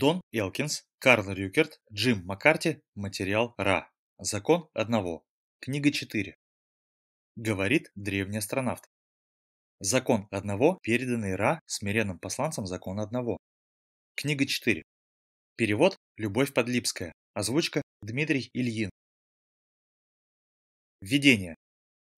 Дон Элкинс, Карл Рюкерт, Джим Маккарти, материал Ра. Закон одного. Книга 4. Говорит древний астронавт. Закон одного, переданный Ра смиренным посланцам закона одного. Книга 4. Перевод Любовь Подлипская. Озвучка Дмитрий Ильин. Введение.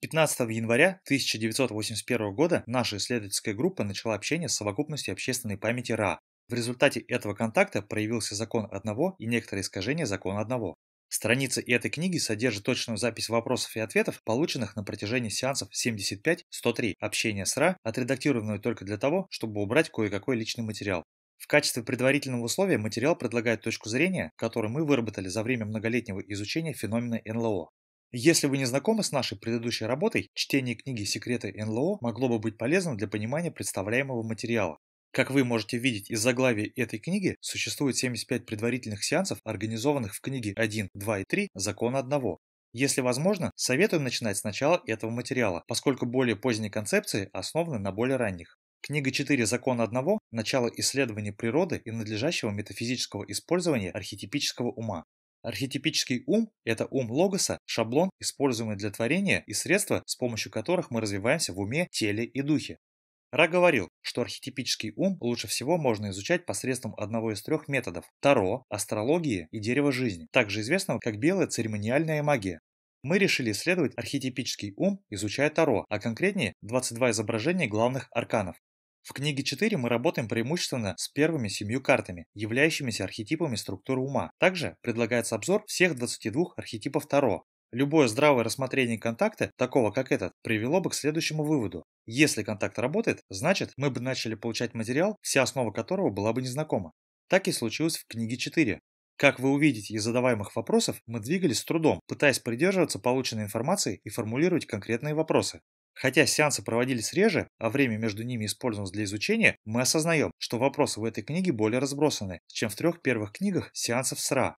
15 января 1981 года наша исследовательская группа начала общение с совокупностью общественной памяти РА. В результате этого контакта проявился закон одного и некоторые искажения закона одного. Страница этой книги содержит точную запись вопросов и ответов, полученных на протяжении сеансов 75-103 общения с РА, отредактированную только для того, чтобы убрать кое-какой личный материал. В качестве предварительного условия материал предлагает точку зрения, которую мы выработали за время многолетнего изучения феномена НЛО. Если вы не знакомы с нашей предыдущей работой, чтение книги «Секреты НЛО» могло бы быть полезным для понимания представляемого материала. Как вы можете видеть из заглавия этой книги, существует 75 предварительных сеансов, организованных в книге 1, 2 и 3 «Закона одного». Если возможно, советую начинать с начала этого материала, поскольку более поздние концепции основаны на более ранних. Книга 4 «Закон одного» – начало исследования природы и надлежащего метафизического использования архетипического ума. Архетипический ум – это ум логоса, шаблон, используемый для творения и средства, с помощью которых мы развиваемся в уме, теле и духе. Ра говорил, что архетипический ум лучше всего можно изучать посредством одного из трех методов – Таро, астрологии и дерева жизни, также известного как белая церемониальная магия. Мы решили исследовать архетипический ум, изучая Таро, а конкретнее 22 изображения главных арканов. В книге 4 мы работаем преимущественно с первыми семью картами, являющимися архетипами структуры ума. Также предлагается обзор всех 22 архетипов Таро. Любое здравое рассмотрение контакта, такого как этот, привело бы к следующему выводу. Если контакт работает, значит мы бы начали получать материал, вся основа которого была бы незнакома. Так и случилось в книге 4. Как вы увидите из задаваемых вопросов, мы двигались с трудом, пытаясь придерживаться полученной информации и формулировать конкретные вопросы. Хотя сеансы проводились реже, а время между ними использовалось для изучения, мы осознаем, что вопросы в этой книге более разбросаны, чем в трех первых книгах сеансов СРА.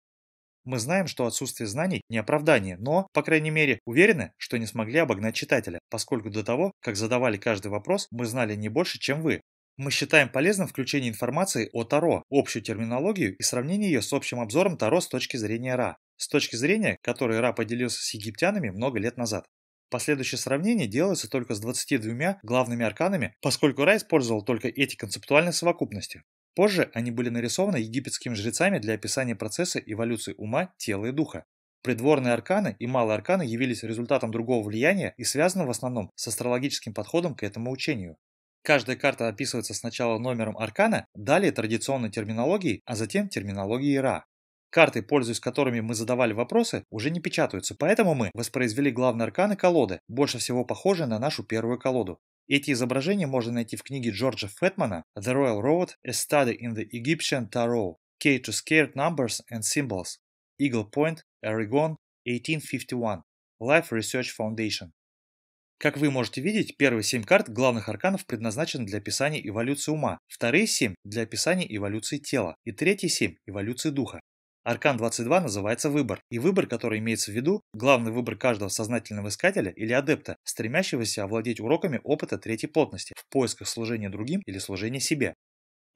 Мы знаем, что отсутствие знаний не оправдание, но, по крайней мере, уверены, что не смогли обогнать читателя, поскольку до того, как задавали каждый вопрос, мы знали не больше, чем вы. Мы считаем полезным включение информации о Таро, общую терминологию и сравнение ее с общим обзором Таро с точки зрения Ра, с точки зрения, которой Ра поделился с египтянами много лет назад. Последующее сравнение делается только с 22 главными арканами, поскольку Ра использовал только эти концептуальные совокупности. Позже они были нарисованы египетскими жрецами для описания процесса эволюции ума, тела и духа. Придворные арканы и малые арканы явились результатом другого влияния и связаны в основном с астрологическим подходом к этому учению. Каждая карта описывается сначала номером аркана, далее традиционной терминологией, а затем терминологией Ра. Карты, пользуясь которыми мы задавали вопросы, уже не печатаются, поэтому мы воспроизвели главные арканы колоды, больше всего похожие на нашу первую колоду. Эти изображения можно найти в книге Джорджа Фетмана «The Royal Road – A Study in the Egyptian Tarot. Key to Scared Numbers and Symbols. Eagle Point, Oregon, 1851. Life Research Foundation». Как вы можете видеть, первые семь карт главных арканов предназначены для описания эволюции ума, вторые семь – для описания эволюции тела и третьи семь – эволюции духа. Аркан 22 называется выбор, и выбор, который имеется в виду, главный выбор каждого сознательного искателя или адепта, стремящегося овладеть уроками опыта третьей плотности в поисках служения другим или служения себе.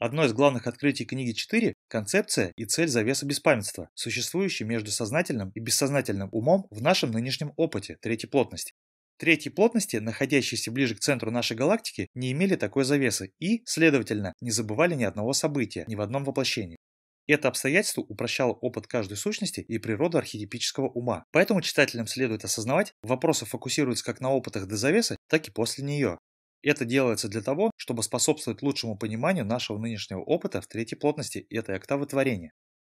Одно из главных открытий книги 4 – концепция и цель завеса беспамятства, существующей между сознательным и бессознательным умом в нашем нынешнем опыте третьей плотности. Третьи плотности, находящиеся ближе к центру нашей галактики, не имели такой завесы и, следовательно, не забывали ни одного события, ни в одном воплощении. Это обстоятельство упрощало опыт каждой сущности и природу архетипического ума. Поэтому читателям следует осознавать, вопросы фокусируются как на опытах до завесы, так и после нее. Это делается для того, чтобы способствовать лучшему пониманию нашего нынешнего опыта в третьей плотности этой октавы творения.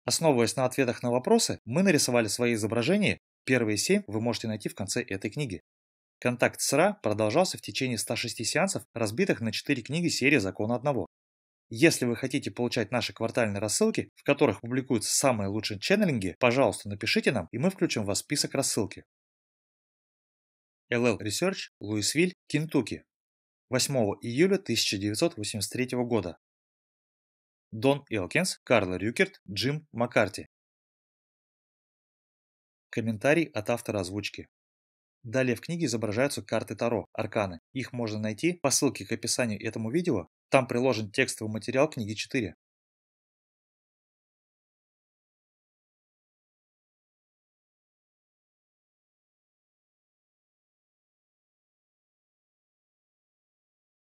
Основываясь на ответах на вопросы, мы нарисовали свои изображения, первые семь вы можете найти в конце этой книги. Контакт с Ра продолжался в течение 106 сеансов, разбитых на 4 книги серии «Закона одного». Если вы хотите получать наши квартальные рассылки, в которых публикуются самые лучшие ченнелинги, пожалуйста, напишите нам, и мы включим вас в список рассылки. LL Research, Луисвиль, Кентукки. 8 июля 1983 года. Дон Элкинс, Карл Рюкерт, Джим Маккарти. Комментарий от автора озвучки. Далее в книге изображаются карты Таро, арканы. Их можно найти по ссылке к описанию этому видео там приложен текстовый материал книги 4.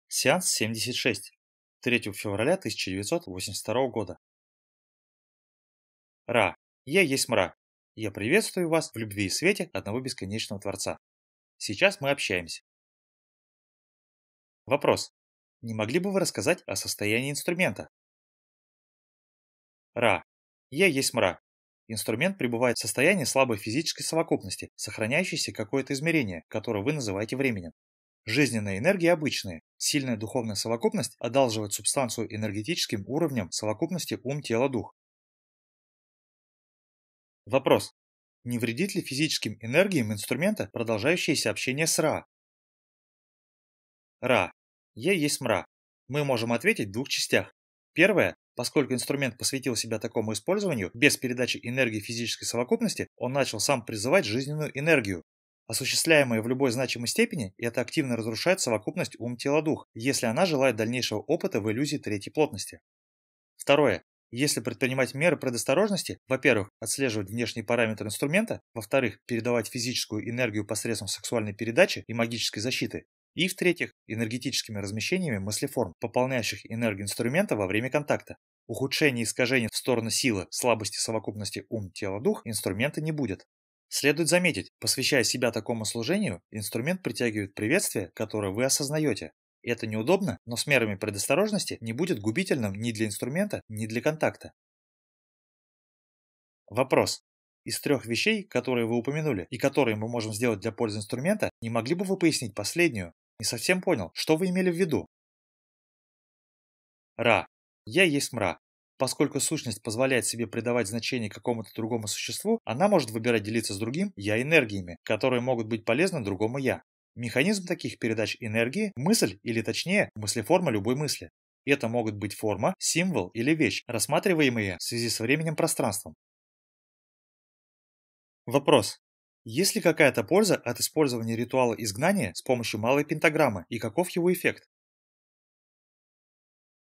Сеанс 76. 3 февраля 1982 года. Ра. Я есть мра. Я приветствую вас в любви и свете одного бесконечного Творца. Сейчас мы общаемся. Вопрос. Не могли бы вы рассказать о состоянии инструмента? Ра. Я есть мра. Инструмент пребывает в состоянии слабой физической совокупности, сохраняющейся какое-то измерение, которое вы называете временем. Жизненные энергии обычные. Сильная духовная совокупность одалживает субстанцию энергетическим уровнем совокупности ум-тело-дух. Вопрос. Не вредит ли физическим энергиям инструмента продолжающееся общение с Ра? Ра. Я есть мра. Мы можем ответить в двух частях. Первое. Поскольку инструмент посвятил себя такому использованию, без передачи энергии физической совокупности, он начал сам призывать жизненную энергию, осуществляемое в любой значимой степени, и это активно разрушает совокупность ум-тело-дух, если она желает дальнейшего опыта в иллюзии третьей плотности. Второе. Если предпринимать меры предосторожности, во-первых, отслеживать внешние параметры инструмента, во-вторых, передавать физическую энергию посредством сексуальной передачи и магической защиты, и, в-третьих, энергетическими размещениями мыслеформ, пополняющих энергию инструмента во время контакта. Ухудшения и искажений в сторону силы, слабости совокупности ум-тело-дух инструмента не будет. Следует заметить, посвящая себя такому служению, инструмент притягивает приветствие, которое вы осознаете. Это неудобно, но с мерами предосторожности не будет губительным ни для инструмента, ни для контакта. Вопрос. Из трех вещей, которые вы упомянули и которые мы можем сделать для пользы инструмента, не могли бы вы пояснить последнюю? Не совсем понял, что вы имели в виду? Ра. Я есть мра. Поскольку сущность позволяет себе придавать значение какому-то другому существу, она может выбирать делиться с другим «я» энергиями, которые могут быть полезны другому «я». Механизм таких передач энергии – мысль, или точнее, мыслеформа любой мысли. Это могут быть форма, символ или вещь, рассматриваемые в связи с временем-пространством. Вопрос. Есть ли какая-то польза от использования ритуала изгнания с помощью малой пентаграммы и каков его эффект?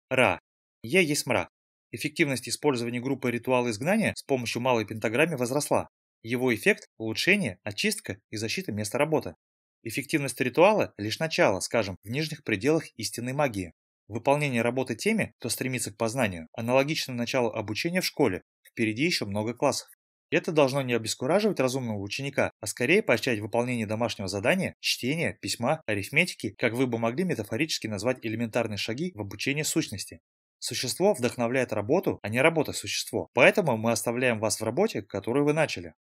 Ра. Я есть мра. Эффективность использования группы ритуала изгнания с помощью малой пентаграммы возросла. Его эффект – улучшение, очистка и защита места работы. Эффективность ритуала – лишь начало, скажем, в нижних пределах истинной магии. Выполнение работы теми, кто стремится к познанию, аналогично началу обучения в школе, впереди еще много классов. Это должно не обескураживать разумного ученика, а скорее поощрять выполнение домашнего задания, чтения, письма, арифметики, как вы бы могли метафорически назвать элементарные шаги в обучении сущности. Существо вдохновляет работу, а не работа существо. Поэтому мы оставляем вас в работе, которую вы начали.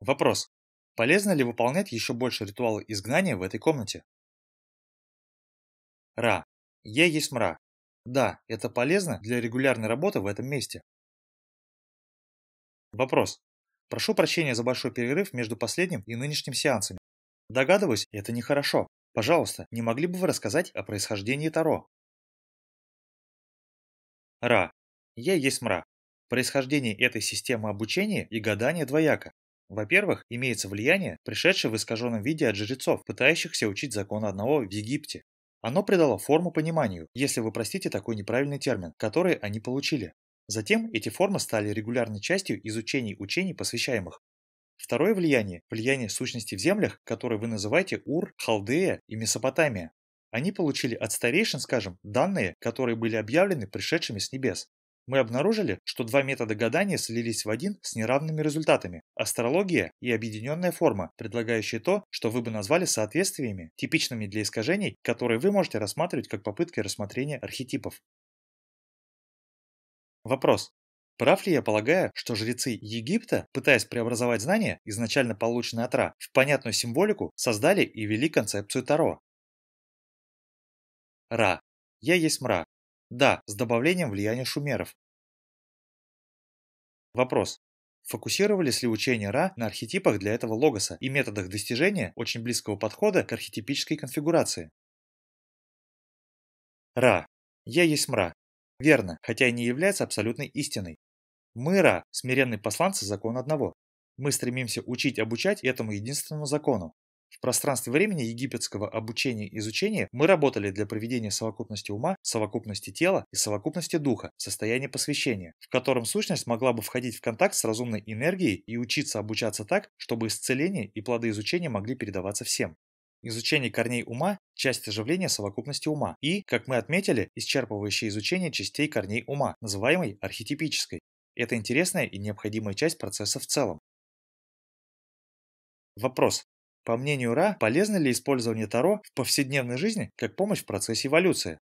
Вопрос. Полезно ли выполнять еще больше ритуалы изгнания в этой комнате? Ра. Я есть мра. Да, это полезно для регулярной работы в этом месте. Вопрос. Прошу прощения за большой перерыв между последним и нынешним сеансами. Догадываюсь, это нехорошо. Пожалуйста, не могли бы вы рассказать о происхождении Таро? Ра. Я есть мра. Происхождение этой системы обучения и гадания двояко. Во-первых, имеется влияние, пришедшее в искаженном виде от жрецов, пытающихся учить закон одного в Египте. Оно придало форму пониманию, если вы простите такой неправильный термин, который они получили. Затем эти формы стали регулярной частью изучений учений посвящаемых. Второе влияние – влияние сущности в землях, которые вы называете Ур, Халдея и Месопотамия. Они получили от старейшин, скажем, данные, которые были объявлены пришедшими с небес. Мы обнаружили, что два метода гадания слились в один с неравными результатами – астрология и объединенная форма, предлагающая то, что вы бы назвали соответствиями, типичными для искажений, которые вы можете рассматривать как попытки рассмотрения архетипов. Вопрос. Прав ли я полагаю, что жрецы Египта, пытаясь преобразовать знания, изначально полученные от Ра, в понятную символику, создали и ввели концепцию Таро? Ра. Я есть мра. Да, с добавлением влияния шумеров. Вопрос. Фокусировались ли учения Ра на архетипах для этого логоса и методах достижения очень близкого подхода к архетипической конфигурации? Ра. Я есть мра. Верно, хотя и не является абсолютной истиной. Мы, Ра, смиренные посланцы закона одного. Мы стремимся учить обучать этому единственному закону. В пространстве времени египетского обучения и изучения мы работали для проведения совокупности ума, совокупности тела и совокупности духа в состоянии посвящения, в котором сущность могла бы входить в контакт с разумной энергией и учиться обучаться так, чтобы исцеление и плоды изучения могли передаваться всем. Изучение корней ума – часть оживления совокупности ума и, как мы отметили, исчерпывающее изучение частей корней ума, называемой архетипической. Это интересная и необходимая часть процесса в целом. Вопрос. По мнению Ра, полезно ли использование Таро в повседневной жизни как помощь в процессе эволюции?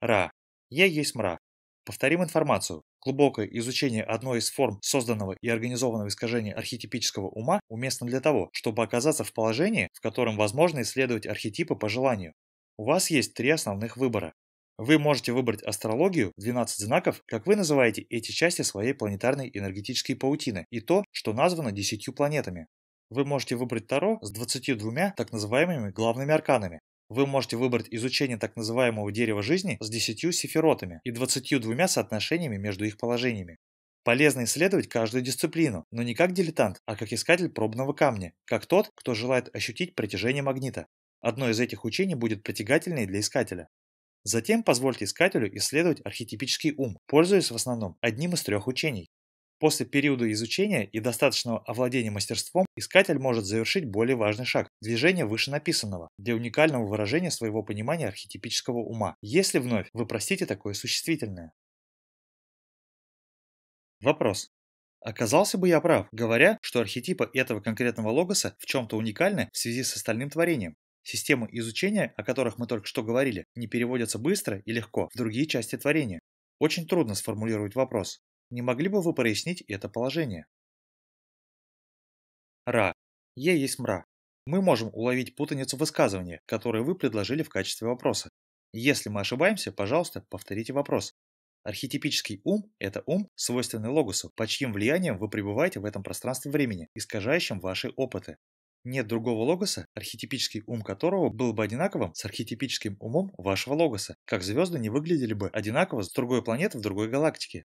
Ра. Я есть мра. Повторим информацию. Глубокое изучение одной из форм созданного и организованного искажения архетипического ума уместно для того, чтобы оказаться в положении, в котором возможно исследовать архетипы по желанию. У вас есть три основных выбора. Вы можете выбрать астрологию, 12 знаков, как вы называете эти части своей планетарной энергетической паутины, и то, что названо 10 планетами. Вы можете выбрать Таро с 22 так называемыми главными арканами. Вы можете выбрать изучение так называемого дерева жизни с 10 сифиротами и 22 соотношениями между их положениями. Полезно исследовать каждую дисциплину, но не как дилетант, а как искатель пробного камня, как тот, кто желает ощутить притяжение магнита. Одно из этих учений будет притягательнее для искателя. Затем позвольте искателю исследовать архетипический ум, пользуясь в основном одним из трех учений. После периода изучения и достаточного овладения мастерством искатель может завершить более важный шаг – движение вышенаписанного для уникального выражения своего понимания архетипического ума, если вновь вы простите такое существительное. Вопрос. Оказался бы я прав, говоря, что архетипы этого конкретного логоса в чем-то уникальны в связи с остальным творением, Системы изучения, о которых мы только что говорили, не переводятся быстро и легко в другие части творения. Очень трудно сформулировать вопрос. Не могли бы вы прояснить это положение? Ра. Е есть мра. Мы можем уловить путаницу высказывания, которые вы предложили в качестве вопроса. Если мы ошибаемся, пожалуйста, повторите вопрос. Архетипический ум – это ум, свойственный логосу, под чьим влиянием вы пребываете в этом пространстве времени, искажающем ваши опыты. Нет другого логоса, архетипический ум которого был бы одинаковым с архетипическим умом вашего логоса, как звезды не выглядели бы одинаково с другой планеты в другой галактике.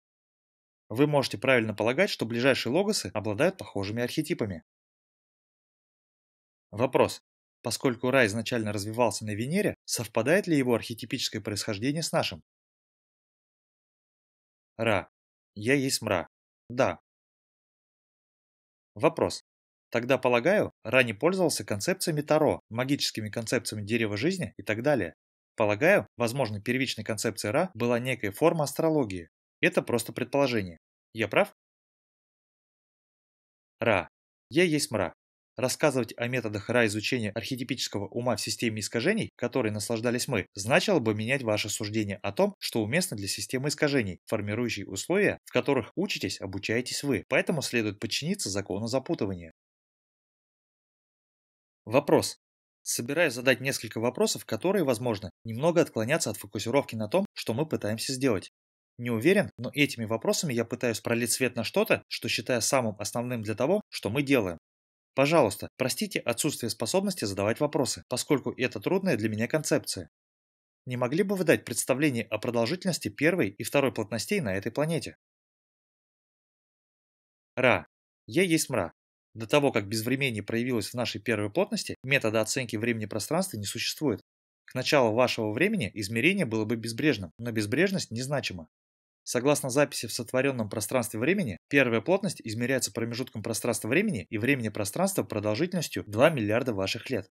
Вы можете правильно полагать, что ближайшие логосы обладают похожими архетипами. Вопрос. Поскольку Ра изначально развивался на Венере, совпадает ли его архетипическое происхождение с нашим? Ра. Я есть мра. Да. Вопрос. Тогда, полагаю, ранее пользовался концепциями Таро, магическими концепциями дерева жизни и так далее. Полагаю, возможно, первичной концепцией Ра была некая форма астрологии. Это просто предположение. Я прав? Ра. Я есть мра. Рассказывать о методах Ра изучения архетипического ума в системе искажений, которой наслаждались мы, значило бы менять ваше суждение о том, что уместно для системы искажений, формирующей условия, в которых учитесь, обучаетесь вы, поэтому следует подчиниться закону запутывания. Вопрос. Собираюсь задать несколько вопросов, которые, возможно, немного отклонятся от фокусировки на том, что мы пытаемся сделать. Не уверен, но этими вопросами я пытаюсь пролить свет на что-то, что считаю самым основным для того, что мы делаем. Пожалуйста, простите отсутствие способности задавать вопросы, поскольку это трудная для меня концепция. Не могли бы вы дать представление о продолжительности первой и второй плотностей на этой планете? Ра. Я есть мра. До того, как безвремение проявилось в нашей первой плотности, метода оценки времени-пространства не существует. К началу вашего времени измерение было бы безбрежным, но безбрежность незначима. Согласно записи в сотворенном пространстве времени, первая плотность измеряется промежутком пространства-времени и времени-пространства продолжительностью 2 миллиарда ваших лет.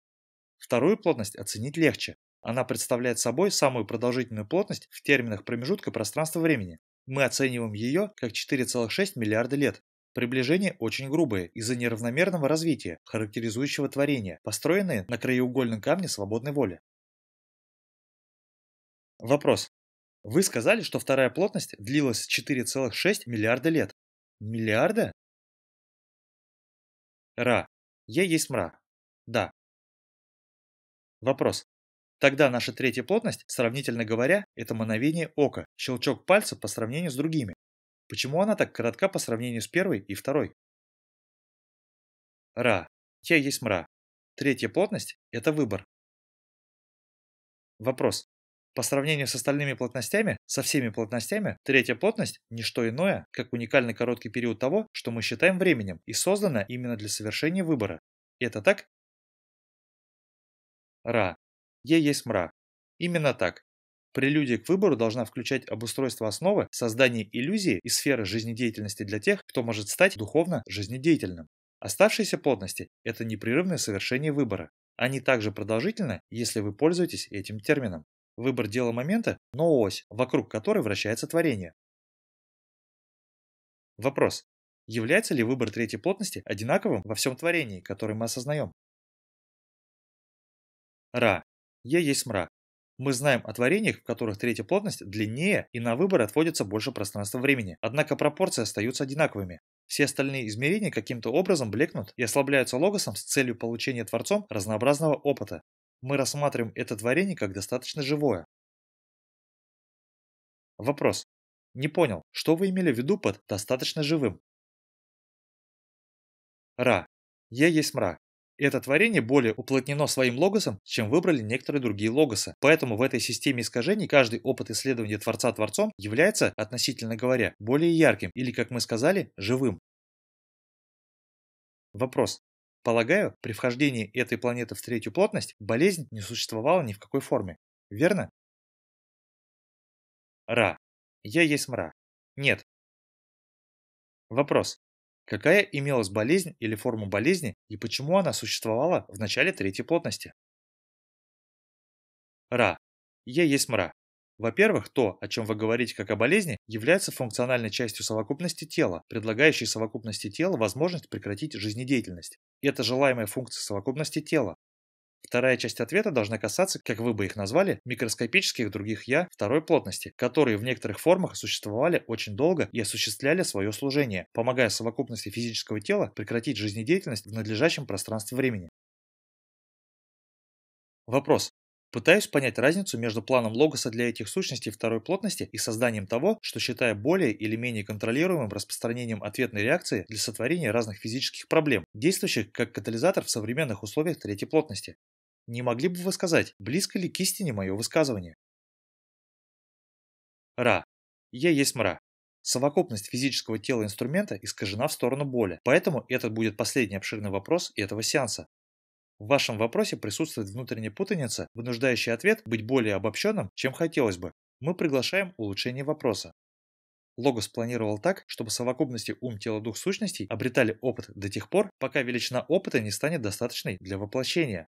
Вторую плотность оценить легче. Она представляет собой самую продолжительную плотность в терминах промежутка пространства-времени. Мы оцениваем ее как 4,6 миллиарда лет, Приближение очень грубое из-за неравномерного развития, характеризующего творение, построенное на краеугольном камне свободной воли. Вопрос. Вы сказали, что вторая плотность длилась 4,6 миллиарда лет. Миллиарда? Ра. Я есть мра. Да. Вопрос. Тогда наша третья плотность, сравнительно говоря, это мановение ока, щелчок пальца по сравнению с другими. Почему она так коротка по сравнению с первой и второй? Ра. Я есть мра. Третья плотность – это выбор. Вопрос. По сравнению с остальными плотностями, со всеми плотностями, третья плотность – не что иное, как уникальный короткий период того, что мы считаем временем и создана именно для совершения выбора. Это так? Ра. Е есть мра. Именно так. Прелюдия к выбору должна включать обустройство основы, создание иллюзии и сферы жизнедеятельности для тех, кто может стать духовно жизнедеятельным. Оставшиеся плотности – это непрерывное совершение выбора. Они также продолжительны, если вы пользуетесь этим термином. Выбор дела момента – но ось, вокруг которой вращается творение. Вопрос. Является ли выбор третьей плотности одинаковым во всем творении, которое мы осознаем? Ра. Я есть мра. Мы знаем о творениях, в которых третья плотность длиннее и на выбор отводится больше пространства времени, однако пропорции остаются одинаковыми. Все остальные измерения каким-то образом блекнут и ослабляются логосом с целью получения Творцом разнообразного опыта. Мы рассматриваем это творение как достаточно живое. Вопрос. Не понял, что вы имели в виду под «достаточно живым»? Ра. Я есть мра. Это творение более уплотнено своим логосом, чем выбрали некоторые другие логосы. Поэтому в этой системе искажений каждый опыт исследования Творца Творцом является, относительно говоря, более ярким или, как мы сказали, живым. Вопрос. Полагаю, при вхождении этой планеты в третью плотность болезнь не существовала ни в какой форме. Верно? Ра. Я есть мра. Нет. Вопрос. Какая имелась болезнь или форма болезни и почему она существовала в начале третьей плотности? Ра. Я есть мра. Во-первых, то, о чем вы говорите как о болезни, является функциональной частью совокупности тела, предлагающей совокупности тела возможность прекратить жизнедеятельность. И это желаемая функция совокупности тела. Вторая часть ответа должна касаться, как вы бы их назвали, микроскопических других «я» второй плотности, которые в некоторых формах существовали очень долго и осуществляли свое служение, помогая совокупности физического тела прекратить жизнедеятельность в надлежащем пространстве времени. Вопрос. Пытаюсь понять разницу между планом логоса для этих сущностей второй плотности и созданием того, что считаю более или менее контролируемым распространением ответной реакции для сотворения разных физических проблем, действующих как катализатор в современных условиях третьей плотности. Не могли бы вы сказать, близко ли к истине мое высказывание? Ра. Я есть мра. Совокупность физического тела инструмента искажена в сторону боли, поэтому этот будет последний обширный вопрос этого сеанса. В вашем вопросе присутствует внутренняя путаница, вынуждающая ответ быть более обобщенным, чем хотелось бы. Мы приглашаем улучшение вопроса. Логос планировал так, чтобы совокупности ум, тело, дух сущностей обретали опыт до тех пор, пока величина опыта не станет достаточной для воплощения.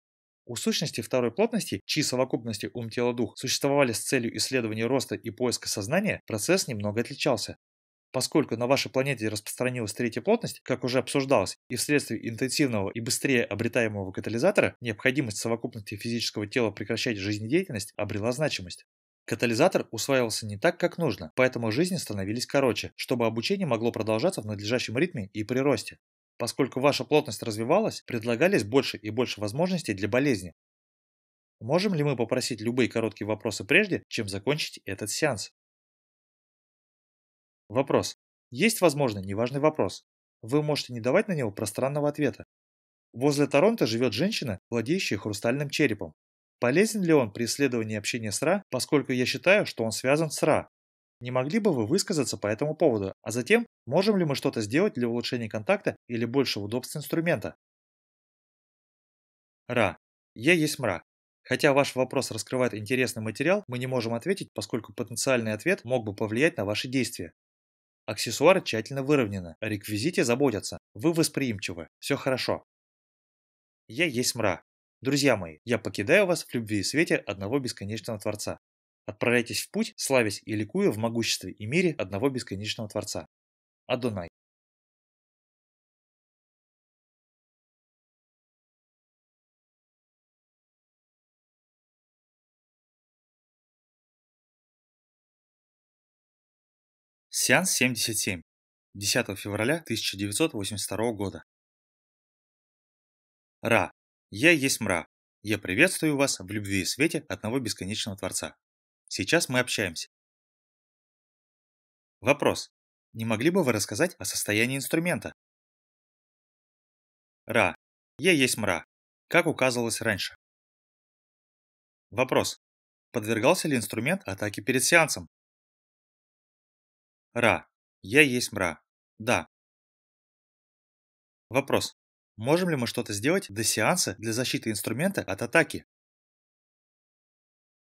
У сущности второй плотности, чьи совокупности ум, тело, дух существовали с целью исследования роста и поиска сознания, процесс немного отличался. Поскольку на вашей планете распространилась третья плотность, как уже обсуждалось, и вследствие интенсивного и быстрее обретаемого катализатора, необходимость совокупности физического тела прекращать жизнедеятельность обрела значимость. Катализатор усваивался не так, как нужно, поэтому жизни становились короче, чтобы обучение могло продолжаться в надлежащем ритме и при росте. Поскольку ваша плотность развивалась, предлагались больше и больше возможностей для болезни. Можем ли мы попросить любые короткие вопросы прежде, чем закончить этот сеанс? Вопрос. Есть, возможно, неважный вопрос. Вы можете не давать на него пространного ответа. Возле Торонто живет женщина, владеющая хрустальным черепом. Полезен ли он при исследовании общения с Ра, поскольку я считаю, что он связан с Ра? Не могли бы вы высказаться по этому поводу, а затем, можем ли мы что-то сделать для улучшения контакта или большего удобства инструмента? Ра. Я есть мра. Хотя ваш вопрос раскрывает интересный материал, мы не можем ответить, поскольку потенциальный ответ мог бы повлиять на ваши действия. Аксессуары тщательно выровнены, о реквизите заботятся, вы восприимчивы, все хорошо. Я есть мра. Друзья мои, я покидаю вас в любви и свете одного бесконечного Творца. Отправляйтесь в путь, славясь и ликуя в могуществе и мире одного бесконечного Творца. Адонай. Сеанс 77. 10 февраля 1982 года. Ра. Я есть мра. Я приветствую вас в любви и свете одного бесконечного Творца. Сейчас мы общаемся. Вопрос. Не могли бы вы рассказать о состоянии инструмента? Ра. Я есть мра. Как указывалось раньше. Вопрос. Подвергался ли инструмент атаке перед сеансом? Ра. Я есть мра. Да. Вопрос. Можем ли мы что-то сделать до сеанса для защиты инструмента от атаки?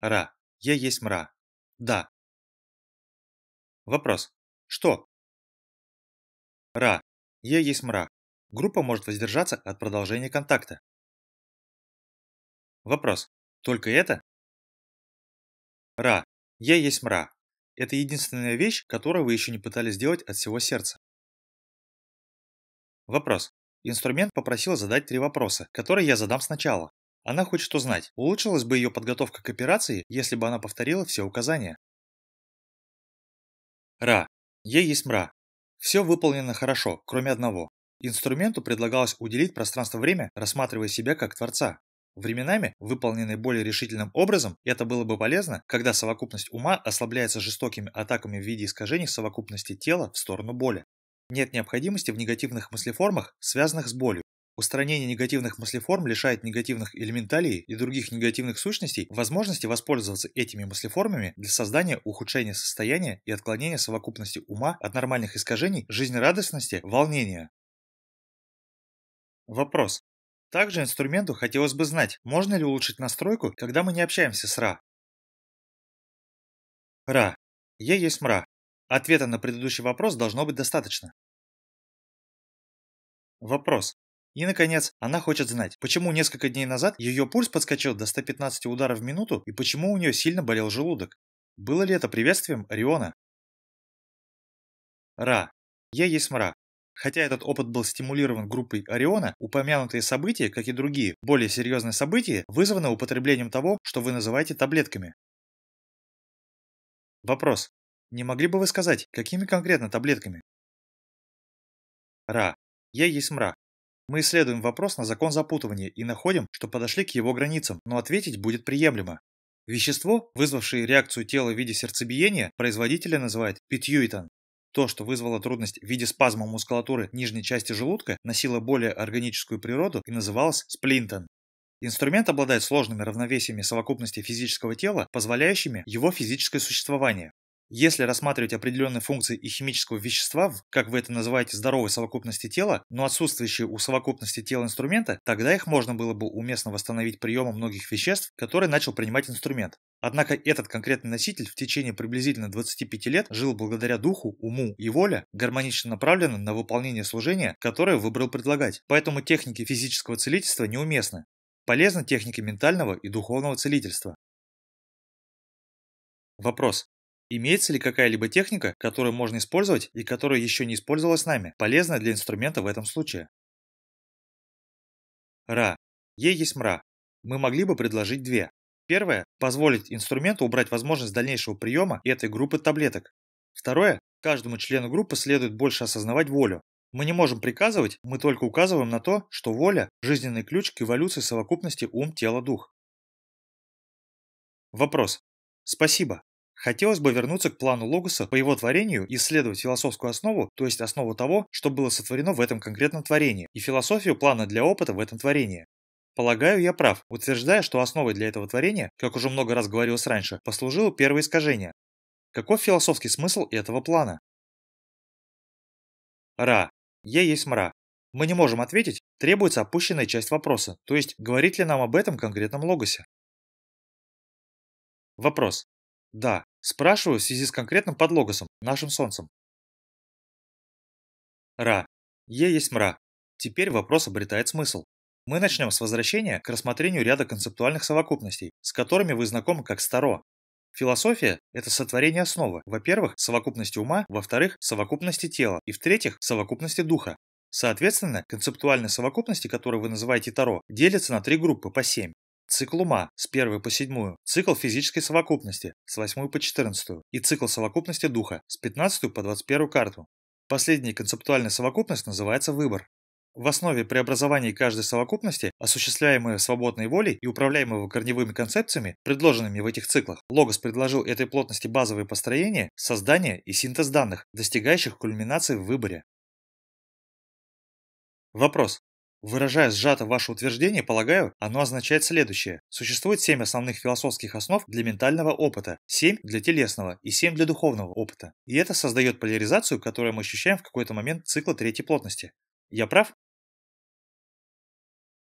Ра. Я есть мра. Да. Вопрос. Что? Ра. Я есть мра. группа может воздержаться от продолжения контакта. Вопрос. Только это? Ра. Я есть мра. Это единственная вещь, которую вы еще не пытались сделать от всего сердца. Вопрос. Инструмент попросил задать три вопроса, которые я задам сначала. Она хочет узнать, улучшилась бы ее подготовка к операции, если бы она повторила все указания. Ра. Е есть мра. Все выполнено хорошо, кроме одного. Инструменту предлагалось уделить пространство-время, рассматривая себя как творца. Временами, выполненные более решительным образом, это было бы полезно, когда совокупность ума ослабляется жестокими атаками в виде искажений совокупности тела в сторону боли. Нет необходимости в негативных мыслеформах, связанных с болью. Устранение негативных мыслеформ лишает негативных элементалей и других негативных сущностей возможности воспользоваться этими мыслеформами для создания ухудшения состояния и отклонения совокупности ума от нормальных искажений жизнерадостности, волнения. Вопрос. Также инструменту хотелось бы знать, можно ли улучшить настройку, когда мы не общаемся с Ра. Ра. Я есть мра. Ответа на предыдущий вопрос должно быть достаточно. Вопрос. И, наконец, она хочет знать, почему несколько дней назад ее пульс подскочил до 115 ударов в минуту и почему у нее сильно болел желудок. Было ли это приветствием Ориона? Ра. Я есть мра. Хотя этот опыт был стимулирован группой Ориона, упомянутые события, как и другие, более серьезные события, вызваны употреблением того, что вы называете таблетками. Вопрос. Не могли бы вы сказать, какими конкретно таблетками? Ра. Я есть мра. Мы исследуем вопрос на закон запутывания и находим, что подошли к его границам, но ответить будет приемлемо. Вещество, вызвавшее реакцию тела в виде сердцебиения, производители называют питьюитан. То, что вызвало трудность в виде спазма мускулатуры нижней части желудка, носило более органическую природу и называлось сплинтон. Инструмент обладает сложными равновесиями совокупности физического тела, позволяющими его физическое существование. Если рассматривать определенные функции и химического вещества, как вы это называете, здоровой совокупности тела, но отсутствующие у совокупности тела инструмента, тогда их можно было бы уместно восстановить приемом многих веществ, которые начал принимать инструмент. Однако этот конкретный носитель в течение приблизительно 25 лет жил благодаря духу, уму и воле, гармонично направленным на выполнение служения, которое выбрал предлагать. Поэтому техники физического целительства неуместны. Полезны техники ментального и духовного целительства. Вопрос. Имеется ли какая-либо техника, которую можно использовать и которая еще не использовалась нами, полезная для инструмента в этом случае? Ра. Ей есть мра. Мы могли бы предложить две. Первое – позволить инструменту убрать возможность дальнейшего приема этой группы таблеток. Второе – каждому члену группы следует больше осознавать волю. Мы не можем приказывать, мы только указываем на то, что воля – жизненный ключ к эволюции совокупности ум-тело-дух. Вопрос. Спасибо. Хотелось бы вернуться к плану Логоса по его творению и исследовать философскую основу, то есть основу того, что было сотворено в этом конкретном творении, и философию плана для опыта в этом творении. Полагаю, я прав, утверждая, что основой для этого творения, как уже много раз говорилось раньше, послужило первое искажение. Каков философский смысл этого плана? Ра. Е есть мра. Мы не можем ответить, требуется опущенная часть вопроса, то есть говорит ли нам об этом конкретном логосе. Вопрос. Да, спрашиваю в связи с конкретным подлогосом, нашим солнцем. Ра. Е есть мра. Теперь вопрос обретает смысл. Мы начнем с возвращения к рассмотрению ряда концептуальных совокупностей, с которыми вы знакомы как Старо. Философия – это сотворение основы, во-первых, совокупности ума, во-вторых, совокупности тела, и в-третьих, совокупности духа. Соответственно, концептуальные совокупности, которые вы называете Таро, делятся на три группы по семь. Цикл ума с 1 по 7, цикл физической совокупности с 8 по 14 и цикл совокупности духа с 15 по 21 карту. Последняя концептуальная совокупность называется выбор. В основе преобразований каждой совокупности, осуществляемой свободной волей и управляемого корневыми концепциями, предложенными в этих циклах, Логос предложил этой плотности базовые построения, создание и синтез данных, достигающих кульминации в выборе. Вопрос. Выражая сжато ваше утверждение, полагаю, оно означает следующее. Существует семь основных философских основ для ментального опыта, семь для телесного и семь для духовного опыта. И это создает поляризацию, которую мы ощущаем в какой-то момент цикла третьей плотности. Я прав?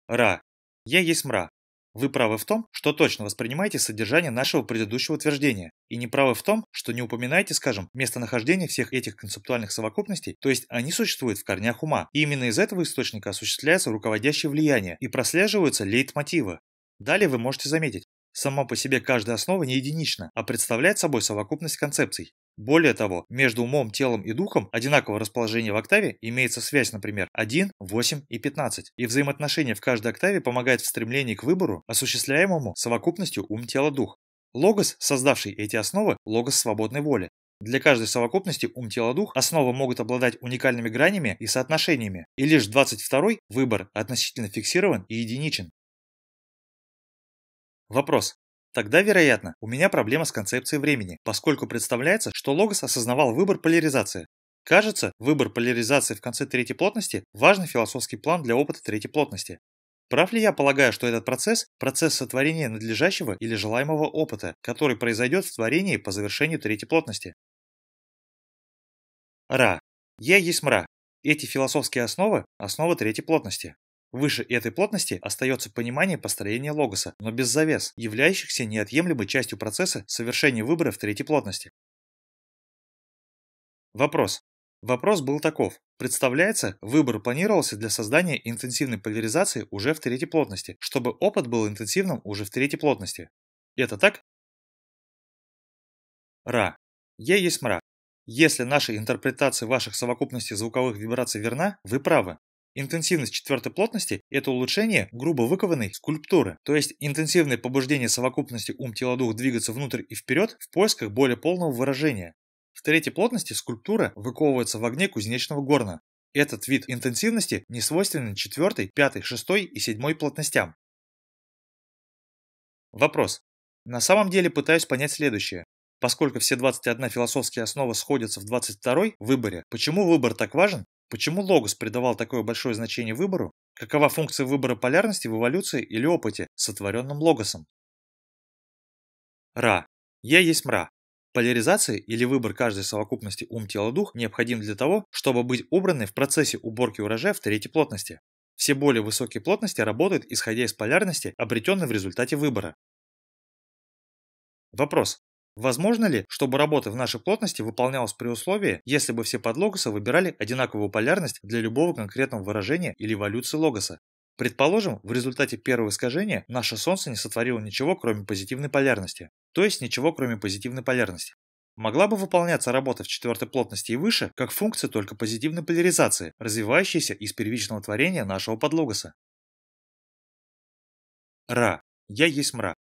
Ра. Я есть мра. Вы правы в том, что точно воспринимаете содержание нашего предыдущего утверждения, и не правы в том, что не упоминаете, скажем, местонахождение всех этих концептуальных совокупностей, то есть они существуют в корнях ума, и именно из этого источника осуществляется руководящее влияние и прослеживаются лейтмотивы. Далее вы можете заметить, Сама по себе каждая основа не единична, а представляет собой совокупность концепций. Более того, между умом, телом и духом одинакового расположения в октаве имеется связь, например, 1, 8 и 15, и взаимоотношение в каждой октаве помогает в стремлении к выбору, осуществляемому совокупностью ум-тело-дух. Логос, создавший эти основы, логос свободной воли. Для каждой совокупности ум-тело-дух основы могут обладать уникальными гранями и соотношениями, и лишь 22-й выбор относительно фиксирован и единичен. Вопрос. Тогда, вероятно, у меня проблема с концепцией времени, поскольку представляется, что Логос осознавал выбор поляризации. Кажется, выбор поляризации в конце третьей плотности – важный философский план для опыта третьей плотности. Прав ли я полагаю, что этот процесс – процесс сотворения надлежащего или желаемого опыта, который произойдет в творении по завершению третьей плотности? Ра. Я есть мра. Эти философские основы – основа третьей плотности. Выше этой плотности остается понимание построения логоса, но без завес, являющихся неотъемлемой частью процесса совершения выбора в третьей плотности. Вопрос. Вопрос был таков. Представляется, выбор планировался для создания интенсивной поляризации уже в третьей плотности, чтобы опыт был интенсивным уже в третьей плотности. Это так? Ра. Я есть мра. Если наша интерпретация ваших совокупностей звуковых вибраций верна, вы правы. Интенсивность четвертой плотности – это улучшение грубо выкованной скульптуры, то есть интенсивное побуждение совокупности ум-тело-дух двигаться внутрь и вперед в поисках более полного выражения. В третьей плотности скульптура выковывается в огне кузнечного горна. Этот вид интенсивности не свойственен четвертой, пятой, шестой и седьмой плотностям. Вопрос. На самом деле пытаюсь понять следующее. Поскольку все 21 философские основы сходятся в 22 выборе, почему выбор так важен Почему Логос придавал такое большое значение выбору? Какова функция выбора полярности в эволюции или опыте, сотворенном Логосом? Ра. Я есть мра. Поляризация или выбор каждой совокупности ум-тело-дух необходим для того, чтобы быть убранной в процессе уборки урожая в третьей плотности. Все более высокие плотности работают исходя из полярности, обретенной в результате выбора. Вопрос. Возможно ли, чтобы работа в нашей плотности выполнялась при условии, если бы все подлогосы выбирали одинаковую полярность для любого конкретного выражения или эволюции логоса? Предположим, в результате первого искажения наше Солнце не сотворило ничего, кроме позитивной полярности, то есть ничего, кроме позитивной полярности. Могла бы выполняться работа в четвертой плотности и выше, как функция только позитивной поляризации, развивающейся из первичного творения нашего подлогоса. Ра. Я есть мра.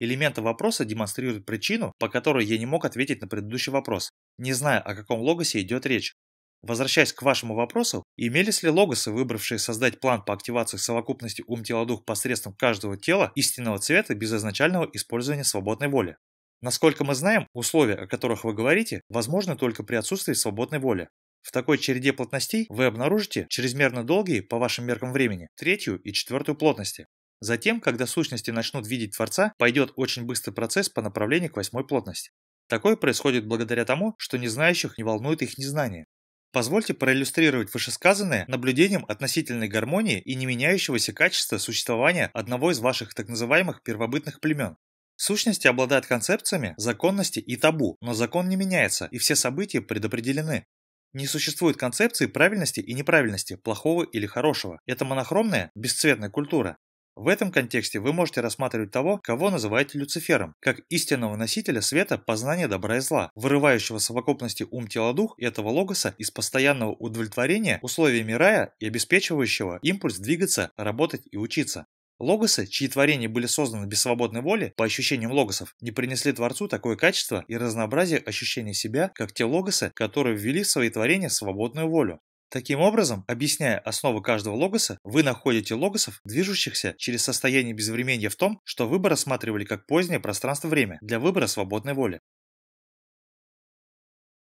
Элементы вопроса демонстрируют причину, по которой я не мог ответить на предыдущий вопрос, не зная, о каком логосе идет речь. Возвращаясь к вашему вопросу, имелись ли логосы, выбравшие создать план по активации совокупности ум-тело-дух посредством каждого тела истинного цвета без изначального использования свободной воли? Насколько мы знаем, условия, о которых вы говорите, возможны только при отсутствии свободной воли. В такой череде плотностей вы обнаружите чрезмерно долгие, по вашим меркам времени, третью и четвертую плотности. Затем, когда сущности начнут видеть Творца, пойдет очень быстрый процесс по направлению к восьмой плотности. Такое происходит благодаря тому, что незнающих не волнует их незнание. Позвольте проиллюстрировать вышесказанное наблюдением относительной гармонии и не меняющегося качества существования одного из ваших так называемых первобытных племен. Сущности обладают концепциями законности и табу, но закон не меняется, и все события предопределены. Не существует концепции правильности и неправильности, плохого или хорошего. Это монохромная, бесцветная культура. В этом контексте вы можете рассматривать того, кого называете Люцифером, как истинного носителя света познания добра и зла, вырывающего совокупности ум-тело-дух этого логоса из постоянного удовлетворения условиями рая и обеспечивающего импульс двигаться, работать и учиться. Логосы, чьи творения были созданы без свободной воли, по ощущениям логосов, не принесли Творцу такое качество и разнообразие ощущения себя, как те логосы, которые ввели в свои творения свободную волю. Таким образом, объясняя основу каждого логоса, вы находите логосов, движущихся через состояние безвременья в том, что выбор рассматривали как позднее пространство-время для выбора свободной воли.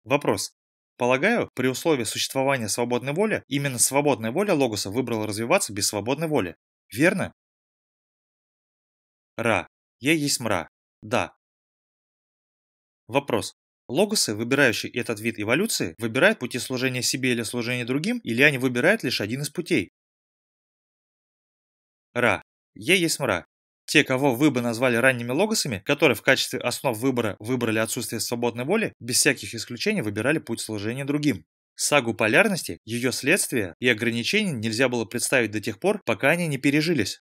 Вопрос. Полагаю, при условии существования свободной воли, именно свободная воля логоса выбрала развиваться без свободной воли. Верно? Ра. Я есть мра. Да. Вопрос. Логосы, выбирающие этот вид эволюции, выбирают пути служения себе или служения другим, или они выбирают лишь один из путей? Ра. Я есть мра. Те, кого вы бы назвали ранними логосами, которые в качестве основ выбора выбрали отсутствие свободной воли, без всяких исключений выбирали путь служения другим. Сагу полярности, ее следствия и ограничений нельзя было представить до тех пор, пока они не пережились.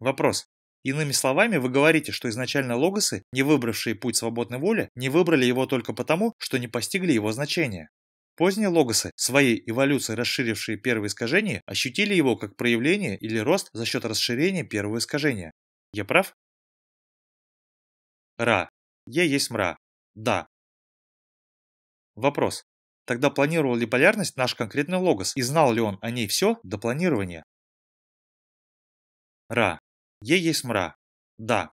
Вопрос. Иными словами, вы говорите, что изначально логосы, не выбравшие путь свободной воли, не выбрали его только потому, что не постигли его значения. Поздние логосы, своей эволюцией расширившие первое искажение, ощутили его как проявление или рост за счет расширения первого искажения. Я прав? Ра. Я есть мра. Да. Вопрос. Тогда планировал ли полярность наш конкретный логос и знал ли он о ней все до планирования? Ра. Е есть мра. Да.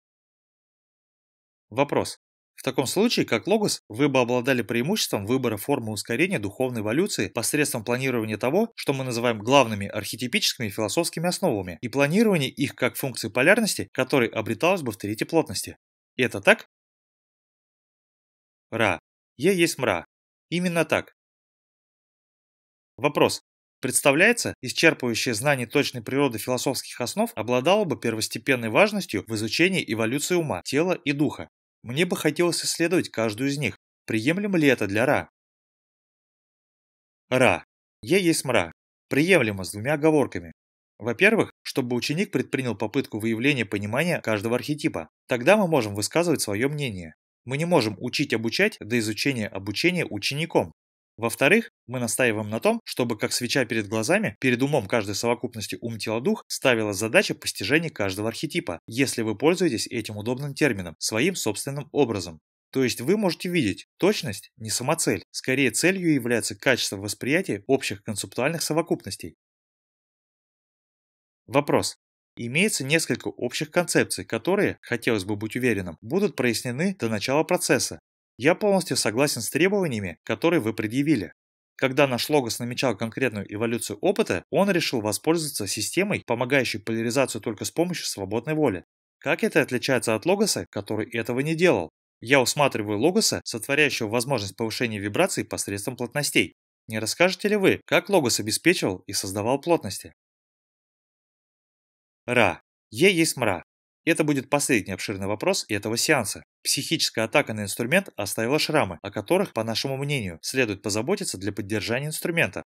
Вопрос. В таком случае, как логос, вы бы обладали преимуществом выбора формы ускорения духовной эволюции посредством планирования того, что мы называем главными архетипическими философскими основами, и планирования их как функции полярности, которой обреталась бы в третьей плотности. Это так? Ра. Е есть мра. Именно так. Вопрос. Представляется, исчерпывающее знание точной природы философских основ обладало бы первостепенной важностью в изучении эволюции ума, тела и духа. Мне бы хотелось исследовать каждую из них. Приемлемо ли это для Ра? Ра. Е есть мра. Приемлемо с двумя оговорками. Во-первых, чтобы ученик предпринял попытку выявления понимания каждого архетипа. Тогда мы можем высказывать свое мнение. Мы не можем учить обучать до изучения обучения учеником. Во-вторых, мы настаиваем на том, чтобы как свеча перед глазами, перед умом каждой совокупности ум-тело-дух ставила задача постижения каждого архетипа, если вы пользуетесь этим удобным термином, своим собственным образом. То есть вы можете видеть, точность не самоцель, скорее целью является качество восприятия общих концептуальных совокупностей. Вопрос. Имеется несколько общих концепций, которые, хотелось бы быть уверенным, будут прояснены до начала процесса, я полностью согласен с требованиями, которые вы предъявили. Когда наш логос намечал конкретную эволюцию опыта, он решил воспользоваться системой, помогающей поляризацию только с помощью свободной воли. Как это отличается от логоса, который этого не делал? Я усматриваю логоса, сотворяющего возможность повышения вибраций посредством плотностей. Не расскажете ли вы, как логос обеспечивал и создавал плотности? Ра. Е есть мра. Это будет последний обширный вопрос этого сеанса. Психическая атака на инструмент оставила шрамы, о которых, по нашему мнению, следует позаботиться для поддержания инструмента.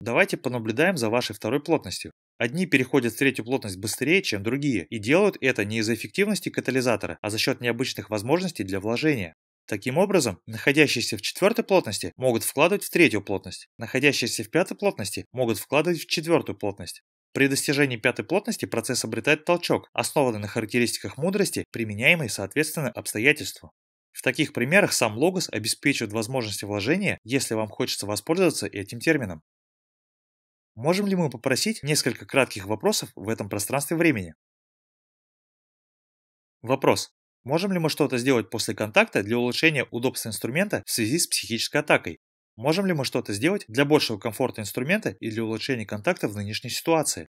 Давайте понаблюдаем за вашей второй плотностью. Одни переходят в третью плотность быстрее, чем другие, и делают это не из-за эффективности катализатора, а за счет необычных возможностей для вложения. Таким образом, находящиеся в четвертой плотности могут вкладывать в третью плотность, находящиеся в пятой плотности могут вкладывать в четвертую плотность. При достижении пятой плотности процесс обретает толчок, основанный на характеристиках мудрости, применяемой соответственно обстоятельству. В таких примерах сам логос обеспечивает возможности вложения, если вам хочется воспользоваться этим термином. Можем ли мы попросить несколько кратких вопросов в этом пространстве времени? Вопрос. Можем ли мы что-то сделать после контакта для улучшения удобства инструмента в связи с психической атакой? Можем ли мы что-то сделать для большего комфорта инструмента и для улучшения контакта в нынешней ситуации?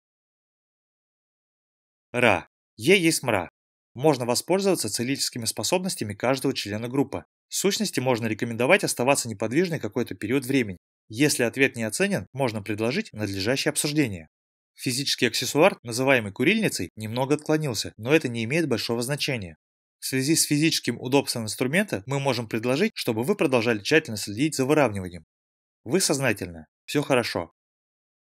Ра. Е есть мра. Можно воспользоваться целительскими способностями каждого члена группы. В сущности, можно рекомендовать оставаться неподвижной какой-то период времени. Если ответ не оценен, можно предложить надлежащее обсуждение. Физический аксессуар, называемый курильницей, немного отклонился, но это не имеет большого значения. В связи с физическим удобством инструмента мы можем предложить, чтобы вы продолжали тщательно следить за выравниванием. Вы сознательны. Все хорошо.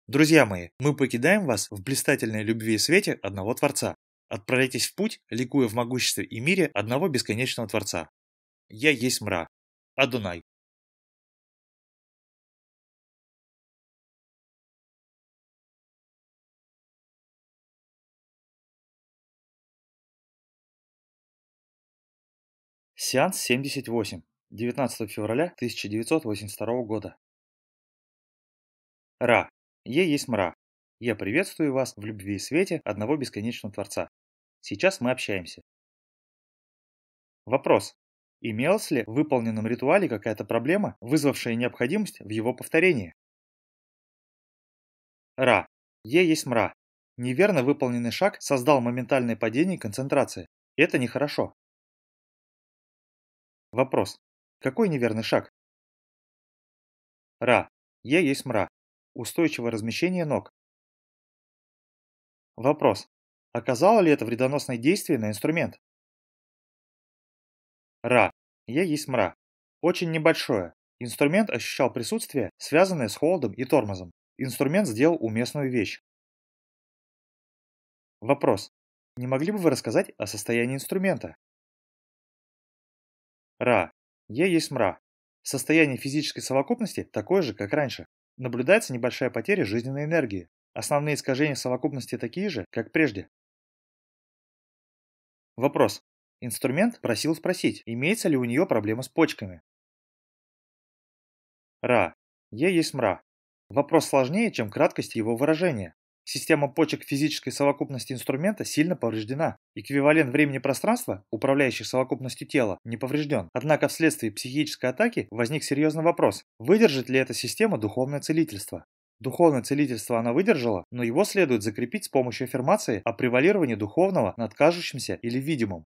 Друзья мои, мы покидаем вас в блистательной любви и свете одного Творца. Отправляйтесь в путь, ликуя в могуществе и мире одного бесконечного Творца. Я есть мра. Адунай. Сеанс 78. 19 февраля 1982 года. Ра. Е есть мра. Я приветствую вас в любви и свете одного бесконечного Творца. Сейчас мы общаемся. Вопрос. Имелась ли в выполненном ритуале какая-то проблема, вызвавшая необходимость в его повторении? Ра. Е есть мра. Неверно выполненный шаг создал моментальное падение концентрации. Это нехорошо. Вопрос. Какой неверный шаг? Ра. Е есть мра. Устойчивое размещение ног. Вопрос. Оказало ли это вредоносное действие на инструмент? Ра. Я есть мра. Очень небольшое. Инструмент ощущал присутствие, связанное с холодом и тормозом. Инструмент сделал уместную вещь. Вопрос. Не могли бы вы рассказать о состоянии инструмента? Ра. Е есть мра. Состояние физической совокупности такое же, как раньше. Наблюдается небольшая потеря жизненной энергии. Основные искажения совокупности такие же, как прежде. Вопрос. Инструмент просил спросить, имеется ли у нее проблема с почками. Ра. Е есть мра. Вопрос сложнее, чем краткость его выражения. Система почек физической совокупности инструмента сильно повреждена. Эквивалент времени-пространства, управляющий совокупностью тела, не поврежден. Однако вследствие психической атаки возник серьезный вопрос, выдержит ли эта система духовное целительство. Духовное целительство она выдержала, но его следует закрепить с помощью аффирмации о превалировании духовного над кажущимся или видимым.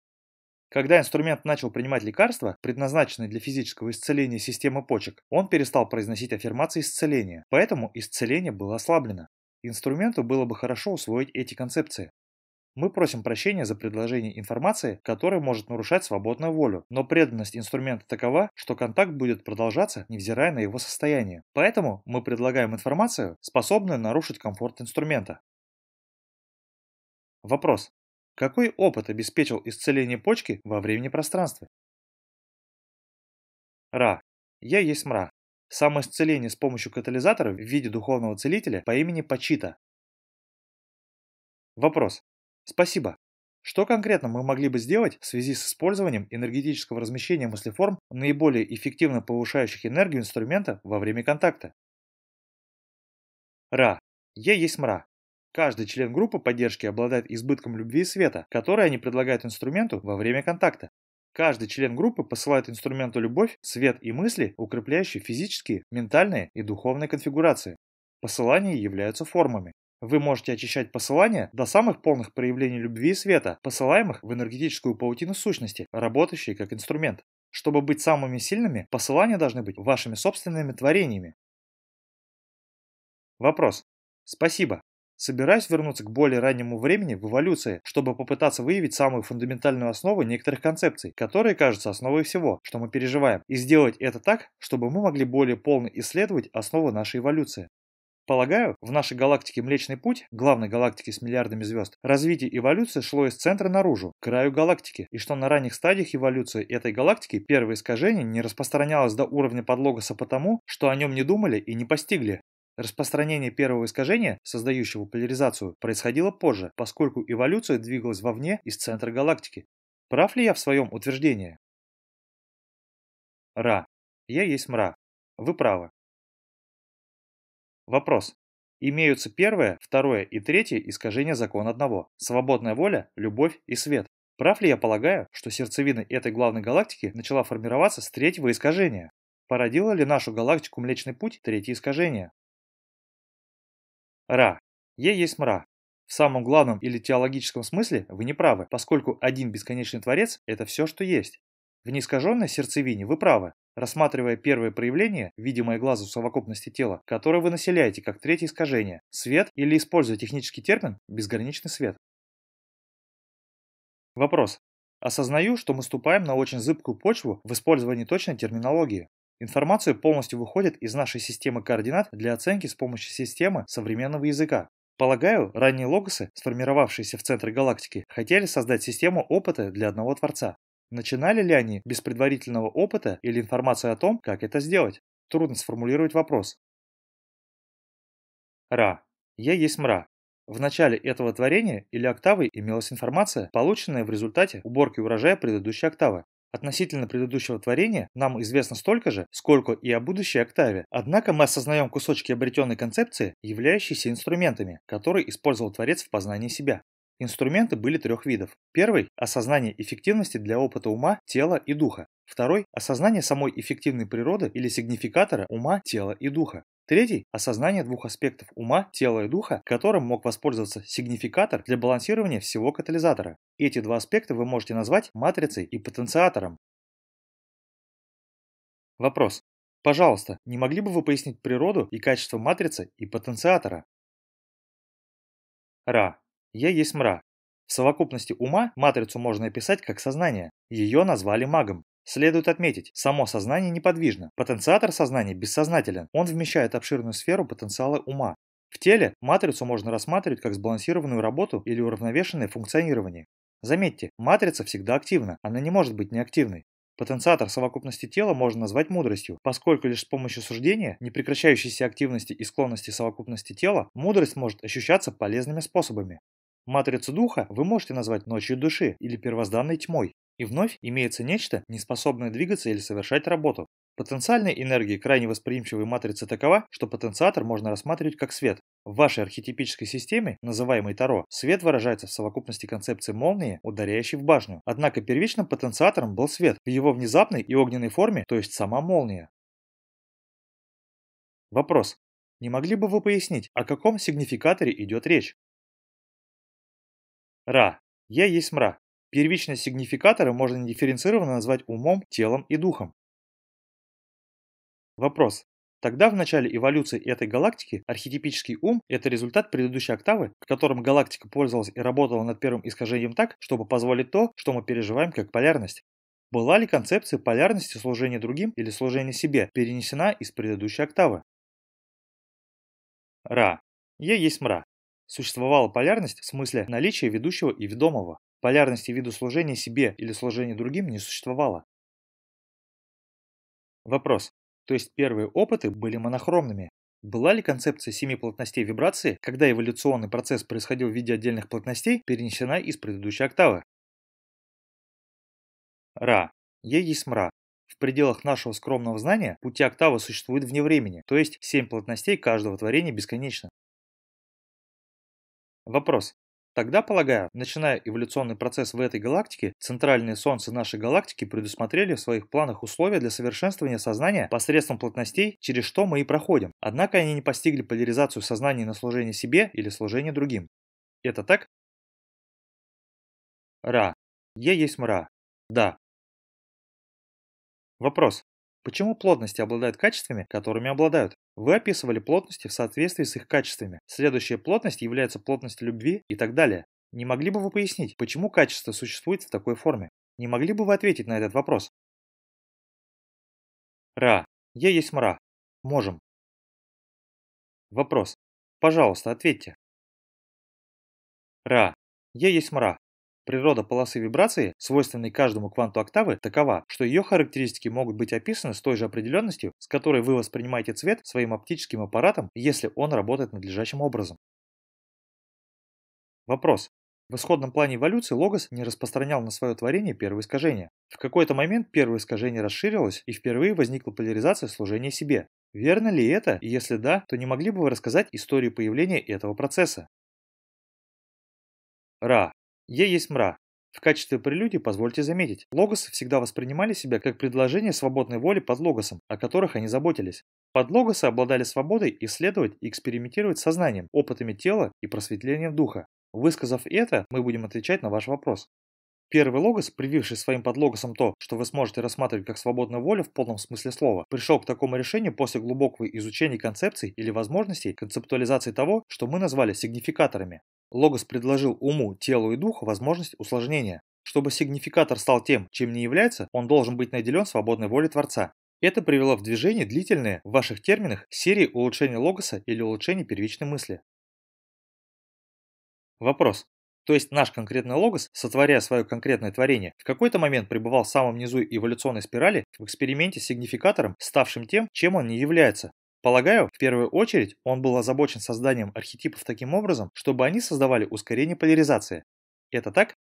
Когда инструмент начал принимать лекарства, предназначенные для физического исцеления системы почек, он перестал произносить аффирмации исцеления, поэтому исцеление было ослаблено. Инструменту было бы хорошо усвоить эти концепции. Мы просим прощения за предложение информации, которая может нарушать свободную волю, но преданность инструмента такова, что контакт будет продолжаться, невзирая на его состояние. Поэтому мы предлагаем информацию, способную нарушить комфорт инструмента. Вопрос. Какой опыт обеспечил исцеление почки во времени пространстве? Ра. Я есть мра. Самоисцеление с помощью катализатора в виде духовного целителя по имени Пачита. Вопрос. Спасибо. Что конкретно мы могли бы сделать в связи с использованием энергетического размещения мыслеформ, наиболее эффективно повышающих энергию инструмента во время контакта? Ра. Я есть мра. Каждый член группы поддержки обладает избытком любви и света, который они предлагают инструменту во время контакта. Каждый член группы посылает инструменту любовь, свет и мысли, укрепляющие физические, ментальные и духовные конфигурации. Посылания являются формами. Вы можете очищать посылания до самых полных проявлений любви и света, посылаемых в энергетическую паутину сущности, работающей как инструмент. Чтобы быть самыми сильными, посылания должны быть вашими собственными творениями. Вопрос. Спасибо. Собираюсь вернуться к более раннему времени в эволюции, чтобы попытаться выявить самую фундаментальную основу некоторых концепций, которые кажутся основой всего, что мы переживаем, и сделать это так, чтобы мы могли более полно исследовать основы нашей эволюции. Полагаю, в нашей галактике Млечный Путь, главной галактике с миллиардами звезд, развитие эволюции шло из центра наружу, к краю галактики, и что на ранних стадиях эволюции этой галактики первое искажение не распространялось до уровня подлогоса потому, что о нем не думали и не постигли, Распространение первого искажения, создающего поляризацию, происходило позже, поскольку эволюция двигалась вовне из центра галактики. Прав ли я в своем утверждении? Ра. Я есть мра. Вы правы. Вопрос. Имеются первое, второе и третье искажения закона одного. Свободная воля, любовь и свет. Прав ли я полагаю, что сердцевина этой главной галактики начала формироваться с третьего искажения? Породило ли нашу галактику Млечный Путь третье искажение? Ра. Е есть мра. В самом главном или теологическом смысле вы не правы, поскольку один бесконечный Творец – это все, что есть. В неискаженной сердцевине вы правы, рассматривая первое проявление, видимое глазу в совокупности тела, которое вы населяете как третье искажение – свет или, используя технический термин, безграничный свет. Вопрос. Осознаю, что мы ступаем на очень зыбкую почву в использовании точной терминологии. Информация полностью выходит из нашей системы координат для оценки с помощью системы современного языка. Полагаю, ранние логосы, сформировавшиеся в центре галактики, хотели создать систему опыта для одного Творца. Начинали ли они без предварительного опыта или информации о том, как это сделать? Трудно сформулировать вопрос. Ра. Я есть мра. В начале этого творения или октавы имелась информация, полученная в результате уборки урожая предыдущей октавы. Относительно предыдущего творения нам известно столько же, сколько и о будущей октаве. Однако мы осознаем кусочки обретенной концепции, являющиеся инструментами, которые использовал Творец в познании себя. Инструменты были трех видов. Первый – осознание эффективности для опыта ума, тела и духа. Второй – осознание самой эффективной природы или сигнификатора ума, тела и духа. Третий – осознание двух аспектов ума, тела и духа, которым мог воспользоваться сигнификатор для балансирования всего катализатора. Эти два аспекта вы можете назвать матрицей и потенциатором. Вопрос. Пожалуйста, не могли бы вы пояснить природу и качество матрицы и потенциатора? Ра. Я есть мра. В совокупности ума матрицу можно описать как сознание. Ее назвали магом. Следует отметить, само сознание неподвижно. Потенциатор сознания бессознателен. Он вмещает обширную сферу потенциала ума. В теле матрицу можно рассматривать как сбалансированную работу или уравновешенное функционирование. Заметьте, матрица всегда активна, она не может быть неактивной. Потенциатор совокупности тела можно назвать мудростью, поскольку лишь с помощью суждения, непрекращающейся активности и склонности совокупности тела, мудрость может ощущаться полезными способами. Матрицу духа вы можете назвать ночью души или первозданной тьмой. И вновь имеется нечто, неспособное двигаться или совершать работу. Потенциальная энергия крайне восприимчивой матрицы такова, что потенциатор можно рассматривать как свет. В вашей архетипической системе, называемой Таро, свет выражается в совокупности концепции молнии, ударяющей в башню. Однако первичным потенциатором был свет в его внезапной и огненной форме, то есть сама молния. Вопрос. Не могли бы вы пояснить, о каком сигнификаторе идет речь? Ра. Я есть мра. Первичные сигнификаторы можно дифференцированно назвать умом, телом и духом. Вопрос. Тогда в начале эволюции этой галактики архетипический ум – это результат предыдущей октавы, в котором галактика пользовалась и работала над первым искажением так, чтобы позволить то, что мы переживаем как полярность. Была ли концепция полярности служения другим или служения себе перенесена из предыдущей октавы? Ра. Я есть мра. Существовала полярность в смысле наличия ведущего и ведомого. Полярности виду служения себе или служения другим не существовало. Вопрос. То есть первые опыты были монохромными. Была ли концепция семи плотностей вибрации, когда эволюционный процесс происходил в виде отдельных плотностей, перенесена из предыдущей октавы? Ра. Е есть мра. В пределах нашего скромного знания пути октавы существуют вне времени, то есть семь плотностей каждого творения бесконечно. Вопрос. Тогда, полагаю, начиная эволюционный процесс в этой галактике, центральные солнца нашей галактики предусмотрели в своих планах условия для совершенствования сознания посредством плотностей, через что мы и проходим. Однако они не постигли поляризацию сознания на служение себе или служение другим. Это так? Ра. Е есть мра. Да. Вопрос. Почему плотности обладают качествами, которыми обладают? Вы описывали плотности в соответствии с их качествами. Следующая плотность является плотностью любви и так далее. Не могли бы вы пояснить, почему качество существует в такой форме? Не могли бы вы ответить на этот вопрос? Ра. Я есть мра. Можем. Вопрос. Пожалуйста, ответьте. Ра. Я есть мра. Природа полосы вибрации, свойственной каждому кванту октавы, такова, что ее характеристики могут быть описаны с той же определенностью, с которой вы воспринимаете цвет своим оптическим аппаратом, если он работает надлежащим образом. Вопрос. В исходном плане эволюции Логос не распространял на свое творение первое искажение. В какой-то момент первое искажение расширилось, и впервые возникла поляризация служения себе. Верно ли это? И если да, то не могли бы вы рассказать историю появления этого процесса? Ра. Е есть мра. В качестве прелюдии позвольте заметить, логосы всегда воспринимали себя как предложение свободной воли под логосом, о которых они заботились. Под логосы обладали свободой исследовать и экспериментировать сознанием, опытами тела и просветлением духа. Высказав это, мы будем отвечать на ваш вопрос. Первый логос, прививший своим подлогосом то, что вы сможете рассматривать как свободную волю в полном смысле слова, пришел к такому решению после глубокого изучения концепций или возможностей концептуализации того, что мы назвали сигнификаторами. Логос предложил уму, телу и духу возможность усложнения. Чтобы сигнификатор стал тем, чем не является, он должен быть наделен свободной волей Творца. Это привело в движение длительные, в ваших терминах, серии улучшения логоса или улучшения первичной мысли. Вопрос. То есть наш конкретный логос, сотворяя свое конкретное творение, в какой-то момент пребывал в самом низу эволюционной спирали в эксперименте с сигнификатором, ставшим тем, чем он не является. Полагаю, в первую очередь он был озабочен созданием архетипов таким образом, чтобы они создавали ускорение поляризации. Это так?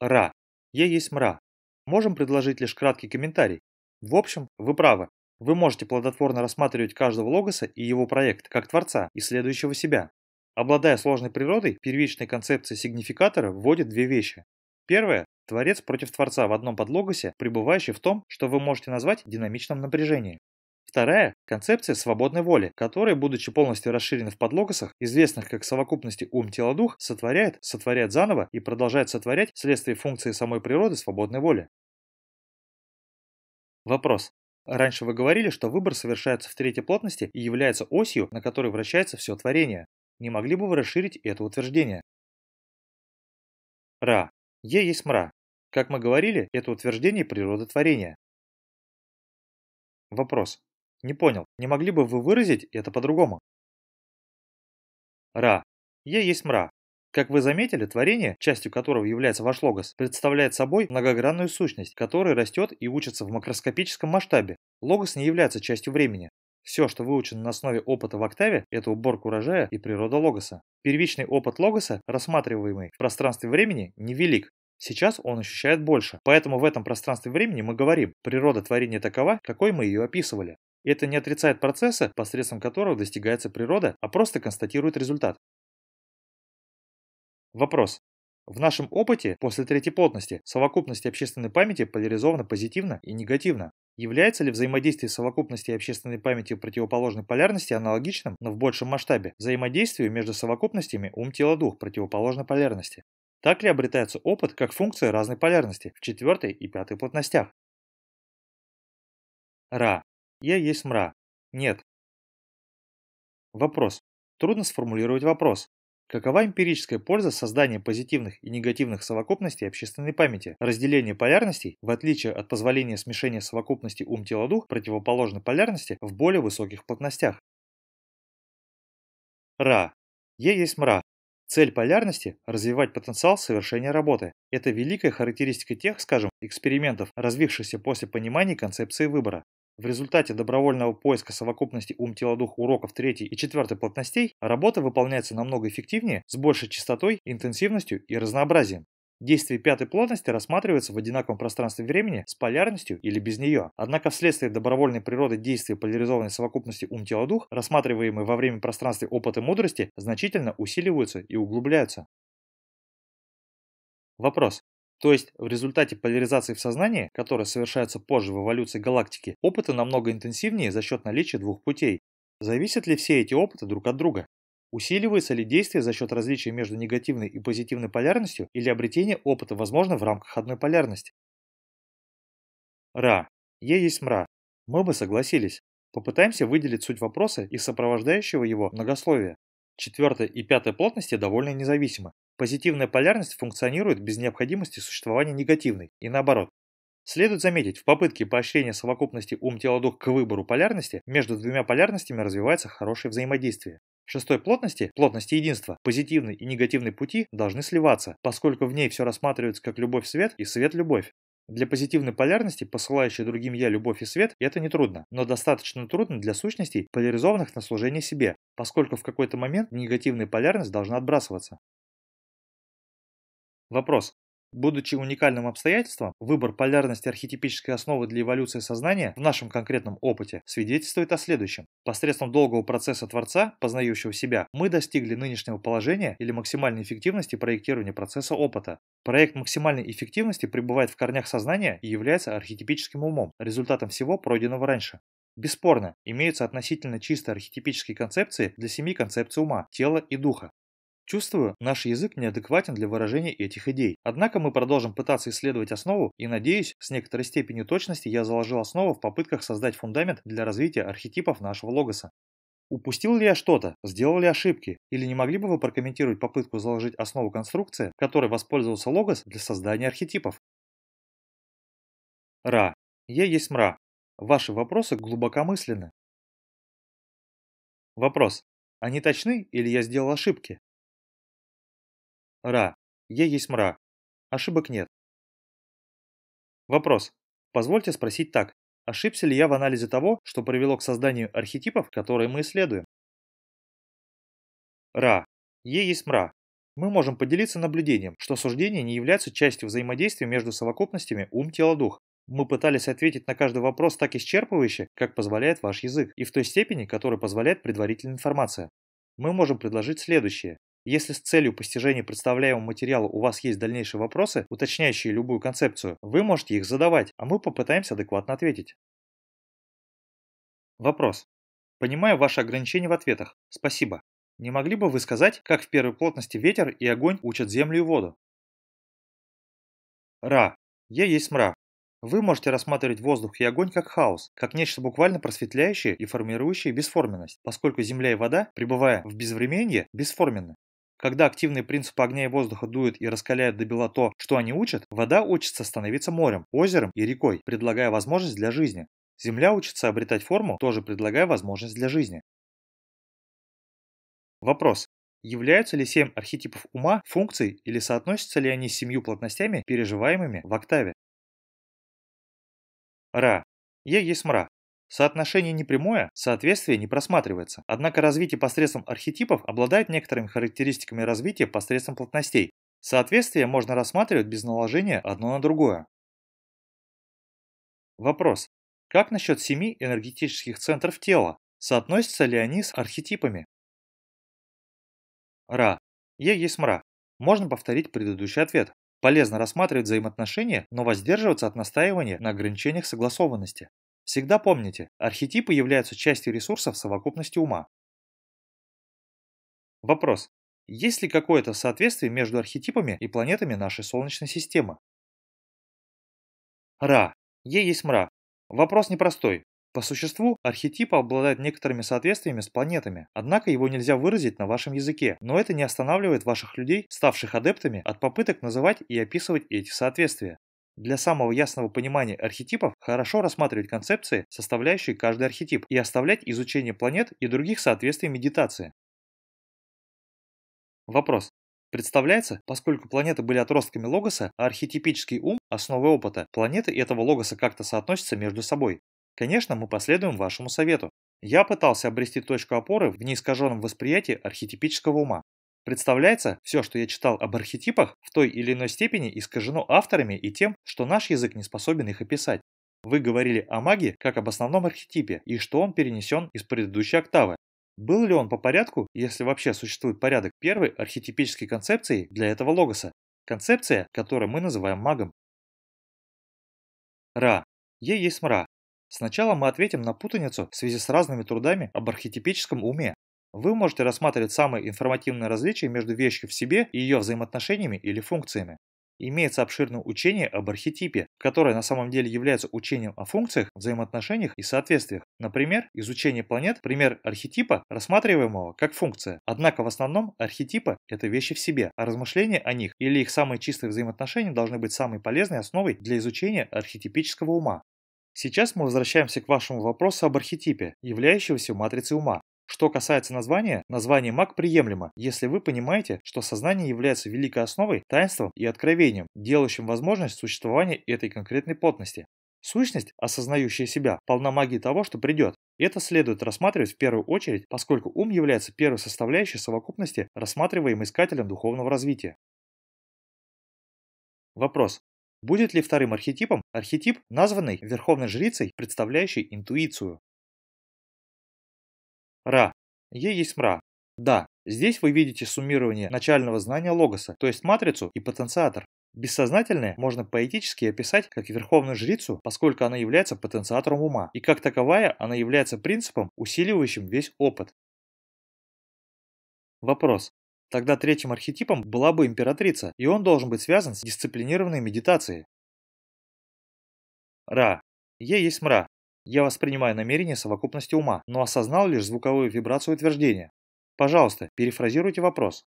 Ра. Я есть мра. Можем предложить лишь краткий комментарий. В общем, вы правы. Вы можете плодотворно рассматривать каждого логоса и его проект как творца, исследующего себя. Обладая сложной природой, первичная концепция сигнификатора вводит две вещи. Первое – творец против творца в одном подлогосе, пребывающий в том, что вы можете назвать динамичным напряжением. Вторая – концепция свободной воли, которая, будучи полностью расширена в подлогосах, известных как совокупности ум-тело-дух, сотворяет, сотворяет заново и продолжает сотворять вследствие функции самой природы свободной воли. Вопрос. Раньше вы говорили, что выбор совершается в третьей плотности и является осью, на которой вращается все творение. Не могли бы вы расширить это утверждение? Ра. Е есть мра. Как мы говорили, это утверждение природотворения. Вопрос. Не понял, не могли бы вы выразить это по-другому? Ра. Е есть мра. Как вы заметили, творение, частью которого является ваш логос, представляет собой многогранную сущность, которая растет и учится в макроскопическом масштабе. Логос не является частью времени. Все, что выучено на основе опыта в октаве, это уборка урожая и природа логоса. Первичный опыт логоса, рассматриваемый в пространстве времени, невелик. Сейчас он ощущает больше. Поэтому в этом пространстве времени мы говорим, природа творения такова, какой мы ее описывали. Это не отрицает процесса, посредством которого достигается природа, а просто констатирует результат. Вопрос. В нашем опыте после третьей плотности совокупность общественной памяти поляризована позитивно и негативно. Является ли взаимодействие совокупности общественной памяти противоположной полярности аналогичным, но в большем масштабе, взаимодействию между совокупностями ум-тело-дух противоположной полярности? Так ли обретается опыт как функция разной полярности в четвертой и пятой плотностях? Ра. Я есть мра. Нет. Вопрос. Трудно сформулировать вопрос. Какова эмпирическая польза создания позитивных и негативных совокупностей общественной памяти, разделения полярностей, в отличие от позволения смешения совокупности ум-тело-дух противоположной полярности в более высоких плотностях? Ра. Е есть мра. Цель полярности – развивать потенциал совершения работы. Это великая характеристика тех, скажем, экспериментов, развившихся после понимания концепции выбора. В результате добровольного поиска совокупности ум-тело-дух уроков третьей и четвертой плотностей работа выполняется намного эффективнее, с большей частотой, интенсивностью и разнообразием. Действие пятой плотности рассматривается в одинаковом пространстве времени с полярностью или без нее. Однако вследствие добровольной природы действия поляризованной совокупности ум-тело-дух, рассматриваемые во время пространства опыта мудрости, значительно усиливаются и углубляются. Вопрос. То есть в результате поляризации в сознании, которая совершается позже в эволюции галактики, опыты намного интенсивнее за счет наличия двух путей. Зависят ли все эти опыты друг от друга? Усиливается ли действие за счет различия между негативной и позитивной полярностью или обретение опыта возможно в рамках одной полярности? Ра. Е есть мра. Мы бы согласились. Попытаемся выделить суть вопроса из сопровождающего его многословия. Четвертая и пятая плотности довольно независимы. Позитивная полярность функционирует без необходимости существования негативной, и наоборот. Следует заметить, в попытке поощрения совокупности ум-тело-дух к выбору полярности, между двумя полярностями развивается хорошее взаимодействие. В шестой плотности, плотности единства, позитивный и негативный пути должны сливаться, поскольку в ней все рассматривается как любовь-свет и свет-любовь. Для позитивной полярности, посылающей другим я любовь и свет, это нетрудно, но достаточно трудно для сущностей, поляризованных на служение себе, поскольку в какой-то момент негативная полярность должна отбрасываться. Вопрос. Будучи уникальным обстоятельством, выбор полярности архетипической основы для эволюции сознания в нашем конкретном опыте свидетельствует о следующем. Посредством долгого процесса Творца, познающего себя, мы достигли нынешнего положения или максимальной эффективности проектирования процесса опыта. Проект максимальной эффективности пребывает в корнях сознания и является архетипическим умом, результатом всего пройденного раньше. Бесспорно, имеются относительно чисто архетипические концепции для семи концепций ума, тела и духа. Чувствую, наш язык неадекватен для выражения этих идей. Однако мы продолжим пытаться исследовать основу и, надеюсь, с некоторой степенью точности я заложил основу в попытках создать фундамент для развития архетипов нашего логоса. Упустил ли я что-то? Сделал ли ошибки? Или не могли бы вы прокомментировать попытку заложить основу конструкции, которой воспользовался логос для создания архетипов? Ра. Я есть мра. Ваши вопросы глубокомысленны. Вопрос. Они точны или я сделал ошибки? Ра. Е есть мра. Ошибок нет. Вопрос. Позвольте спросить так. Ошибся ли я в анализе того, что привело к созданию архетипов, которые мы исследуем? Ра. Е есть мра. Мы можем поделиться наблюдением, что суждения не являются частью взаимодействия между совокупностями ум-тело-дух. Мы пытались ответить на каждый вопрос так исчерпывающе, как позволяет ваш язык, и в той степени, которой позволяет предварительная информация. Мы можем предложить следующее. Если с целью постижения представляемого материала у вас есть дальнейшие вопросы, уточняющие любую концепцию, вы можете их задавать, а мы попытаемся адекватно ответить. Вопрос. Понимаю ваши ограничения в ответах. Спасибо. Не могли бы вы сказать, как в первой плотности ветер и огонь учат землю и воду? Ра. Я есть мра. Вы можете рассматривать воздух и огонь как хаос, как нечто буквально просветляющее и формирующее бесформенность, поскольку земля и вода, пребывая в безвременье, бесформенны. Когда активные принципы огня и воздуха дуют и раскаляют до бела то, что они учат, вода учится становиться морем, озером и рекой, предлагая возможность для жизни. Земля учится обретать форму, тоже предлагая возможность для жизни. Вопрос. Являются ли семь архетипов ума функцией или соотносятся ли они с семью плотностями, переживаемыми в октаве? Ра. Е есть мра. Соотношение непрямое, соответствие не просматривается. Однако развитие посредством архетипов обладает некоторыми характеристиками развития посредством плотностей. Соответствие можно рассматривать без наложения одно на другое. Вопрос. Как насчет семи энергетических центров тела? Соотносятся ли они с архетипами? Ра. Е есть мра. Можно повторить предыдущий ответ. Полезно рассматривать взаимоотношения, но воздерживаться от настаивания на ограничениях согласованности. Всегда помните, архетипы являются частью ресурсов совокупности ума. Вопрос. Есть ли какое-то соответствие между архетипами и планетами нашей Солнечной системы? Ра. Е есть мра. Вопрос непростой. По существу, архетип обладает некоторыми соответствиями с планетами, однако его нельзя выразить на вашем языке, но это не останавливает ваших людей, ставших адептами, от попыток называть и описывать эти соответствия. Для самого ясного понимания архетипов хорошо рассматривать концепции, составляющие каждый архетип, и оставлять изучение планет и других соответствий медитации. Вопрос. Представляется, поскольку планеты были отростками логоса, а архетипический ум – основой опыта, планеты этого логоса как-то соотносятся между собой. Конечно, мы последуем вашему совету. Я пытался обрести точку опоры в неискаженном восприятии архетипического ума. Представляется, все, что я читал об архетипах, в той или иной степени искажено авторами и тем, что наш язык не способен их описать. Вы говорили о маге как об основном архетипе и что он перенесен из предыдущей октавы. Был ли он по порядку, если вообще существует порядок первой архетипической концепции для этого логоса? Концепция, которую мы называем магом. Ра. Е есть мра. Сначала мы ответим на путаницу в связи с разными трудами об архетипическом уме. Вы можете рассматривать самые информативные различия между вещью в себе и ее взаимоотношениями или функциями. Имеется обширное учение об архетипе, которое на самом деле является учением о функциях, взаимоотношениях и соответствиях. Например, изучение планет – пример архетипа, рассматриваемого как функция. Однако в основном архетипы – это вещи в себе, а размышления о них или их самые чистые взаимоотношения должны быть самой полезной основой для изучения архетипического ума. Сейчас мы возвращаемся к вашему вопросу об архетипе, являющегося матрицей ума. Что касается названия, название маг приемлемо, если вы понимаете, что сознание является великой основой, таинством и откровением, делающим возможность существования этой конкретной плотности. Сущность, осознающая себя, полна магии того, что придет. Это следует рассматривать в первую очередь, поскольку ум является первой составляющей совокупности, рассматриваемой искателем духовного развития. Вопрос. Будет ли вторым архетипом архетип, названный верховной жрицей, представляющий интуицию? Ра. Е есть мра. Да, здесь вы видите суммирование начального знания логоса, то есть матрицу и потенциатор. Бессознательное можно поэтически описать как верховную жрицу, поскольку она является потенциатором ума, и как таковая она является принципом, усиливающим весь опыт. Вопрос. Тогда третьим архетипом была бы императрица, и он должен быть связан с дисциплинированной медитацией. Ра. Е есть мра. Я воспринимаю намерение совокупности ума, но осознал лишь звуковую вибрацию утверждения. Пожалуйста, перефразируйте вопрос.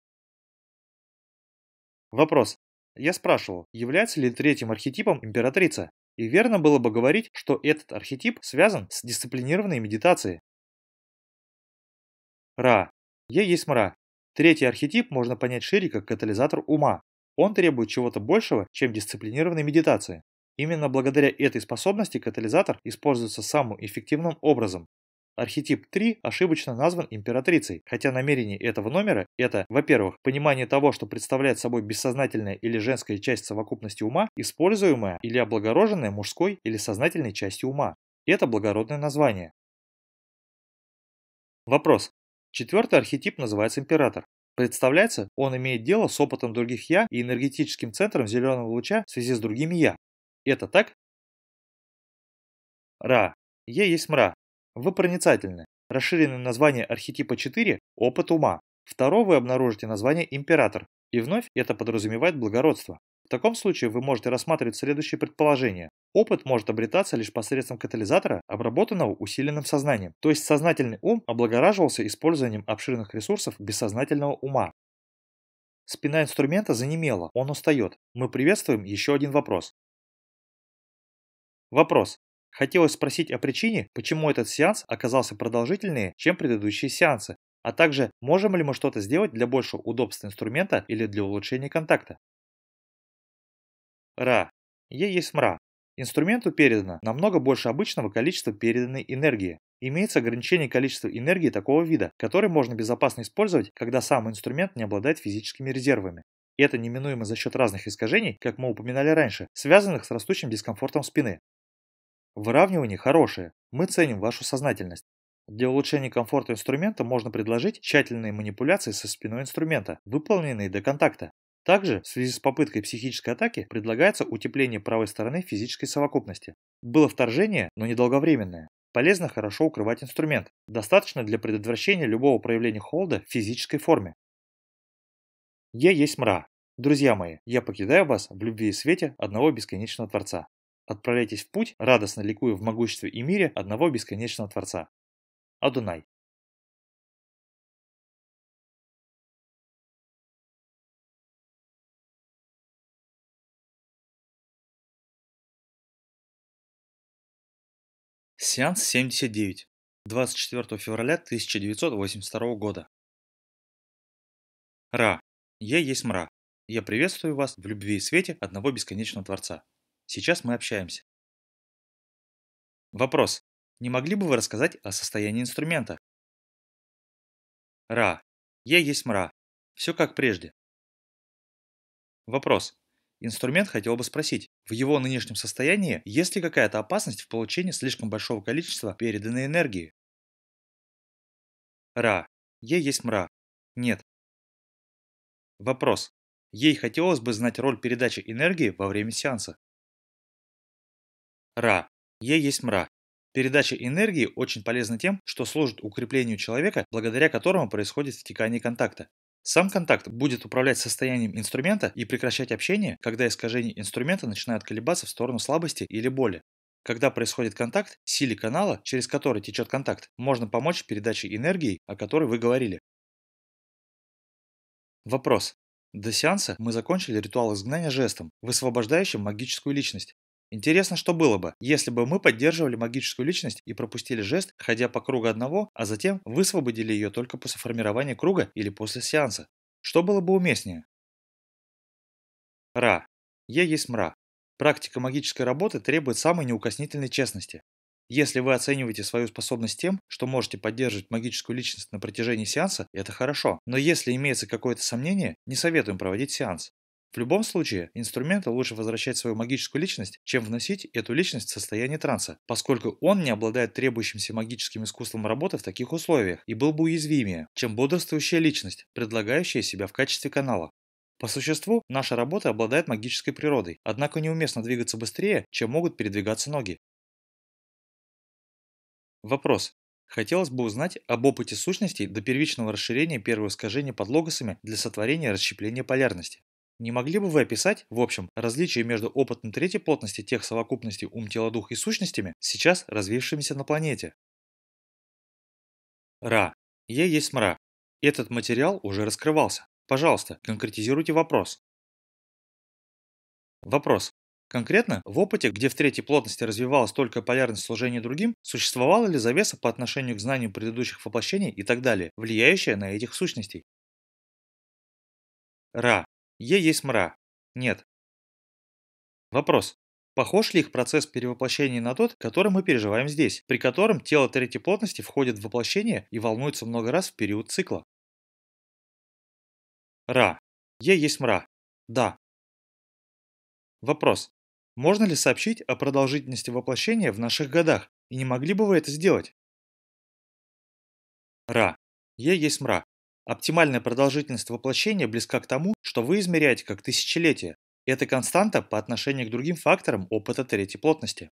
Вопрос. Я спрашивал, является ли третьим архетипом императрица? И верно было бы говорить, что этот архетип связан с дисциплинированной медитацией. Ра. Е есть мра. Третий архетип можно понять шире как катализатор ума. Он требует чего-то большего, чем дисциплинированной медитации. Именно благодаря этой способности катализатор используется самым эффективным образом. Архетип 3 ошибочно назван императрицей, хотя намерение этого номера – это, во-первых, понимание того, что представляет собой бессознательная или женская часть совокупности ума, используемая или облагороженная мужской или сознательной частью ума. Это благородное название. Вопрос. Четвертый архетип называется император. Представляется, он имеет дело с опытом других «я» и энергетическим центром зеленого луча в связи с другими «я». Это так? Ра. Е есть мра. Вы проницательны. Расширенное название архетипа 4 – опыт ума. Второго вы обнаружите название император. И вновь это подразумевает благородство. В таком случае вы можете рассматривать следующее предположение. Опыт может обретаться лишь посредством катализатора, обработанного усиленным сознанием. То есть сознательный ум облагораживался использованием обширных ресурсов бессознательного ума. Спина инструмента занемела, он устает. Мы приветствуем еще один вопрос. Вопрос. Хотелось спросить о причине, почему этот сеанс оказался продолжительнее, чем предыдущие сеансы, а также можем ли мы что-то сделать для большего удобства инструмента или для улучшения контакта. Ра. Е есть мра. Инструменту передано намного больше обычного количества переданной энергии. Имеется ограничение количества энергии такого вида, который можно безопасно использовать, когда сам инструмент не обладает физическими резервами. И это неминуемо за счет разных искажений, как мы упоминали раньше, связанных с растущим дискомфортом спины. Выравнивание хорошее, мы ценим вашу сознательность. Для улучшения комфорта инструмента можно предложить тщательные манипуляции со спиной инструмента, выполненные до контакта. Также в связи с попыткой психической атаки предлагается утепление правой стороны физической совокупности. Было вторжение, но недолговременное. Полезно хорошо укрывать инструмент. Достаточно для предотвращения любого проявления холода в физической форме. Я есть мра. Друзья мои, я покидаю вас в любви и свете одного бесконечного Творца. Отправляйтесь в путь, радостно ликуя в могуществе и мире одного бесконечного Творца. Адунай. Сеанс 79. 24 февраля 1982 года. Ра. Я есть мра. Я приветствую вас в любви и свете одного бесконечного Творца. Сейчас мы общаемся. Вопрос. Не могли бы вы рассказать о состоянии инструмента? Ра. Я есть мра. Все как прежде. Вопрос. Инструмент хотел бы спросить, в его нынешнем состоянии есть ли какая-то опасность в получении слишком большого количества переданной энергии? Ра. Ей есть мра. Нет. Вопрос. Ей хотелось бы знать роль передачи энергии во время сеанса. Ра. Ей есть мра. Передача энергии очень полезна тем, что служит укреплению человека, благодаря которому происходит втекание контакта. Сам контакт будет управлять состоянием инструмента и прекращать общение, когда искажения инструмента начинают колебаться в сторону слабости или боли. Когда происходит контакт, силе канала, через который течет контакт, можно помочь передаче энергии, о которой вы говорили. Вопрос. До сеанса мы закончили ритуал изгнания жестом, высвобождающим магическую личность. Интересно, что было бы, если бы мы поддерживали магическую личность и пропустили жест, ходя по кругу одного, а затем высвободили ее только после формирования круга или после сеанса. Что было бы уместнее? Ра. Я есть мра. Практика магической работы требует самой неукоснительной честности. Если вы оцениваете свою способность тем, что можете поддерживать магическую личность на протяжении сеанса, это хорошо. Но если имеется какое-то сомнение, не советуем проводить сеанс. В любом случае, инструменту лучше возвращать свою магическую личность, чем вносить эту личность в состояние транса, поскольку он не обладает требующимся магическим искусством работы в таких условиях и был бы уязвимее, чем бодрствующая личность, предлагающая себя в качестве канала. По существу, наша работа обладает магической природой, однако неуместно двигаться быстрее, чем могут передвигаться ноги. Вопрос. Хотелось бы узнать об опыте сущностей до первичного расширения первого искажения под логосами для сотворения расщепления полярности. Не могли бы вы описать, в общем, различия между опытом третьей плотности тех совокупностей ум, тело, дух и сущностями, сейчас развившимися на планете? Ра. Я есть мра. Этот материал уже раскрывался. Пожалуйста, конкретизируйте вопрос. Вопрос. Конкретно, в опыте, где в третьей плотности развивалась только полярность служения другим, существовала ли завеса по отношению к знанию предыдущих воплощений и так далее, влияющая на этих сущностей? Ра. Е есть мра. Нет. Вопрос. Похож ли их процесс перевоплощения на тот, который мы переживаем здесь, при котором тело третьей плотности входит в воплощение и волнуется много раз в период цикла? Ра. Е есть мра. Да. Вопрос. Можно ли сообщить о продолжительности воплощения в наших годах, и не могли бы вы это сделать? Ра. Е есть мра. Оптимальная продолжительность воплощения близка к тому, что вы измеряете как тысячелетие. Это константа по отношению к другим факторам опыта третьей плотности.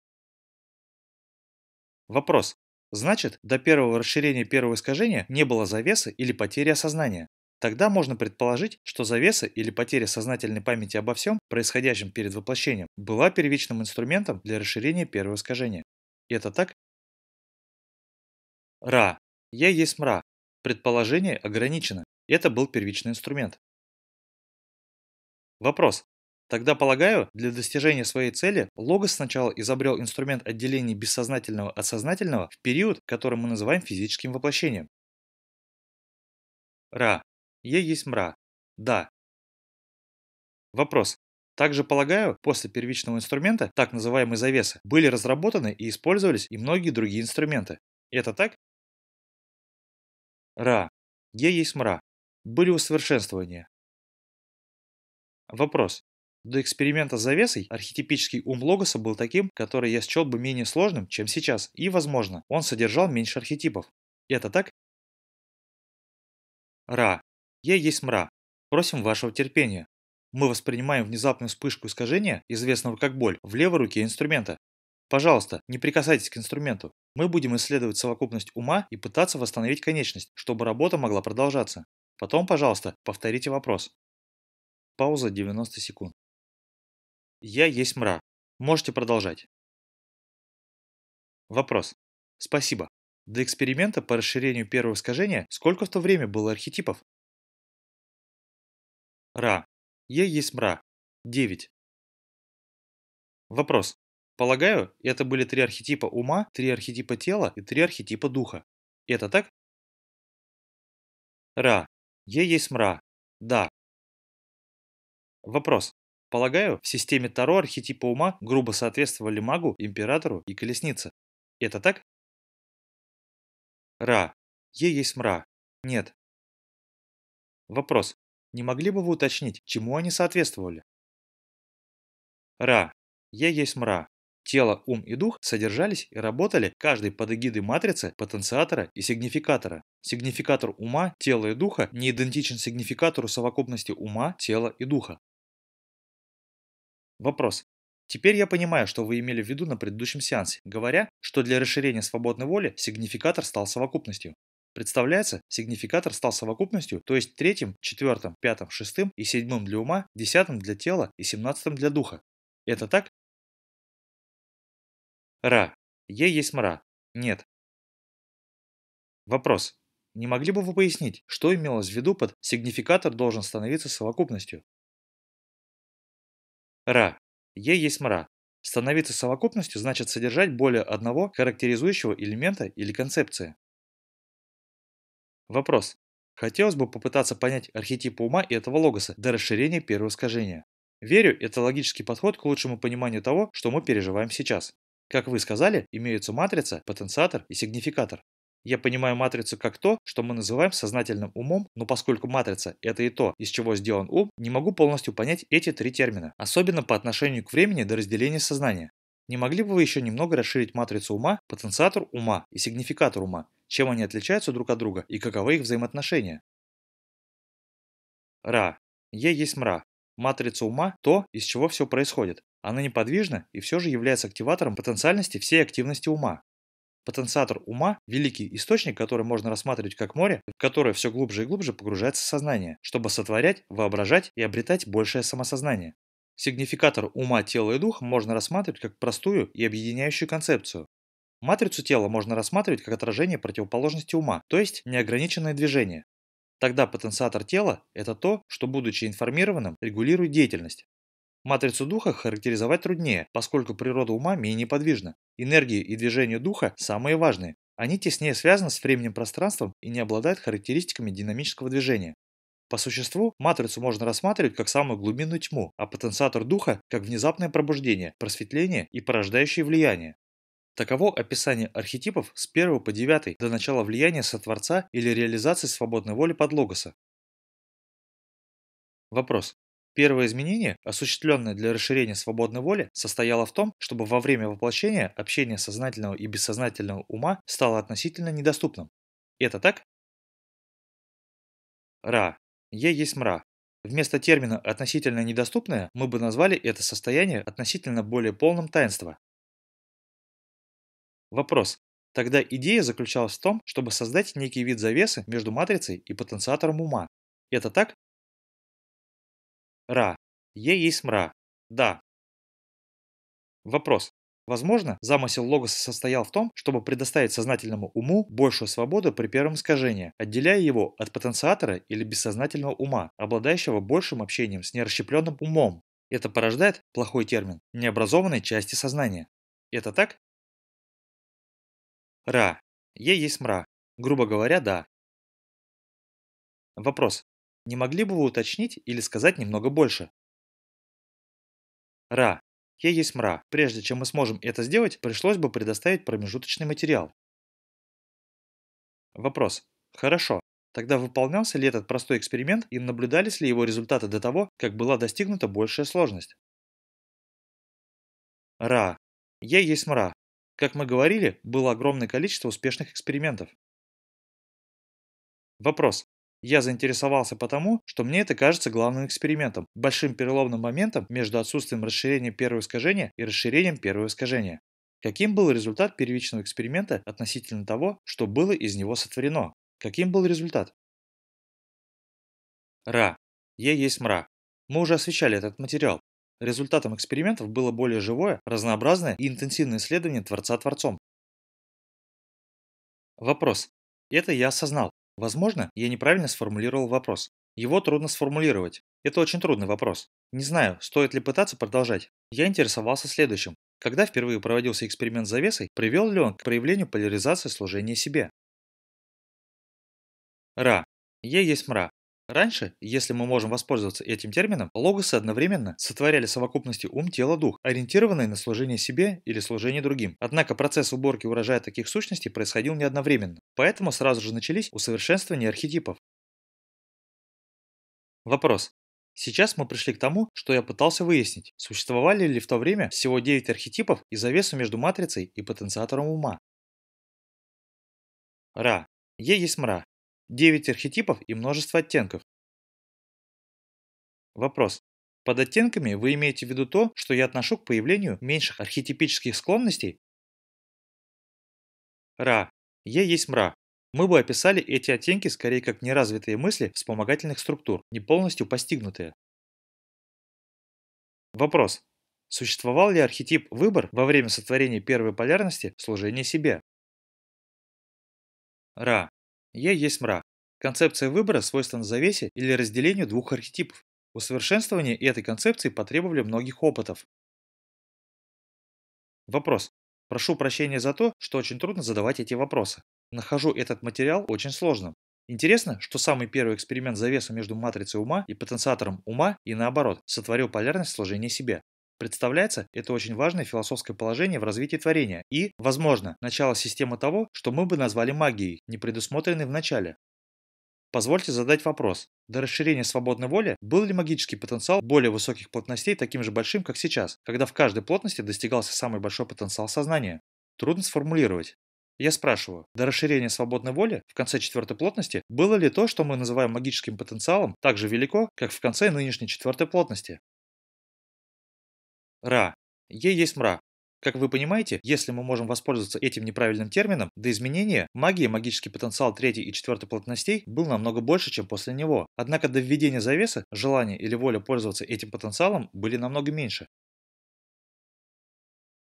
Вопрос. Значит, до первого расширения первого искажения не было завесы или потери осознания. Тогда можно предположить, что завеса или потеря сознательной памяти обо всем, происходящем перед воплощением, была первичным инструментом для расширения первого искажения. И это так? Ра. Я есть мра. Предположение ограничено. Это был первичный инструмент. Вопрос. Тогда, полагаю, для достижения своей цели Логос сначала изобрел инструмент отделения бессознательного от сознательного в период, который мы называем физическим воплощением. Ра. Е есть мра. Да. Вопрос. Также, полагаю, после первичного инструмента, так называемой завесы, были разработаны и использовались и многие другие инструменты. Это так? Ра. Е есть мра. Были усовершенствования. Вопрос. До эксперимента с завесой архетипический ум Логоса был таким, который я счел бы менее сложным, чем сейчас, и, возможно, он содержал меньше архетипов. Это так? Ра. Я есть мра. Просим вашего терпения. Мы воспринимаем внезапную вспышку искажения, известного как боль, в левой руке инструмента. Пожалуйста, не прикасайтесь к инструменту. Мы будем исследовать совокупность ума и пытаться восстановить конечность, чтобы работа могла продолжаться. Потом, пожалуйста, повторите вопрос. Пауза 90 секунд. Я есть мра. Можете продолжать. Вопрос. Спасибо. До эксперимента по расширению первого искажения сколько в то время было архетипов? Ра. Е есть мра. 9. Вопрос. Полагаю, это были три архетипа ума, три архетипа тела и три архетипа духа. Это так? Ра. Е есть мра. Да. Вопрос. Полагаю, в системе Таро архетипа ума грубо соответствовали магу, императору и колеснице. Это так? Ра. Е есть мра. Нет. Вопрос. Не могли бы вы уточнить, чему они соответствовали? Ра. Е есть мра. Тело, ум и дух содержались и работали каждый под эгидой матрицы, потенциатора и сигнификатора. Сигнификатор ума, тела и духа не идентичен сигнификатору совокупности ума, тела и духа. Вопрос. Теперь я понимаю, что вы имели в виду на предыдущем сеансе, говоря, что для расширения свободной воли сигнификатор стал совокупностью. Представляется, сигнификатор стал совокупностью, то есть третьим, четвертым, пятым, шестым и седьмым для ума, десятым для тела и семнадцатым для духа. Это так? Ра. Е есть мра. Нет. Вопрос. Не могли бы вы пояснить, что имелось в виду под «сигнификатор должен становиться совокупностью»? Ра. Е есть мра. Становиться совокупностью значит содержать более одного характеризующего элемента или концепции. Вопрос. Хотелось бы попытаться понять архетипы ума и этого логоса до расширения первого искажения. Верю, это логический подход к лучшему пониманию того, что мы переживаем сейчас. Как вы сказали, имеются матрица, потенциатор и сигнификатор. Я понимаю матрицу как то, что мы называем сознательным умом, но поскольку матрица – это и то, из чего сделан ум, не могу полностью понять эти три термина, особенно по отношению к времени до разделения сознания. Не могли бы вы еще немного расширить матрицу ума, потенциатор ума и сигнификатор ума, чем они отличаются друг от друга и каковы их взаимоотношения? Ра. Е есть мра. Матрица ума – то, из чего все происходит. Она неподвижна и все же является активатором потенциальности всей активности ума. Потенциатор ума – великий источник, который можно рассматривать как море, в которое все глубже и глубже погружается сознание, чтобы сотворять, воображать и обретать большее самосознание. Сигнификатор ума, тела и духа можно рассматривать как простую и объединяющую концепцию. Матрицу тела можно рассматривать как отражение противоположности ума, то есть неограниченное движение. Тогда потенциатор тела – это то, что, будучи информированным, регулирует деятельность. Матрицу духа характеризовать труднее, поскольку природа ума менее подвижна. Энергия и движение духа самые важные. Они теснее связаны с временем-пространством и не обладают характеристиками динамического движения. По существу, матрицу можно рассматривать как самую глубинную тьму, а потенциатор духа – как внезапное пробуждение, просветление и порождающее влияние. Таково описание архетипов с 1 по 9 до начала влияния Сотворца или реализации свободной воли под Логоса. Вопрос. Первое изменение, осуществленное для расширения свободной воли, состояло в том, чтобы во время воплощения общение сознательного и бессознательного ума стало относительно недоступным. Это так? Ра. Е есть мра. Вместо термина «относительно недоступное» мы бы назвали это состояние относительно более полным таинства. Вопрос. Тогда идея заключалась в том, чтобы создать некий вид завесы между матрицей и потенциатором ума. Это так? Ра. Е есть мра. Да. Вопрос. Возможно, замысел логоса состоял в том, чтобы предоставить сознательному уму большую свободу при первом искажении, отделяя его от потенциатора или бессознательного ума, обладающего большим общением с нерасщепленным умом. Это порождает, плохой термин, необразованной части сознания. Это так? Ра. Е есть мра. Грубо говоря, да. Вопрос. Не могли бы вы уточнить или сказать немного больше? Ра. Е есть мра. Прежде чем мы сможем это сделать, пришлось бы предоставить промежуточный материал. Вопрос. Хорошо. Тогда выполнялся ли этот простой эксперимент и наблюдались ли его результаты до того, как была достигнута большая сложность? Ра. Е есть мра. Как мы говорили, было огромное количество успешных экспериментов. Вопрос. Я заинтересовался потому, что мне это кажется главным экспериментом, большим переломным моментом между отсутствием расширения первого искажения и расширением первого искажения. Каким был результат первичного эксперимента относительно того, что было из него сотворено? Каким был результат? Ра. Е есть мра. Мы уже освещали этот материал. Результатом экспериментов было более живое, разнообразное и интенсивное исследование Творца Творцом. Вопрос. Это я осознал. Возможно, я неправильно сформулировал вопрос. Его трудно сформулировать. Это очень трудный вопрос. Не знаю, стоит ли пытаться продолжать. Я интересовался следующим. Когда впервые проводился эксперимент с завесой, привел ли он к проявлению поляризации служения себе? Ра. Е есть мра. Раньше, если мы можем воспользоваться этим термином, логосы одновременно сотворяли совокупности ум, тело, дух, ориентированные на служение себе или служение другим. Однако процесс уборки урожая таких сущностей происходил не одновременно, поэтому сразу же начались усовершенствования архетипов. Вопрос. Сейчас мы пришли к тому, что я пытался выяснить, существовали ли в то время всего 9 архетипов и завесу между матрицей и потенциатором ума. Ра. Е есть мра. 9 архетипов и множество оттенков. Вопрос. Под оттенками вы имеете в виду то, что я отношу к появлению меньших архетипических склонностей? Ра. Е есть мра. Мы бы описали эти оттенки скорее как неразвитые мысли вспомогательных структур, не полностью постигнутые. Вопрос. Существовал ли архетип выбор во время сотворения первой полярности служения себе? Ра. Е есть мра. Концепция выбора свойственна завесе или разделению двух архетипов. Усовершенствование этой концепции потребовали многих опытов. Вопрос. Прошу прощения за то, что очень трудно задавать эти вопросы. Нахожу этот материал очень сложным. Интересно, что самый первый эксперимент завеса между матрицей ума и потенциатором ума и наоборот сотворил полярность сложения себе. Представляется, это очень важное философское положение в развитии творения и, возможно, начало системы того, что мы бы назвали магией, не предусмотренной в начале. Позвольте задать вопрос. До расширения свободной воли был ли магический потенциал более высоких плотностей таким же большим, как сейчас, когда в каждой плотности достигался самый большой потенциал сознания? Трудно сформулировать. Я спрашиваю, до расширения свободной воли в конце четвертой плотности было ли то, что мы называем магическим потенциалом, так же велико, как в конце нынешней четвертой плотности? Ра. Е есть мра. Как вы понимаете, если мы можем воспользоваться этим неправильным термином, до изменения магии магический потенциал третьей и четвертой плотностей был намного больше, чем после него. Однако до введения завесы желание или воля пользоваться этим потенциалом были намного меньше.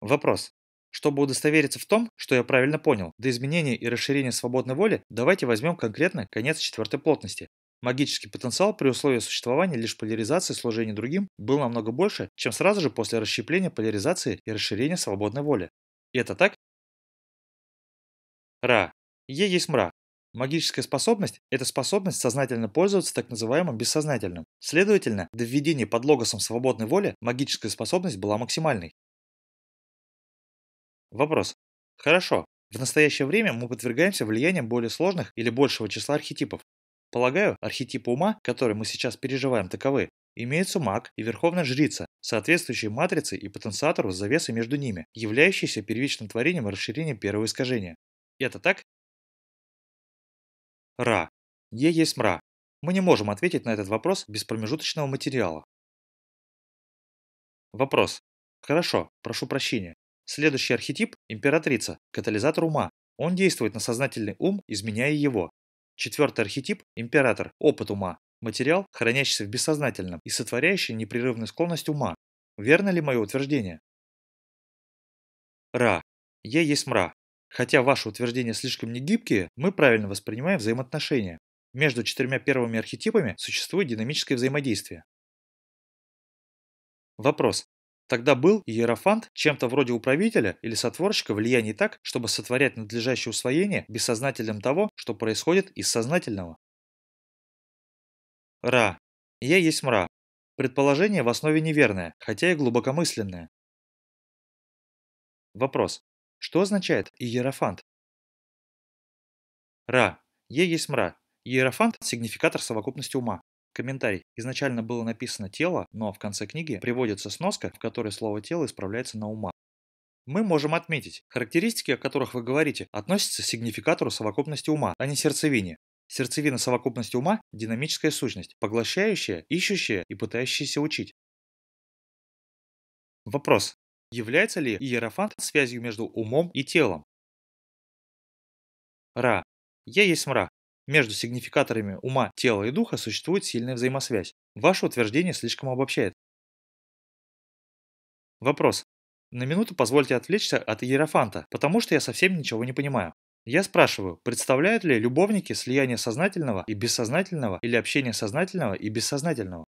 Вопрос. Чтобы удостовериться в том, что я правильно понял, до изменения и расширения свободной воли, давайте возьмем конкретно конец четвертой плотности. Магический потенциал при условии существования лишь поляризации служения другим был намного больше, чем сразу же после расщепления поляризации и расширения свободной воли. И это так? Ра. Е есть мра. Магическая способность – это способность сознательно пользоваться так называемым бессознательным. Следовательно, до введения под логосом свободной воли магическая способность была максимальной. Вопрос. Хорошо. В настоящее время мы подвергаемся влиянием более сложных или большего числа архетипов. Полагаю, архетипы ума, которые мы сейчас переживаем, таковы. Имеется маг и верховная жрица, соответствующие матрице и потенциатору с завесой между ними, являющиеся первичным творением расширения первого искажения. Это так? Ра. Е есть мра. Мы не можем ответить на этот вопрос без промежуточного материала. Вопрос. Хорошо, прошу прощения. Следующий архетип – императрица, катализатор ума. Он действует на сознательный ум, изменяя его. Четвертый архетип – император, опыт ума, материал, хранящийся в бессознательном и сотворяющий непрерывную склонность ума. Верно ли мое утверждение? Ра. Я есть мра. Хотя ваши утверждения слишком негибкие, мы правильно воспринимаем взаимоотношения. Между четырьмя первыми архетипами существует динамическое взаимодействие. Вопрос. Тогда был Иерофант чем-то вроде управителя или сотворщика влияний так, чтобы сотворять надлежащее усвоение бессознательным того, что происходит из сознательного? Ра. Я есть мра. Предположение в основе неверное, хотя и глубокомысленное. Вопрос. Что означает иерофант? Ра. Е есть мра. Иерофант – сигнификатор совокупности ума. Комментарий. Изначально было написано «тело», но в конце книги приводится сноска, в которой слово «тело» исправляется на «ума». Мы можем отметить, характеристики, о которых вы говорите, относятся к сигнификатору совокупности ума, а не сердцевине. Сердцевина совокупности ума – динамическая сущность, поглощающая, ищущая и пытающаяся учить. Вопрос. Является ли иерофант связью между умом и телом? Ра. Я есть мра. Между сигнификаторами ума, тела и духа существует сильная взаимосвязь. Ваше утверждение слишком обобщает. Вопрос. На минуту позвольте отвлечься от Иерофанта, потому что я совсем ничего не понимаю. Я спрашиваю, представляют ли любовники слияние сознательного и бессознательного или общение сознательного и бессознательного?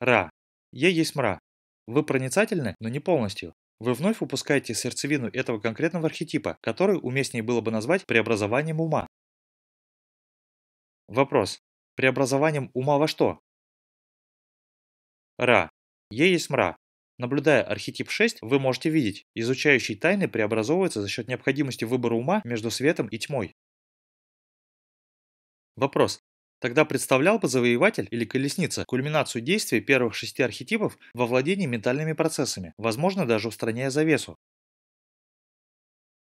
Ра. Я есть мра. Вы проницательны, но не полностью. Вы вновь упускаете сердцевину этого конкретного архетипа, который уместнее было бы назвать преобразованием ума. Вопрос. Преобразованием ума во что? Ра. Е есть мра. Наблюдая архетип 6, вы можете видеть, изучающий тайны преобразовывается за счет необходимости выбора ума между светом и тьмой. Вопрос. Тогда представлял бы завоеватель или колесница кульминацию действия первых шести архетипов во владении ментальными процессами, возможно даже устраняя завесу.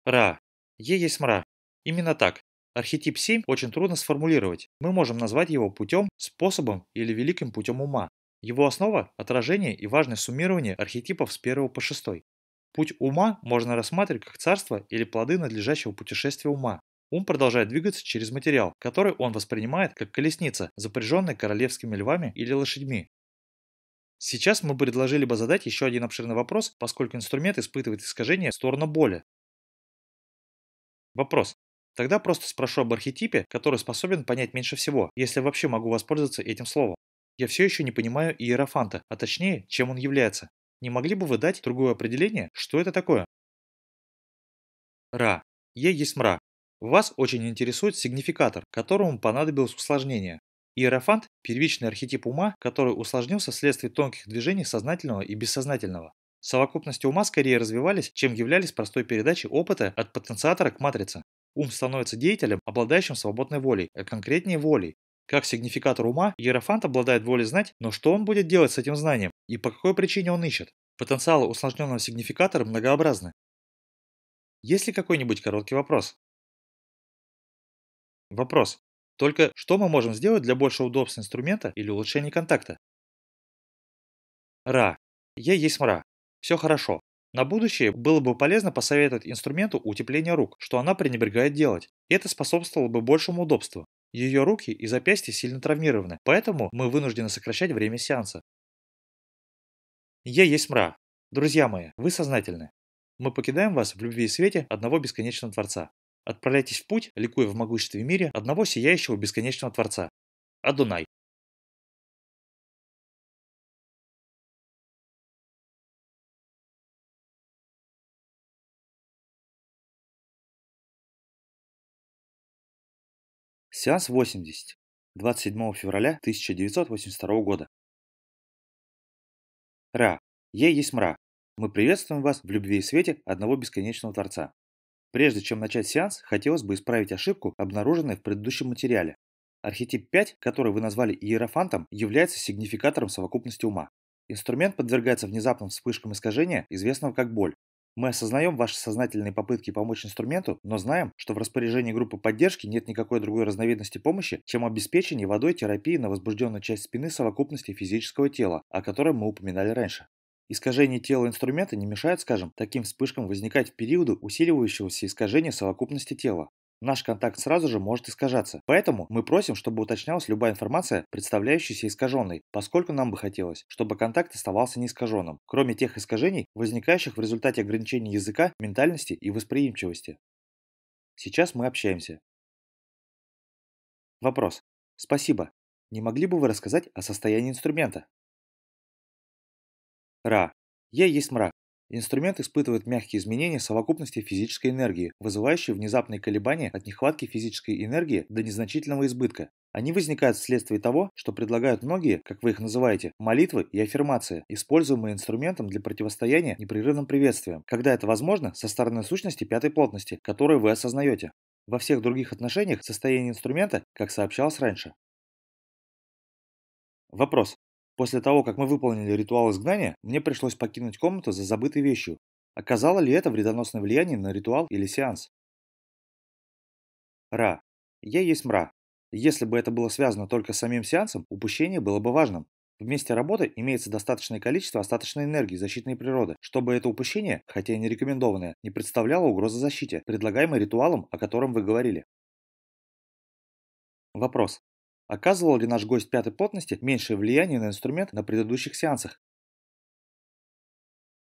Ра. Е есть мра. Именно так. Архетип 7 очень трудно сформулировать. Мы можем назвать его путем, способом или великим путем ума. Его основа – отражение и важное суммирование архетипов с 1 по 6. Путь ума можно рассматривать как царство или плоды надлежащего путешествия ума. Ум продолжает двигаться через материал, который он воспринимает как колесница, запряженная королевскими львами или лошадьми. Сейчас мы предложили бы задать еще один обширный вопрос, поскольку инструмент испытывает искажение в сторону боли. Вопрос. Тогда просто спрошу об архетипе, который способен понять меньше всего, если вообще могу воспользоваться этим словом. Я все еще не понимаю иерофанта, а точнее, чем он является. Не могли бы вы дать другое определение, что это такое? Ра. Е есть мра. Вас очень интересует сигнификатор, которому понадобилось усложнение. Иерофант – первичный архетип ума, который усложнился вследствие тонких движений сознательного и бессознательного. Совокупности ума скорее развивались, чем являлись простой передачей опыта от потенциатора к матрице. Ум становится деятелем, обладающим свободной волей, а конкретнее волей. Как сигнификатор ума, Иерофант обладает волей знать, но что он будет делать с этим знанием и по какой причине он ищет? Потенциалы усложненного сигнификатора многообразны. Есть ли какой-нибудь короткий вопрос? Вопрос. Только что мы можем сделать для большего удобства инструмента или улучшения контакта? Ра. Я есть мра. Все хорошо. На будущее было бы полезно посоветовать инструменту утепление рук, что она пренебрегает делать. Это способствовало бы большему удобству. Ее руки и запястья сильно травмированы, поэтому мы вынуждены сокращать время сеанса. Я есть мра. Друзья мои, вы сознательны. Мы покидаем вас в любви и свете одного бесконечного Творца. Отправляйтесь в путь, ликуя в могуществе мире одного сияющего бесконечного Творца. Адунай. Сеанс 80. 27 февраля 1982 года. Ра. Е есть мра. Мы приветствуем вас в любви и свете одного бесконечного Творца. Прежде чем начать сеанс, хотелось бы исправить ошибку, обнаруженную в предыдущем материале. Архетип 5, который вы назвали иерофантом, является сигнификатором совокупности ума. Инструмент подвергается внезапным вспышкам искажения, известного как боль. Мы осознаем ваши сознательные попытки помочь инструменту, но знаем, что в распоряжении группы поддержки нет никакой другой разновидности помощи, чем обеспечение водой терапии на возбужденную часть спины совокупности физического тела, о которой мы упоминали раньше. Искажение тела инструмента не мешает, скажем, таким вспышкам возникать в периоды усиливающегося искажения совокупности тела. наш контакт сразу же может искажаться. Поэтому мы просим, чтобы уточнялась любая информация, представляющаяся искаженной, поскольку нам бы хотелось, чтобы контакт оставался неискаженным, кроме тех искажений, возникающих в результате ограничений языка, ментальности и восприимчивости. Сейчас мы общаемся. Вопрос. Спасибо. Не могли бы вы рассказать о состоянии инструмента? Ра. Я есть мра. Инструмент испытывает мягкие изменения совокупности физической энергии, вызывающие внезапные колебания от нехватки физической энергии до незначительного избытка. Они возникают вследствие того, что предлагают многие, как вы их называете, молитвы и аффирмации, используемые инструментом для противостояния непрерывным приветствиям, когда это возможно со стороны сущности пятой плотности, которую вы осознаете. Во всех других отношениях состояние инструмента, как сообщалось раньше. Вопрос. После того, как мы выполнили ритуал изгнания, мне пришлось покинуть комнату за забытой вещью. Оказало ли это вредоносное влияние на ритуал или сеанс? Ра. Я есть мра. Если бы это было связано только с самим сеансом, упущение было бы важным. В месте работы имеется достаточное количество остаточной энергии защитной природы, чтобы это упущение, хотя и не рекомендованное, не представляло угрозы защите, предлагаемой ритуалом, о котором вы говорили. Вопрос. Оказывал ли наш гость пятой плотности меньшее влияние на инструмент на предыдущих сеансах?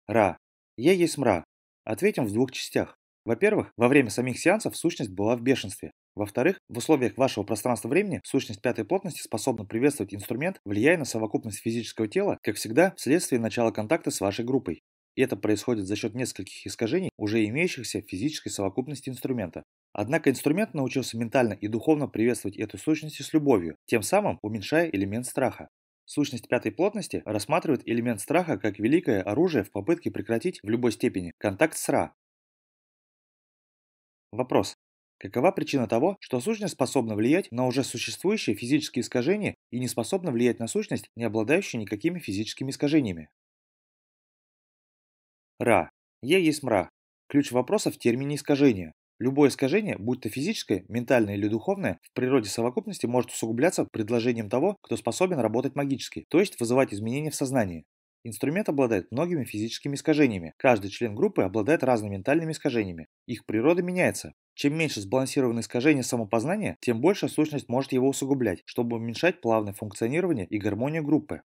Ра. Я есть мра. Ответим в двух частях. Во-первых, во время самих сеансов сущность была в бешенстве. Во-вторых, в условиях вашего пространства-времени сущность пятой плотности способна приветствовать инструмент, влияя на совокупность физического тела, как всегда, вследствие начала контакта с вашей группой. И это происходит за счет нескольких искажений, уже имеющихся в физической совокупности инструмента. Однако инструмент научился ментально и духовно приветствовать эту сущность с любовью, тем самым уменьшая элемент страха. Сущность пятой плотности рассматривает элемент страха как великое оружие в попытке прекратить в любой степени контакт с Ра. Вопрос. Какова причина того, что сущность способна влиять на уже существующие физические искажения и не способна влиять на сущность, не обладающую никакими физическими искажениями? Ра. Е есть мра. Ключ вопроса в термине искажения. Любое искажение, будь то физическое, ментальное или духовное, в природе совокупности может усугубляться предложением того, кто способен работать магически, то есть вызывать изменения в сознании. Инструмент обладает многими физическими искажениями. Каждый член группы обладает разными ментальными искажениями. Их природа меняется. Чем меньше сбалансированное искажение самопознания, тем больше сущность может его усугублять, чтобы уменьшать плавное функционирование и гармонию группы.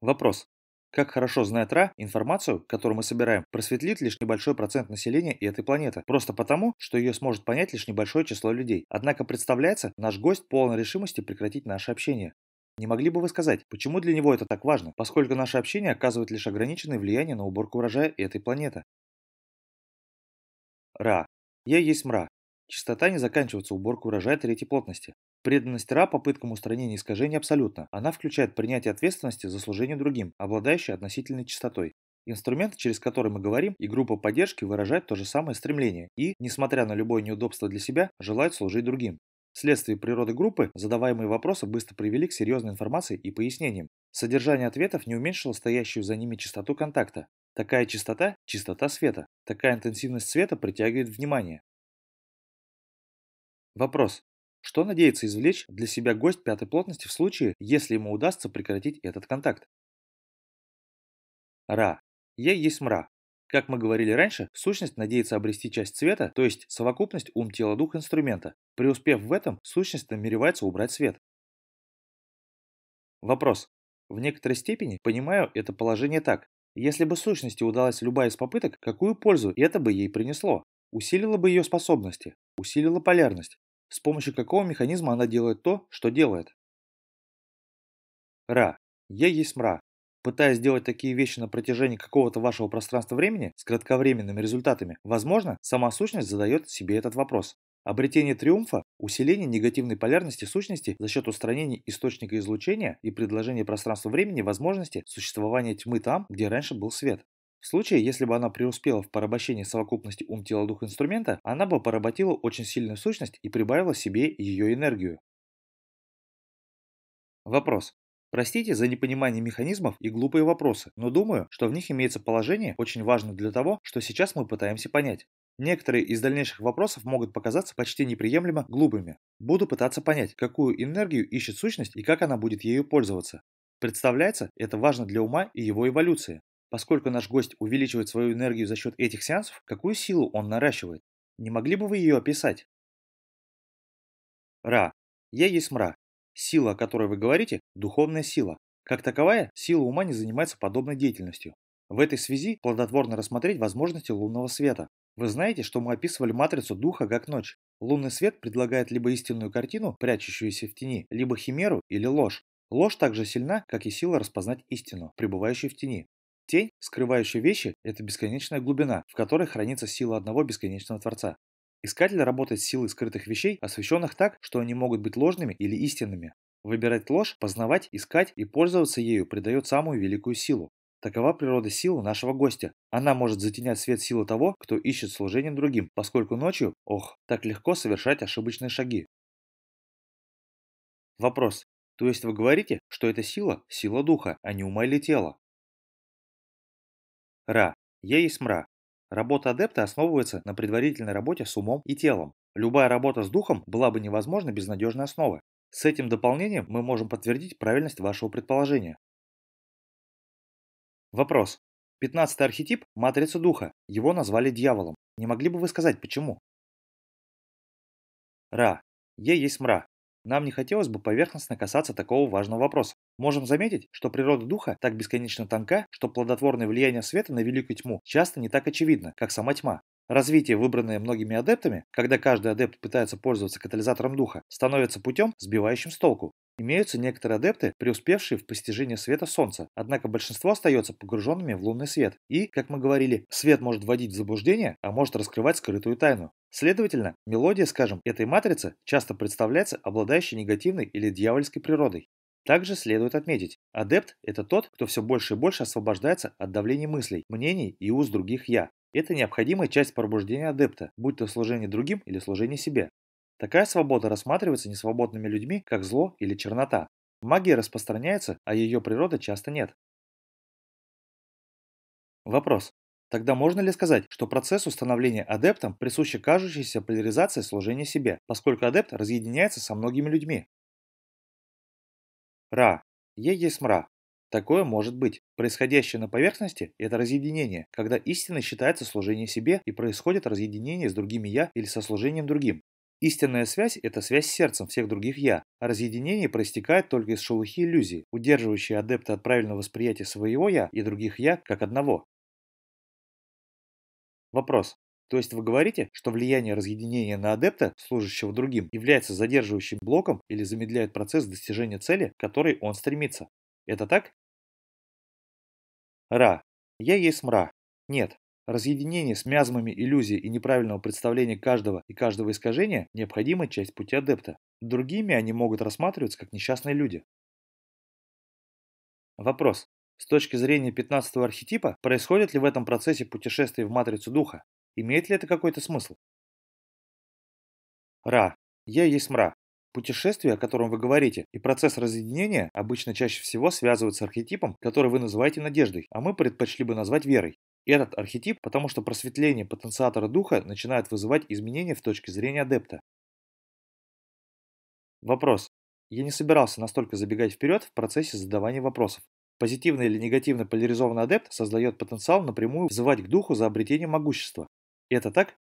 Вопрос. Как хорошо знает Ра, информацию, которую мы собираем, просветлит лишь небольшой процент населения и этой планеты, просто потому, что ее сможет понять лишь небольшое число людей. Однако представляется, наш гость полон решимости прекратить наше общение. Не могли бы вы сказать, почему для него это так важно, поскольку наше общение оказывает лишь ограниченное влияние на уборку урожая этой планеты? Ра. Я есть мра. Чистота не заканчивается уборкой урожая третьей плотности. Преданность Ра попыткам устранения искажений абсолютно. Она включает принятие ответственности за служение другим, обладающей относительной чистотой. Инструмент, через который мы говорим, и группа поддержки выражает то же самое стремление и, несмотря на любое неудобство для себя, желает служить другим. Вследствие природы группы задаваемые вопросы быстро привели к серьезной информации и пояснениям. Содержание ответов не уменьшило стоящую за ними частоту контакта. Такая частота – частота света. Такая интенсивность света притягивает внимание. Вопрос. Что надеется извлечь для себя гость пятой плотности в случае, если ему удастся прекратить этот контакт? Ра. Я есть мра. Как мы говорили раньше, сущность надеется обрести часть цвета, то есть совокупность ум, тело, дух инструмента. Преуспев в этом, сущность намеревается убрать свет. Вопрос. В некоторой степени понимаю это положение так. Если бы сущности удалась любая из попыток, какую пользу это бы ей принесло? Усилило бы ее способности, усилило полярность. С помощью какого механизма она делает то, что делает? Ра. Я есть мра. Пытаясь сделать такие вещи на протяжении какого-то вашего пространства-времени с кратковременными результатами, возможно, сама сущность задает себе этот вопрос. Обретение триумфа – усиление негативной полярности сущности за счет устранения источника излучения и предложения пространства-времени возможности существования тьмы там, где раньше был свет. В случае, если бы она преуспела в порабощении совокупности ум-тело-дух инструмента, она бы поработила очень сильную сущность и прибавила себе ее энергию. Вопрос. Простите за непонимание механизмов и глупые вопросы, но думаю, что в них имеется положение, очень важное для того, что сейчас мы пытаемся понять. Некоторые из дальнейших вопросов могут показаться почти неприемлемо глупыми. Буду пытаться понять, какую энергию ищет сущность и как она будет ею пользоваться. Представляется, это важно для ума и его эволюции. Поскольку наш гость увеличивает свою энергию за счет этих сеансов, какую силу он наращивает? Не могли бы вы ее описать? Ра. Я есть мра. Сила, о которой вы говорите, духовная сила. Как таковая, сила ума не занимается подобной деятельностью. В этой связи плодотворно рассмотреть возможности лунного света. Вы знаете, что мы описывали матрицу духа как ночь. Лунный свет предлагает либо истинную картину, прячущуюся в тени, либо химеру или ложь. Ложь так же сильна, как и сила распознать истину, пребывающую в тени. Тень, скрывающая вещи, это бесконечная глубина, в которой хранится сила одного бесконечного Творца. Искатель работает с силой скрытых вещей, освещенных так, что они могут быть ложными или истинными. Выбирать ложь, познавать, искать и пользоваться ею придает самую великую силу. Такова природа силы нашего гостя. Она может затенять свет силы того, кто ищет служение другим, поскольку ночью, ох, так легко совершать ошибочные шаги. Вопрос. То есть вы говорите, что эта сила – сила духа, а не ума или тела? Ра. Я есть мра. Работа адепта основывается на предварительной работе с умом и телом. Любая работа с духом была бы невозможна без надежной основы. С этим дополнением мы можем подтвердить правильность вашего предположения. Вопрос. Пятнадцатый архетип – матрица духа. Его назвали дьяволом. Не могли бы вы сказать, почему? Ра. Я есть мра. Нам не хотелось бы поверхностно касаться такого важного вопроса. Можем заметить, что природа духа так бесконечно тонка, что плодотворное влияние света на великую тьму часто не так очевидно, как сама тьма. Развитие, выбранное многими адептами, когда каждый адепт пытается пользоваться катализатором духа, становится путем, сбивающим с толку. Имеются некоторые адепты, преуспевшие в постижении света Солнца, однако большинство остается погруженными в лунный свет. И, как мы говорили, свет может вводить в заблуждение, а может раскрывать скрытую тайну. Следовательно, мелодия, скажем, этой матрицы часто представляется обладающей негативной или дьявольской природой. Также следует отметить, адепт – это тот, кто все больше и больше освобождается от давления мыслей, мнений и уз других «я», это необходимая часть пробуждения адепта, будь то служение другим или служение себе. Такая свобода рассматривается несвободными людьми как зло или чернота. Магия распространяется, а ее природы часто нет. Вопрос. Тогда можно ли сказать, что процесс установления адептом присуща кажущаяся поляризация служения себе, поскольку адепт разъединяется со многими людьми? Ра. Е есть мра. Такое может быть. Происходящее на поверхности – это разъединение, когда истина считается служение себе и происходит разъединение с другими «я» или со служением другим. Истинная связь – это связь с сердцем всех других «я», а разъединение проистекает только из шелухи иллюзий, удерживающей адепта от правильного восприятия своего «я» и других «я» как одного. Вопрос. То есть вы говорите, что влияние разъединения на адепта, служащего другим, является задерживающим блоком или замедляет процесс достижения цели, к которой он стремится? Это так? Ра. Я есть мра. Нет. Разъединение с миазмами иллюзии и неправильного представления каждого и каждого искажения – необходимая часть пути адепта. Другими они могут рассматриваться как несчастные люди. Вопрос. С точки зрения 15 архетипа, происходит ли в этом процессе путешествие в матрицу духа? Имеет ли это какой-то смысл? Ра. Я есть мра. Путешествие, о котором вы говорите, и процесс разъединения обычно чаще всего связывают с архетипом, который вы называете надеждой, а мы предпочли бы назвать верой. Этот архетип, потому что просветление потенциатора духа начинает вызывать изменения в точке зрения адепта. Вопрос. Я не собирался настолько забегать вперед в процессе задавания вопросов. Позитивный или негативно поляризованный адепт создает потенциал напрямую вызывать к духу за обретение могущества. Это так?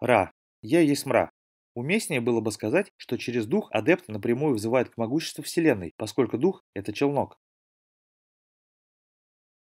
Ра. Я есть мра. Уместнее было бы сказать, что через дух адепт напрямую вызывает к могуществу Вселенной, поскольку дух – это челнок.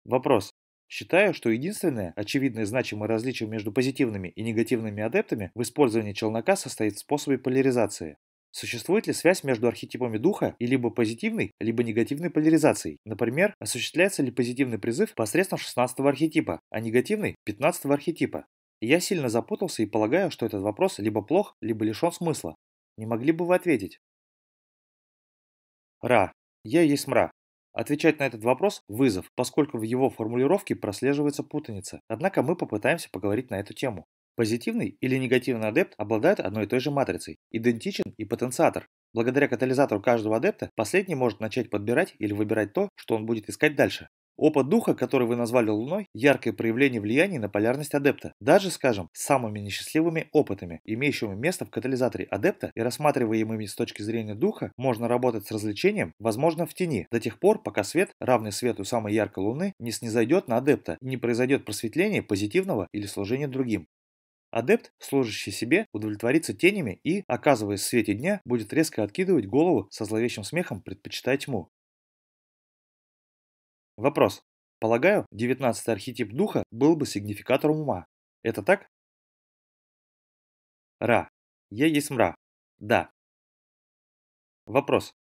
Вопрос. Считаю, что единственное очевидное значимое различие между позитивными и негативными адептами в использовании челнока состоит в способе поляризации. Существует ли связь между архетипами духа и либо позитивной, либо негативной поляризацией? Например, осуществляется ли позитивный призыв посредством 16 архетипа, а негативный – 15 архетипа? Я сильно запутался и полагаю, что этот вопрос либо плох, либо лишен смысла. Не могли бы вы ответить? Ра. Я есть мра. Отвечать на этот вопрос – вызов, поскольку в его формулировке прослеживается путаница. Однако мы попытаемся поговорить на эту тему. Позитивный или негативный адепт обладает одной и той же матрицей. Идентичен и потенциатор. Благодаря катализатору каждого адепта, последний может начать подбирать или выбирать то, что он будет искать дальше. Опыт духа, который вы назвали Луной, яркое проявление влияния на полярность адепта. Даже, скажем, самыми несчастливыми опытами, имеющими место в катализаторе адепта и рассматриваемыми с точки зрения духа, можно работать с развлечением, возможно, в тени, до тех пор, пока свет, равный свету самой яркой Луны, не снизойдет на адепта и не произойдет просветление позитивного или служения другим. Адепт, служащий себе, удовлетворится тенями и, оказываясь в свете дня, будет резко откидывать голову со зловещим смехом, предпочитая тьму. Вопрос. Полагаю, 19 архетип духа был бы сигнификатором ума. Это так? Ра. Я есть мра. Да. Вопрос.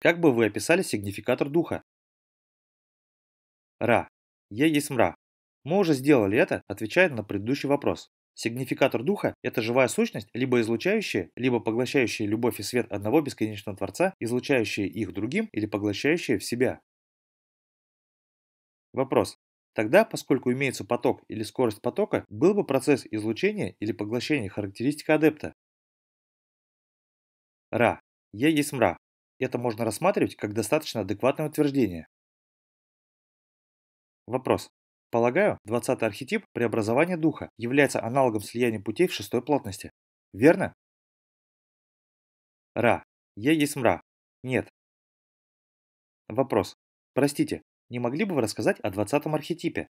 Как бы вы описали сигнификатор духа? Ра. Я есть мра. Мы уже сделали это, отвечая на предыдущий вопрос. Сигнификатор духа – это живая сущность, либо излучающая, либо поглощающая любовь и свет одного бесконечного Творца, излучающая их другим или поглощающая в себя. Вопрос. Тогда, поскольку имеется поток или скорость потока, был бы процесс излучения или поглощения характеристика адепта. Ра. Я есть мра. Это можно рассматривать как достаточно адекватное утверждение. Вопрос. Полагаю, 20 архетип преобразования духа является аналогом слияния путей в шестой плотности. Верно? Ра. Я есть мра. Нет. Вопрос. Простите, не могли бы вы рассказать о 20 архетипе?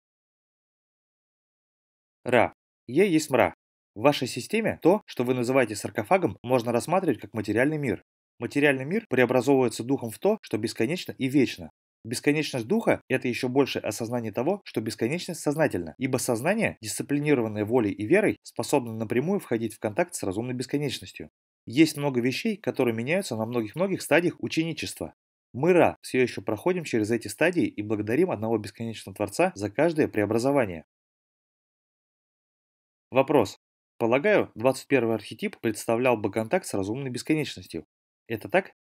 Ра. Я есть мра. В вашей системе то, что вы называете саркофагом, можно рассматривать как материальный мир. Материальный мир преобразовывается духом в то, что бесконечно и вечно. Бесконечность духа – это еще больше осознание того, что бесконечность сознательна, ибо сознание, дисциплинированное волей и верой, способно напрямую входить в контакт с разумной бесконечностью. Есть много вещей, которые меняются на многих-многих стадиях ученичества. Мы, Ра, все еще проходим через эти стадии и благодарим одного бесконечного Творца за каждое преобразование. Вопрос. Полагаю, 21 архетип представлял бы контакт с разумной бесконечностью. Это так?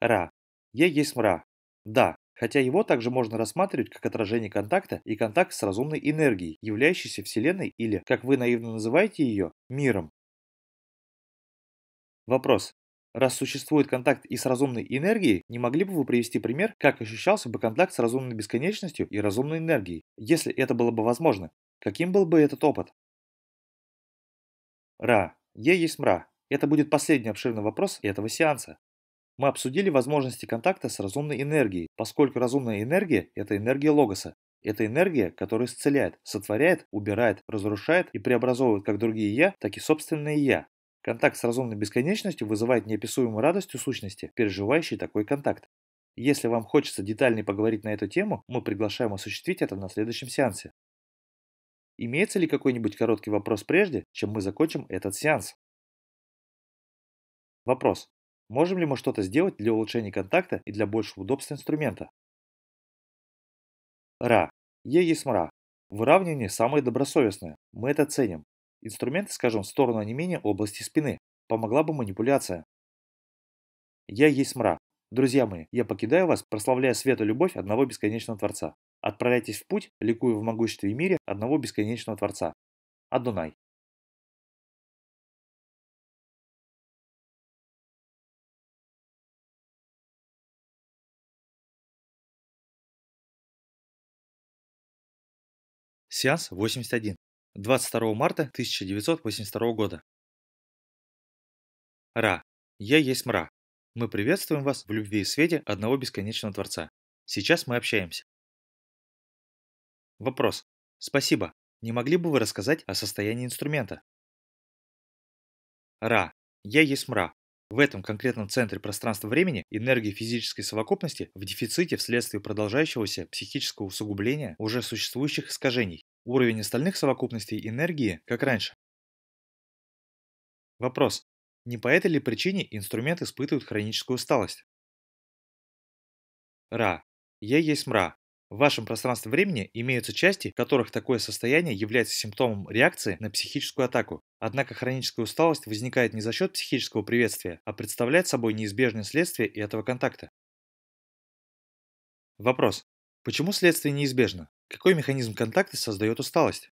Ра. Я есть мра. Да, хотя его также можно рассматривать как отражение контакта и контакт с разумной энергией, являющейся Вселенной или, как вы наивно называете ее, миром. Вопрос. Раз существует контакт и с разумной энергией, не могли бы вы привести пример, как ощущался бы контакт с разумной бесконечностью и разумной энергией, если это было бы возможно? Каким был бы этот опыт? Ра. Я есть мра. Это будет последний обширный вопрос этого сеанса. Мы обсудили возможности контакта с разумной энергией, поскольку разумная энергия – это энергия логоса. Это энергия, которая исцеляет, сотворяет, убирает, разрушает и преобразовывает как другие «я», так и собственное «я». Контакт с разумной бесконечностью вызывает неописуемую радость у сущности, переживающей такой контакт. Если вам хочется детальнее поговорить на эту тему, мы приглашаем осуществить это на следующем сеансе. Имеется ли какой-нибудь короткий вопрос прежде, чем мы закончим этот сеанс? Вопрос. Можем ли мы что-то сделать для улучшения контакта и для большего удобства инструмента? Ра. Е есть мра. Выравнивание самое добросовестное. Мы это ценим. Инструменты, скажем, в сторону онемения области спины. Помогла бы манипуляция. Я есть мра. Друзья мои, я покидаю вас, прославляя свет и любовь одного бесконечного Творца. Отправляйтесь в путь, ликуя в могуществе и мире одного бесконечного Творца. Адунай. Сеанс 81. 22 марта 1982 года. Ра. Я есть мра. Мы приветствуем вас в любви и свете одного бесконечного Творца. Сейчас мы общаемся. Вопрос. Спасибо. Не могли бы вы рассказать о состоянии инструмента? Ра. Я есть мра. В этом конкретном центре пространства-времени энергия физической совокупности в дефиците вследствие продолжающегося психического усугубления уже существующих искажений. Уровень остальных совокупностей энергии, как раньше. Вопрос. Не по этой ли причине инструмент испытывает хроническую усталость? Ра. Я есть мра. В вашем пространстве времени имеются части, которых такое состояние является симптомом реакции на психическую атаку. Однако хроническая усталость возникает не за счет психического приветствия, а представляет собой неизбежное следствие этого контакта. Вопрос. Почему следствие неизбежно? Какой механизм контакта создает усталость?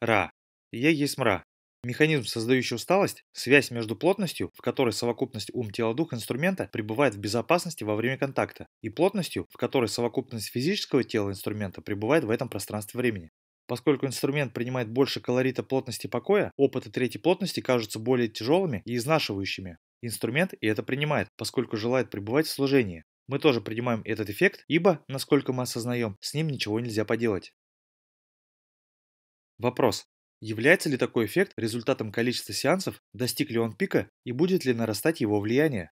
Ра. Я есть мра. Механизм, создающий усталость, связь между плотностью, в которой совокупность ум-тело-дух инструмента пребывает в безопасности во время контакта, и плотностью, в которой совокупность физического тела инструмента пребывает в этом пространстве времени. Поскольку инструмент принимает больше колорита плотности покоя, опыты третьей плотности кажутся более тяжелыми и изнашивающими. Инструмент и это принимает, поскольку желает пребывать в служении. Мы тоже принимаем этот эффект, ибо, насколько мы осознаем, с ним ничего нельзя поделать. Вопрос. Является ли такой эффект результатом количества сеансов, достиг ли он пика и будет ли нарастать его влияние?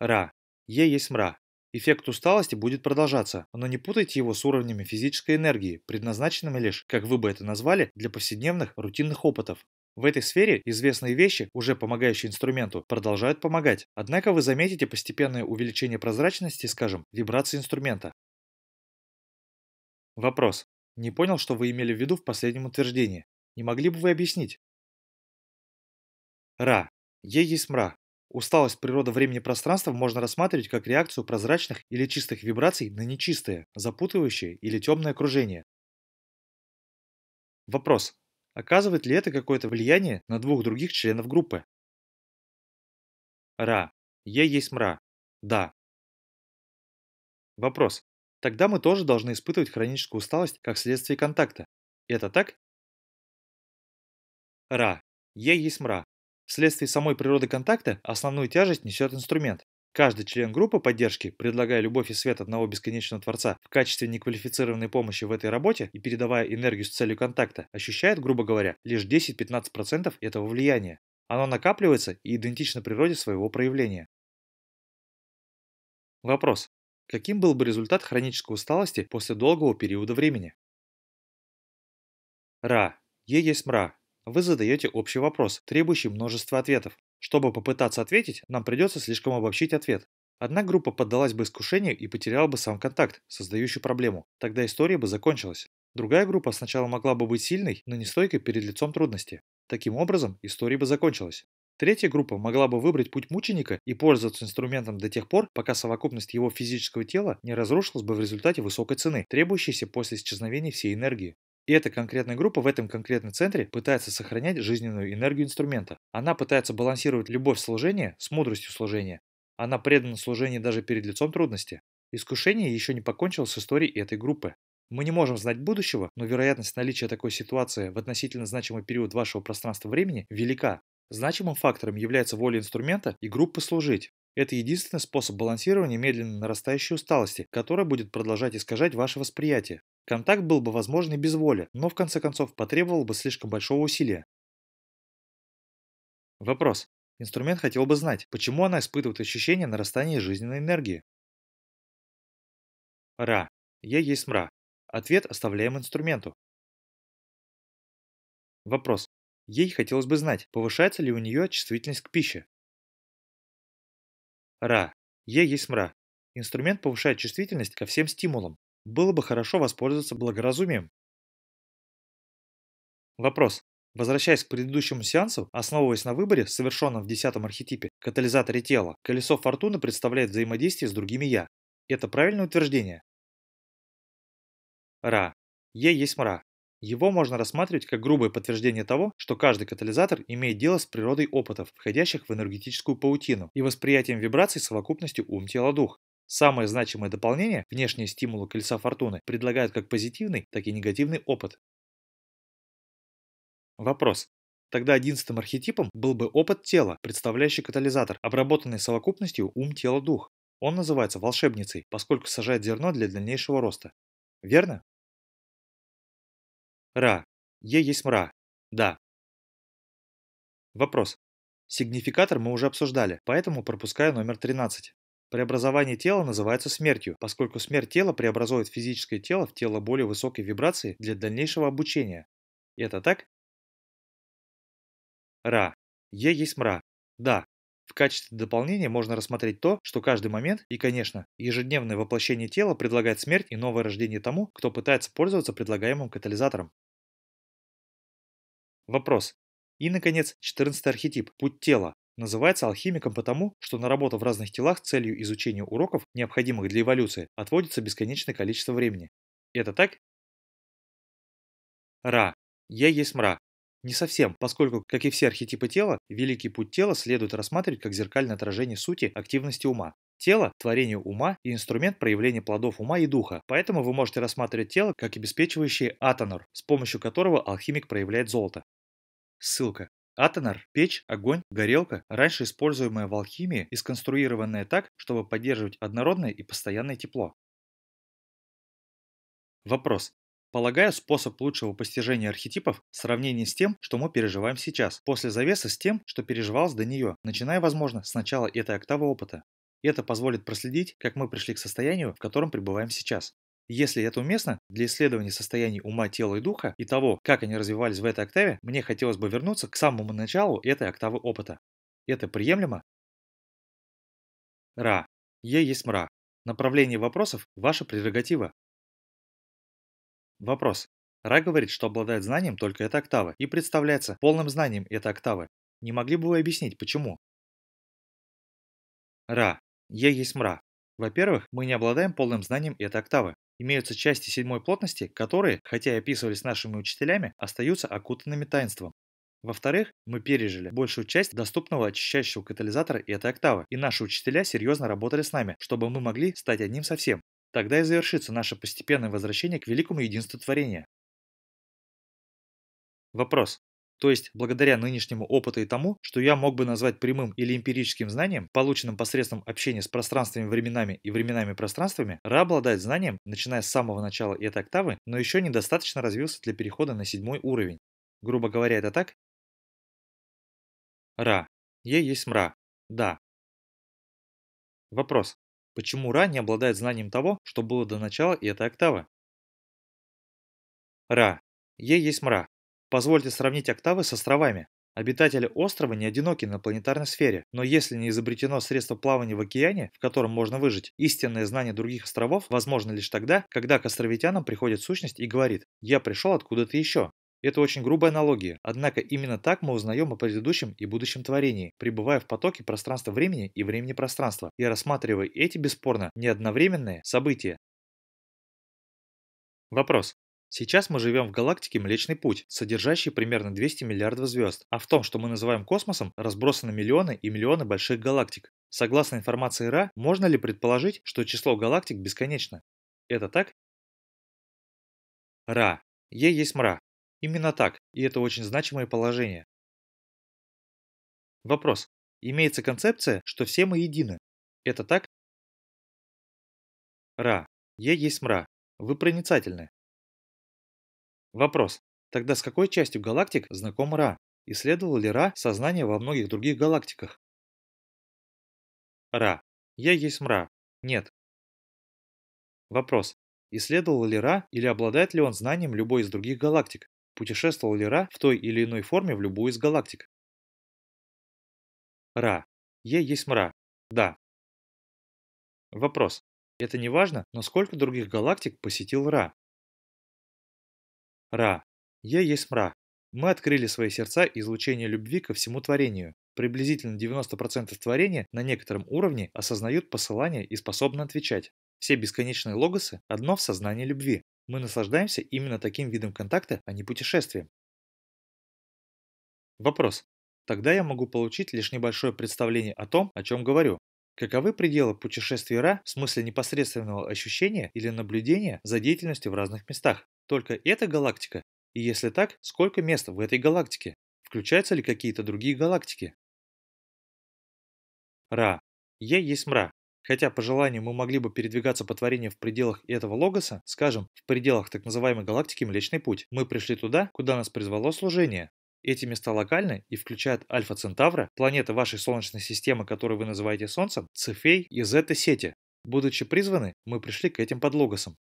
Ра. Е есть мра. Эффект усталости будет продолжаться, но не путайте его с уровнями физической энергии, предназначенными лишь, как вы бы это назвали, для повседневных рутинных опытов. В этой сфере известные вещи, уже помогающие инструменту, продолжают помогать, однако вы заметите постепенное увеличение прозрачности, скажем, вибрации инструмента. Вопрос. Не понял, что вы имели в виду в последнем утверждении. Не могли бы вы объяснить? Ра. Е есть мра. Усталость природы времени пространства можно рассматривать как реакцию прозрачных или чистых вибраций на нечистые, запутывающие или темное окружение. Вопрос. Оказывает ли это какое-то влияние на двух других членов группы? Ра. Е есть мра. Да. Вопрос. Тогда мы тоже должны испытывать хроническую усталость как следствие контакта. Это так? Ра. Е есть мра. Вследствие самой природы контакта основную тяжесть несет инструмент. Каждый член группы поддержки, предлагая любовь и свет одного бесконечного Творца в качестве неквалифицированной помощи в этой работе и передавая энергию с целью контакта, ощущает, грубо говоря, лишь 10-15% этого влияния. Оно накапливается и идентично природе своего проявления. Вопрос. Каким был бы результат хронической усталости после долгого периода времени? Ра. Е есть мра. Вы задаете общий вопрос, требующий множества ответов. Чтобы попытаться ответить, нам придется слишком обобщить ответ. Одна группа поддалась бы искушению и потеряла бы сам контакт, создающий проблему. Тогда история бы закончилась. Другая группа сначала могла бы быть сильной, но не стойкой перед лицом трудности. Таким образом, история бы закончилась. Третья группа могла бы выбрать путь мученика и пользоваться инструментом до тех пор, пока совокупность его физического тела не разрушилась бы в результате высокой цены, требующейся после исчезновения всей энергии. И эта конкретная группа в этом конкретном центре пытается сохранять жизненную энергию инструмента. Она пытается балансировать любовь служения с мудростью служения. Она предана служению даже перед лицом трудности. Искушение еще не покончило с историей этой группы. Мы не можем знать будущего, но вероятность наличия такой ситуации в относительно значимый период вашего пространства-времени велика. Значимым фактором является воля инструмента и группы служить. Это единственный способ балансирования медленно нарастающей усталости, которая будет продолжать искажать ваше восприятие. Контакт был бы возможен и без воли, но в конце концов потребовал бы слишком большого усилия. Вопрос. Инструмент хотел бы знать, почему она испытывает ощущение нарастания жизненной энергии. Ра. Я есть мра. Ответ оставляем инструменту. Вопрос. Ей хотелось бы знать, повышается ли у нее чувствительность к пище. Ра. Е есть мра. Инструмент повышает чувствительность ко всем стимулам, было бы хорошо воспользоваться благоразумием. Вопрос. Возвращаясь к предыдущему сеансу, основываясь на выборе, совершенном в десятом архетипе, катализаторе тела, колесо фортуны представляет взаимодействие с другими «я». Это правильное утверждение? Ра. Е есть мра. Его можно рассматривать как грубое подтверждение того, что каждый катализатор имеет дело с природой опытов, входящих в энергетическую паутину, и восприятием вибраций совокупностью ум-тело-дух. Самое значимое дополнение, внешние стимулы колеса фортуны, предлагают как позитивный, так и негативный опыт. Вопрос. Тогда одиннадцатым архетипом был бы опыт тела, представляющий катализатор, обработанный совокупностью ум-тело-дух. Он называется волшебницей, поскольку сажает зерно для дальнейшего роста. Верно? Ра. Е есть мра. Да. Вопрос. Сигнификатор мы уже обсуждали, поэтому пропускаю номер 13. Преобразование тела называется смертью, поскольку смерть тела преобразует физическое тело в тело более высокой вибрации для дальнейшего обучения. Это так? Ра. Е есть мра. Да. В качестве дополнения можно рассмотреть то, что каждый момент и, конечно, ежедневное воплощение тела предлагает смерть и новое рождение тому, кто пытается пользоваться предлагаемым катализатором. Вопрос. И, наконец, 14 архетип – путь тела. Называется алхимиком потому, что на работу в разных телах с целью изучения уроков, необходимых для эволюции, отводится бесконечное количество времени. Это так? Ра. Я есть мра. Не совсем, поскольку, как и все архетипы тела, великий путь тела следует рассматривать как зеркальное отражение сути активности ума. Тело – творение ума и инструмент проявления плодов ума и духа, поэтому вы можете рассматривать тело как обеспечивающий атонор, с помощью которого алхимик проявляет золото. Ссылка. Атонар – печь, огонь, горелка, раньше используемая в алхимии и сконструированная так, чтобы поддерживать однородное и постоянное тепло. Вопрос. Полагаю, способ лучшего постижения архетипов – сравнение с тем, что мы переживаем сейчас, после завесы с тем, что переживалось до нее, начиная, возможно, с начала этой октавы опыта. И это позволит проследить, как мы пришли к состоянию, в котором пребываем сейчас. Если это уместно, для исследования состояний ума, тела и духа и того, как они развивались в этой октаве, мне хотелось бы вернуться к самому началу этой октавы опыта. Это приемлемо? Ра. Е есть мра. Направление вопросов – ваша прерогатива. Вопрос. Ра говорит, что обладает знанием только этой октавы и представляется полным знанием этой октавы. Не могли бы вы объяснить, почему? Ра. Е есть мра. Во-первых, мы не обладаем полным знанием этой октавы. Имеются части седьмой плотности, которые, хотя и описывались нашими учителями, остаются окутанными таинством. Во-вторых, мы пережили большую часть доступного очищающего катализатора этой октавы, и наши учителя серьезно работали с нами, чтобы мы могли стать одним со всем. Тогда и завершится наше постепенное возвращение к великому единству творения. Вопрос. То есть, благодаря нынешнему опыту и тому, что я мог бы назвать прямым или эмпирическим знанием, полученным посредством общения с пространствами временами и временами пространствами, Ра обладает знанием, начиная с самого начала этой октавы, но еще недостаточно развился для перехода на седьмой уровень. Грубо говоря, это так? Ра. Е есть мра. Да. Вопрос. Почему Ра не обладает знанием того, что было до начала этой октавы? Ра. Е есть мра. Позвольте сравнить октавы с островами. Обитатели острова не одиноки на планетарной сфере, но если не изобретено средство плавания в океане, в котором можно выжить, истинное знание других островов возможно лишь тогда, когда к островитянам приходит сущность и говорит «Я пришел откуда-то еще». Это очень грубая аналогия, однако именно так мы узнаем о предыдущем и будущем творении, пребывая в потоке пространства-времени и времени-пространства и рассматривая эти бесспорно не одновременные события. Вопрос. Сейчас мы живем в галактике Млечный Путь, содержащей примерно 200 миллиардов звезд, а в том, что мы называем космосом, разбросаны миллионы и миллионы больших галактик. Согласно информации Ра, можно ли предположить, что число галактик бесконечно? Это так? Ра. Е есть мра. Именно так, и это очень значимое положение. Вопрос. Имеется концепция, что все мы едины. Это так? Ра. Е есть мра. Вы проницательны. Вопрос. Тогда с какой частью галактик знаком Ра? Исследовал ли Ра сознание во многих других галактиках? Ра. Я есть мра. Нет. Вопрос. Исследовал ли Ра или обладает ли он знанием любой из других галактик? Путешествовал ли Ра в той или иной форме в любую из галактик? Ра. Я есть мра. Да. Вопрос. Это не важно, но сколько других галактик посетил Ра? Ра. Я есть мра. Мы открыли свои сердца излучения любви ко всему творению. Приблизительно 90% творения на некотором уровне осознают посылание и способны отвечать. Все бесконечные логосы – одно в сознании любви. Мы наслаждаемся именно таким видом контакта, а не путешествием. Вопрос. Тогда я могу получить лишь небольшое представление о том, о чем говорю. Каковы пределы путешествия Ра в смысле непосредственного ощущения или наблюдения за деятельностью в разных местах? Только эта галактика? И если так, сколько мест в этой галактике? Включаются ли какие-то другие галактики? Ра. Я есть мра. Хотя по желанию мы могли бы передвигаться по творению в пределах этого логоса, скажем, в пределах так называемой галактики Млечный Путь, мы пришли туда, куда нас призвало служение. Эти места локальны и включают Альфа Центавра, планеты вашей Солнечной системы, которую вы называете Солнцем, Цефей и Зета-Сети. Будучи призваны, мы пришли к этим подлогосам.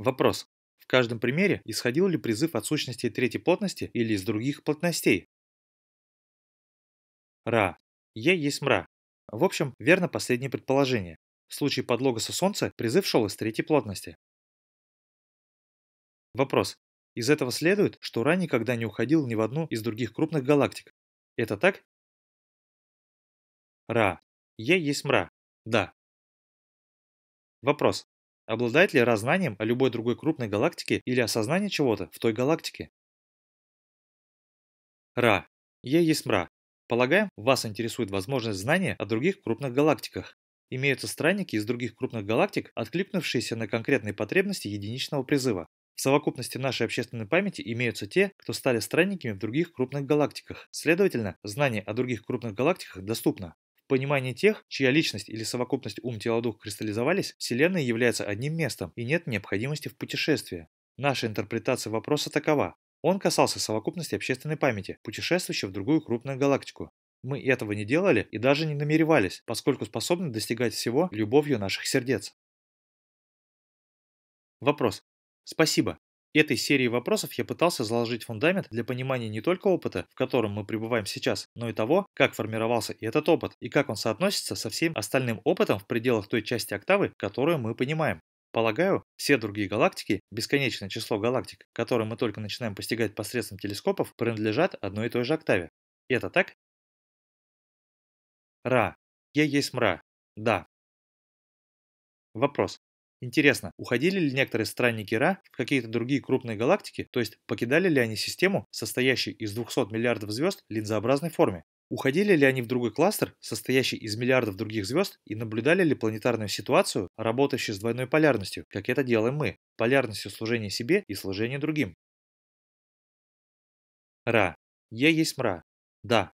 Вопрос. В каждом примере исходил ли призыв от сущности третьей плотности или из других плотностей? Ра. Я есть мра. В общем, верно последнее предположение. В случае подлогоса Солнца призыв шел из третьей плотности. Вопрос. Из этого следует, что Ра никогда не уходил ни в одну из других крупных галактик. Это так? Ра. Я есть мра. Да. Вопрос. Обладает ли Ра знанием о любой другой крупной галактике или осознанием чего-то в той галактике? Ра. Я есть мра. Полагаем, вас интересует возможность знания о других крупных галактиках. Имеются странники из других крупных галактик, откликнувшиеся на конкретные потребности единичного призыва. В совокупности нашей общественной памяти имеются те, кто стали странниками в других крупных галактиках. Следовательно, знание о других крупных галактиках доступно. Понимании тех, чья личность или совокупность ум-тело-дух кристаллизовались, Вселенная является одним местом и нет необходимости в путешествии. Наша интерпретация вопроса такова. Он касался совокупности общественной памяти, путешествующей в другую крупную галактику. Мы этого не делали и даже не намеревались, поскольку способны достигать всего любовью наших сердец. Вопрос. Спасибо. Этой серии вопросов я пытался заложить фундамент для понимания не только опыта, в котором мы пребываем сейчас, но и того, как формировался этот опыт и как он соотносится со всем остальным опытом в пределах той части октавы, которую мы понимаем. Полагаю, все другие галактики, бесконечное число галактик, которые мы только начинаем постигать посредством телескопов, принадлежат одной и той же октаве. Это так? Ра. Я есть мра. Да. Вопрос. Интересно, уходили ли некоторые странники Ра в какие-то другие крупные галактики, то есть покидали ли они систему, состоящую из 200 миллиардов звезд линзообразной форме? Уходили ли они в другой кластер, состоящий из миллиардов других звезд, и наблюдали ли планетарную ситуацию, работающую с двойной полярностью, как это делаем мы, полярностью служения себе и служения другим? Ра. Я есть мра. Да.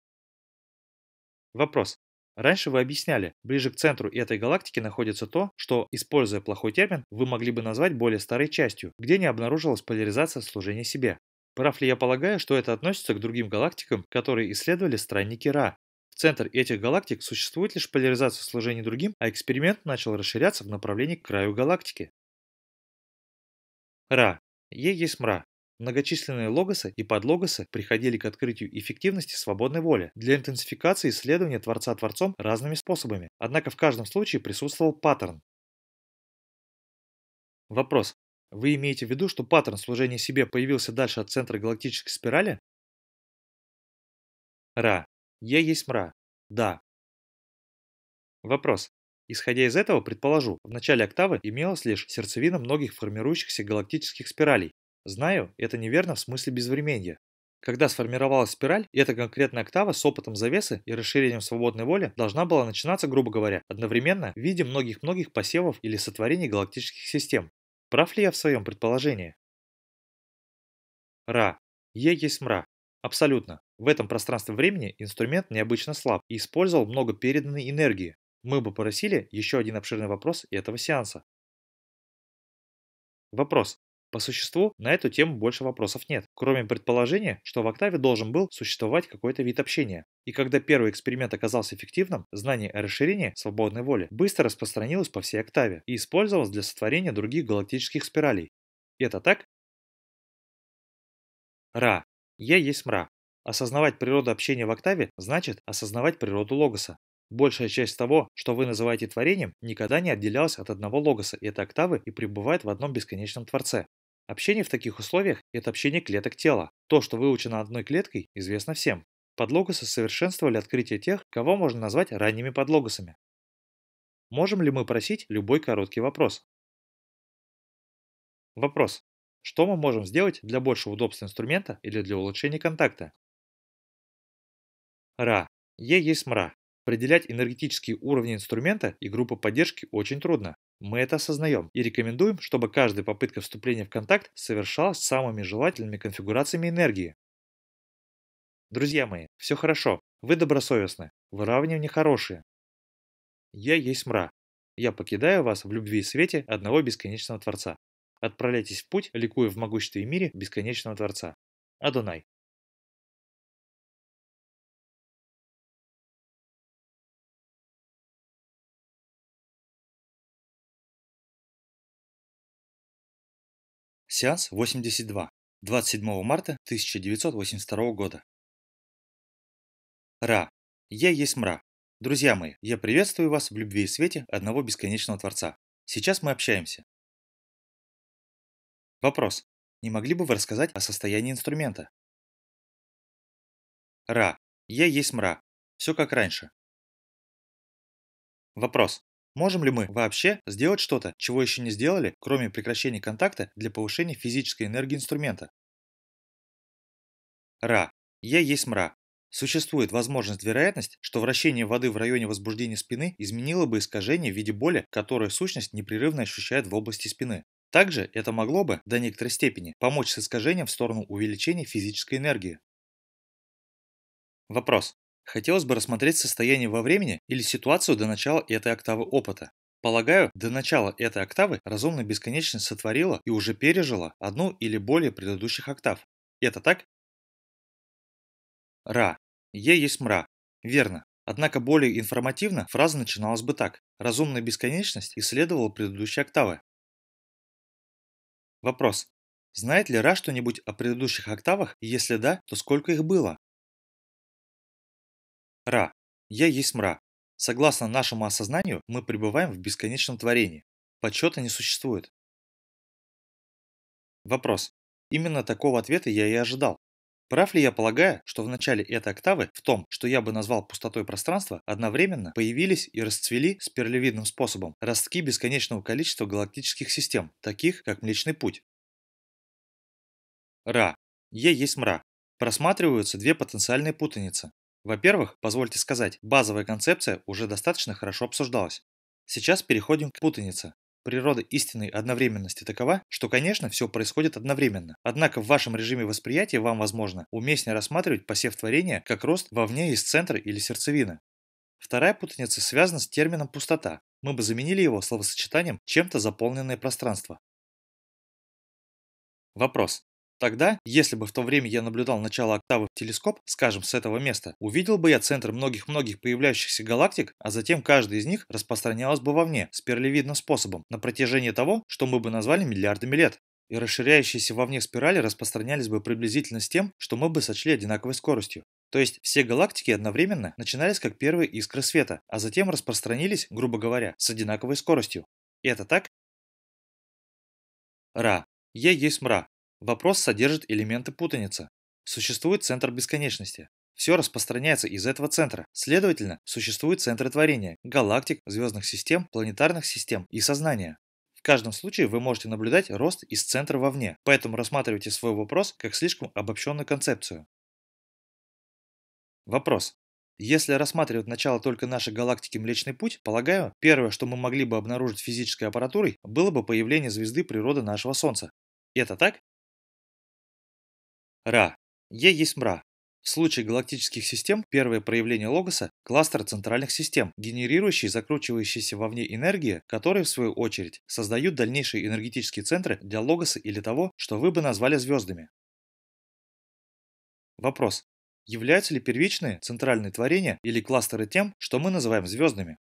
Вопрос. Раньше вы объясняли, ближе к центру этой галактики находится то, что, используя плохой термин, вы могли бы назвать более старой частью, где не обнаружилась поляризация служения себе. Прав ли я полагаю, что это относится к другим галактикам, которые исследовали странники Ра? В центр этих галактик существует лишь поляризация служения другим, а эксперимент начал расширяться в направлении к краю галактики. Ра. Е есть мра. Многочисленные логосы и подлогосы приходили к открытию эффективности свободной воли для интенсификации исследования Творца Творцом разными способами, однако в каждом случае присутствовал паттерн. Вопрос. Вы имеете в виду, что паттерн служения себе появился дальше от центра галактической спирали? Ра. Я есть мра. Да. Вопрос. Исходя из этого, предположу, в начале октавы имелась лишь сердцевина многих формирующихся галактических спиралей, Знаю, это неверно в смысле безвременья. Когда сформировалась спираль, эта конкретная октава с опытом завесы и расширением свободной воли должна была начинаться, грубо говоря, одновременно в виде многих-многих посевов или сотворений галактических систем. Прав ли я в своем предположении? Ра. Е есть мра. Абсолютно. В этом пространстве времени инструмент необычно слаб и использовал много переданной энергии. Мы бы просили еще один обширный вопрос этого сеанса. Вопрос. По существу, на эту тему больше вопросов нет, кроме предположения, что в октаве должен был существовать какой-то вид общения. И когда первый эксперимент оказался эффективным, знание о расширении свободной воли быстро распространилось по всей октаве и использовалось для сотворения других галактических спиралей. Это так? Ра. Я есть мра. Осознавать природу общения в октаве значит осознавать природу логоса. Большая часть того, что вы называете творением, никогда не отделялась от одного логоса этой октавы и пребывает в одном бесконечном Творце. Общение в таких условиях – это общение клеток тела. То, что выучено одной клеткой, известно всем. Подлогосы совершенствовали открытие тех, кого можно назвать ранними подлогосами. Можем ли мы просить любой короткий вопрос? Вопрос. Что мы можем сделать для большего удобства инструмента или для улучшения контакта? Ра. Е есть мра. Определять энергетические уровни инструмента и группы поддержки очень трудно. Мы это осознаем и рекомендуем, чтобы каждая попытка вступления в контакт совершалась самыми желательными конфигурациями энергии. Друзья мои, все хорошо, вы добросовестны, выравнивания хорошие. Я есть мра. Я покидаю вас в любви и свете одного бесконечного Творца. Отправляйтесь в путь, ликуя в могуществе и мире бесконечного Творца. Адонай. Сеанс 82. 27 марта 1982 года. Ра. Я есть мра. Друзья мои, я приветствую вас в любви и свете одного бесконечного Творца. Сейчас мы общаемся. Вопрос. Не могли бы вы рассказать о состоянии инструмента? Ра. Я есть мра. Все как раньше. Вопрос. Можем ли мы вообще сделать что-то, чего еще не сделали, кроме прекращения контакта для повышения физической энергии инструмента? Ра. Я есть мра. Существует возможность вероятность, что вращение воды в районе возбуждения спины изменило бы искажение в виде боли, которое сущность непрерывно ощущает в области спины. Также это могло бы, до некоторой степени, помочь с искажением в сторону увеличения физической энергии. Вопрос. Хотелось бы рассмотреть состояние во времени или ситуацию до начала этой октавы опыта. Полагаю, до начала этой октавы разумная бесконечность сотворила и уже пережила одну или более предыдущих октав. Это так? Ра. Е есть мра. Верно. Однако более информативно фраза начиналась бы так. Разумная бесконечность исследовала предыдущие октавы. Вопрос. Знает ли Ра что-нибудь о предыдущих октавах, если да, то сколько их было? Ра. Я есть мра. Согласно нашему осознанию, мы пребываем в бесконечном творении. Подсчета не существует. Вопрос. Именно такого ответа я и ожидал. Прав ли я полагаю, что в начале этой октавы, в том, что я бы назвал пустотой пространства, одновременно появились и расцвели спиралевидным способом ростки бесконечного количества галактических систем, таких как Млечный Путь? Ра. Е есть мра. Просматриваются две потенциальные путаницы. Во-первых, позвольте сказать, базовая концепция уже достаточно хорошо обсуждалась. Сейчас переходим к путанице. Природа истинной одновременности такова, что, конечно, все происходит одновременно. Однако в вашем режиме восприятия вам, возможно, уместнее рассматривать посев творения как рост вовне из центра или сердцевины. Вторая путаница связана с термином «пустота». Мы бы заменили его словосочетанием «чем-то заполненное пространство». Вопрос. Тогда, если бы в то время я наблюдал начало октавы в телескоп, скажем, с этого места, увидел бы я центр многих-многих появляющихся галактик, а затем каждая из них распространялась бы вовне, спиралевидным способом, на протяжении того, что мы бы назвали миллиардами лет. И расширяющиеся вовне спирали распространялись бы приблизительно с тем, что мы бы сочли одинаковой скоростью. То есть все галактики одновременно начинались как первые искры света, а затем распространились, грубо говоря, с одинаковой скоростью. Это так? Ра. Е есть мра. Вопрос содержит элементы путаницы. Существует центр бесконечности. Все распространяется из этого центра. Следовательно, существуют центры творения, галактик, звездных систем, планетарных систем и сознания. В каждом случае вы можете наблюдать рост из центра вовне, поэтому рассматривайте свой вопрос как слишком обобщенную концепцию. Вопрос. Если рассматривать начало только нашей галактики Млечный Путь, полагаю, первое, что мы могли бы обнаружить физической аппаратурой, было бы появление звезды природы нашего Солнца. Это так? Ра. Е есть мра. В случае галактических систем первое проявление логоса – кластер центральных систем, генерирующий закручивающиеся вовне энергии, которые, в свою очередь, создают дальнейшие энергетические центры для логоса или того, что вы бы назвали звездами. Вопрос. Являются ли первичные центральные творения или кластеры тем, что мы называем звездами?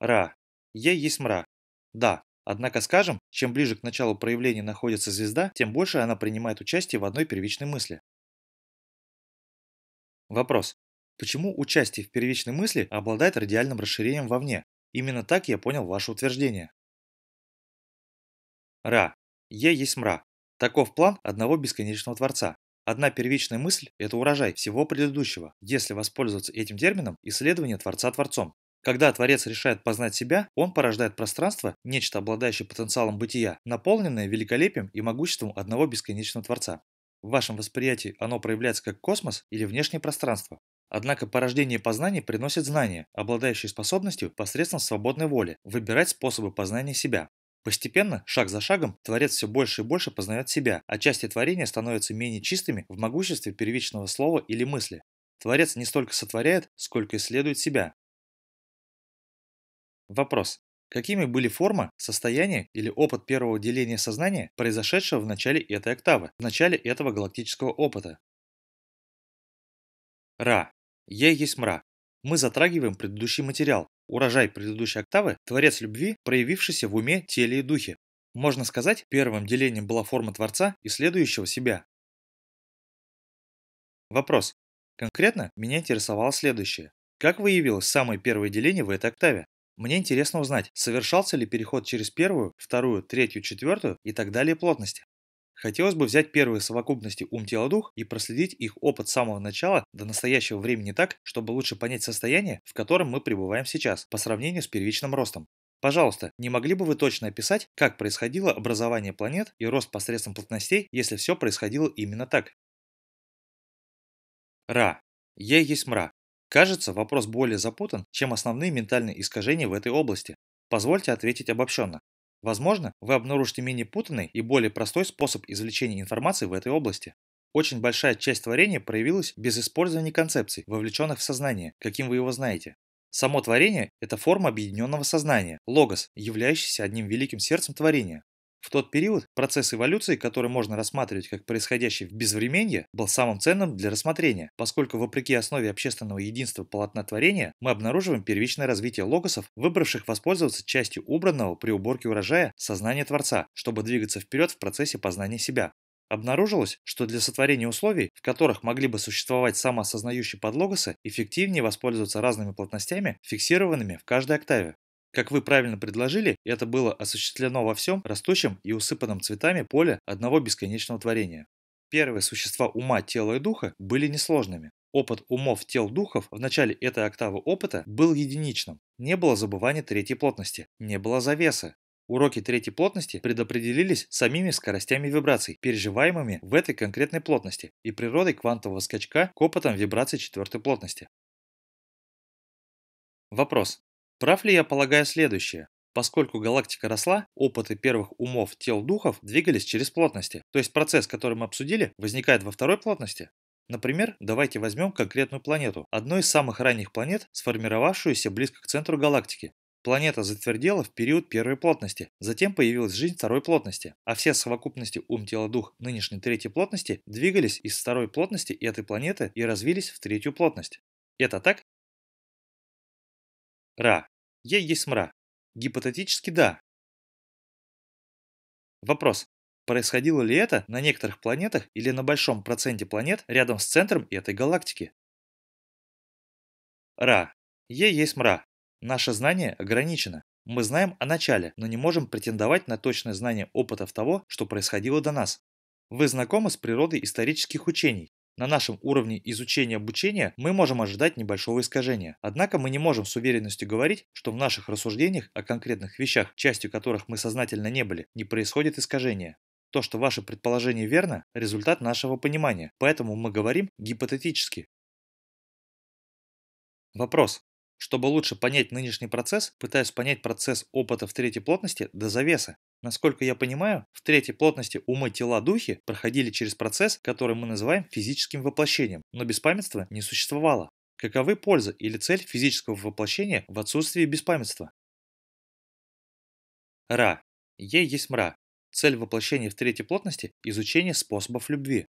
Ра. Е есть мра. Да, Однако скажем, чем ближе к началу проявления находится звезда, тем больше она принимает участие в одной первичной мысли. Вопрос. Почему участие в первичной мысли обладает радиальным расширением вовне? Именно так я понял ваше утверждение. Ра. Е есть мра. Таков план одного бесконечного Творца. Одна первичная мысль – это урожай всего предыдущего, если воспользоваться этим термином исследование Творца Творцом. Когда Творец решает познать себя, он порождает пространство, нечто обладающее потенциалом бытия, наполненное великолепием и могуществом одного бесконечного Творца. В вашем восприятии оно проявляется как космос или внешнее пространство. Однако порождение познания приносит знания, обладающие способностью посредством свободной воли выбирать способы познания себя. Постепенно, шаг за шагом, Творец все больше и больше познает себя, а части творения становятся менее чистыми в могуществе первичного слова или мысли. Творец не столько сотворяет, сколько исследует себя, Вопрос. Какими были форма, состояние или опыт первого деления сознания, произошедшего в начале этой октавы, в начале этого галактического опыта? Ра. Я есть мра. Мы затрагиваем предыдущий материал, урожай предыдущей октавы, творец любви, проявившийся в уме, теле и духе. Можно сказать, первым делением была форма Творца, исследующего себя. Вопрос. Конкретно меня интересовало следующее. Как выявилось самое первое деление в этой октаве? Мне интересно узнать, совершался ли переход через первую, вторую, третью, четвертую и так далее плотности. Хотелось бы взять первые совокупности ум-тело-дух и проследить их опыт с самого начала до настоящего времени так, чтобы лучше понять состояние, в котором мы пребываем сейчас, по сравнению с первичным ростом. Пожалуйста, не могли бы вы точно описать, как происходило образование планет и рост посредством плотностей, если все происходило именно так? Ра. Е есть мра. Кажется, вопрос более запутан, чем основные ментальные искажения в этой области. Позвольте ответить обобщенно. Возможно, вы обнаружите менее путанный и более простой способ извлечения информации в этой области. Очень большая часть творения проявилась без использования концепций, вовлеченных в сознание, каким вы его знаете. Само творение – это форма объединенного сознания, логос, являющийся одним великим сердцем творения. В тот период процесс эволюции, который можно рассматривать как происходящий в безвременье, был самым ценным для рассмотрения, поскольку вопреки основе общественного единства полотна творения мы обнаруживаем первичное развитие логосов, выбравших воспользоваться частью убранного при уборке урожая сознания Творца, чтобы двигаться вперед в процессе познания себя. Обнаружилось, что для сотворения условий, в которых могли бы существовать самоосознающие подлогосы, эффективнее воспользоваться разными плотностями, фиксированными в каждой октаве. Как вы правильно предложили, это было осуществлено во всем растущем и усыпанном цветами поле одного бесконечного творения. Первые существа ума, тела и духа были несложными. Опыт умов тел духов в начале этой октавы опыта был единичным. Не было забывания третьей плотности, не было завесы. Уроки третьей плотности предопределились самими скоростями вибраций, переживаемыми в этой конкретной плотности, и природой квантового скачка к опытам вибраций четвертой плотности. Вопрос. Прав ли я полагаю следующее? Поскольку галактика росла, опыты первых умов тел духов двигались через плотности, то есть процесс, который мы обсудили, возникает во второй плотности. Например, давайте возьмем конкретную планету, одну из самых ранних планет, сформировавшуюся близко к центру галактики. Планета затвердела в период первой плотности, затем появилась жизнь второй плотности, а все совокупности ум-тело-дух нынешней третьей плотности двигались из второй плотности этой планеты и развились в третью плотность. Это так? Ра. Е есть мра. Гипотетически да. Вопрос. Происходило ли это на некоторых планетах или на большом проценте планет рядом с центром этой галактики? Ра. Е есть мра. Наше знание ограничено. Мы знаем о начале, но не можем претендовать на точное знание опытов того, что происходило до нас. Вы знакомы с природой исторических учений, на нашем уровне изучения обучения мы можем ожидать небольшого искажения. Однако мы не можем с уверенностью говорить, что в наших рассуждениях о конкретных вещах, частью которых мы сознательно не были, не происходит искажение. То, что ваше предположение верно, результат нашего понимания, поэтому мы говорим гипотетически. Вопрос. Чтобы лучше понять нынешний процесс, пытаюсь понять процесс опыта в третьей плотности до завесы. Насколько я понимаю, в третьей плотности умы, тела, духи проходили через процесс, который мы называем физическим воплощением, но беспамятства не существовало. Каковы польза или цель физического воплощения в отсутствии беспамятства? Ра. Е есть мра. Цель воплощения в третьей плотности – изучение способов любви.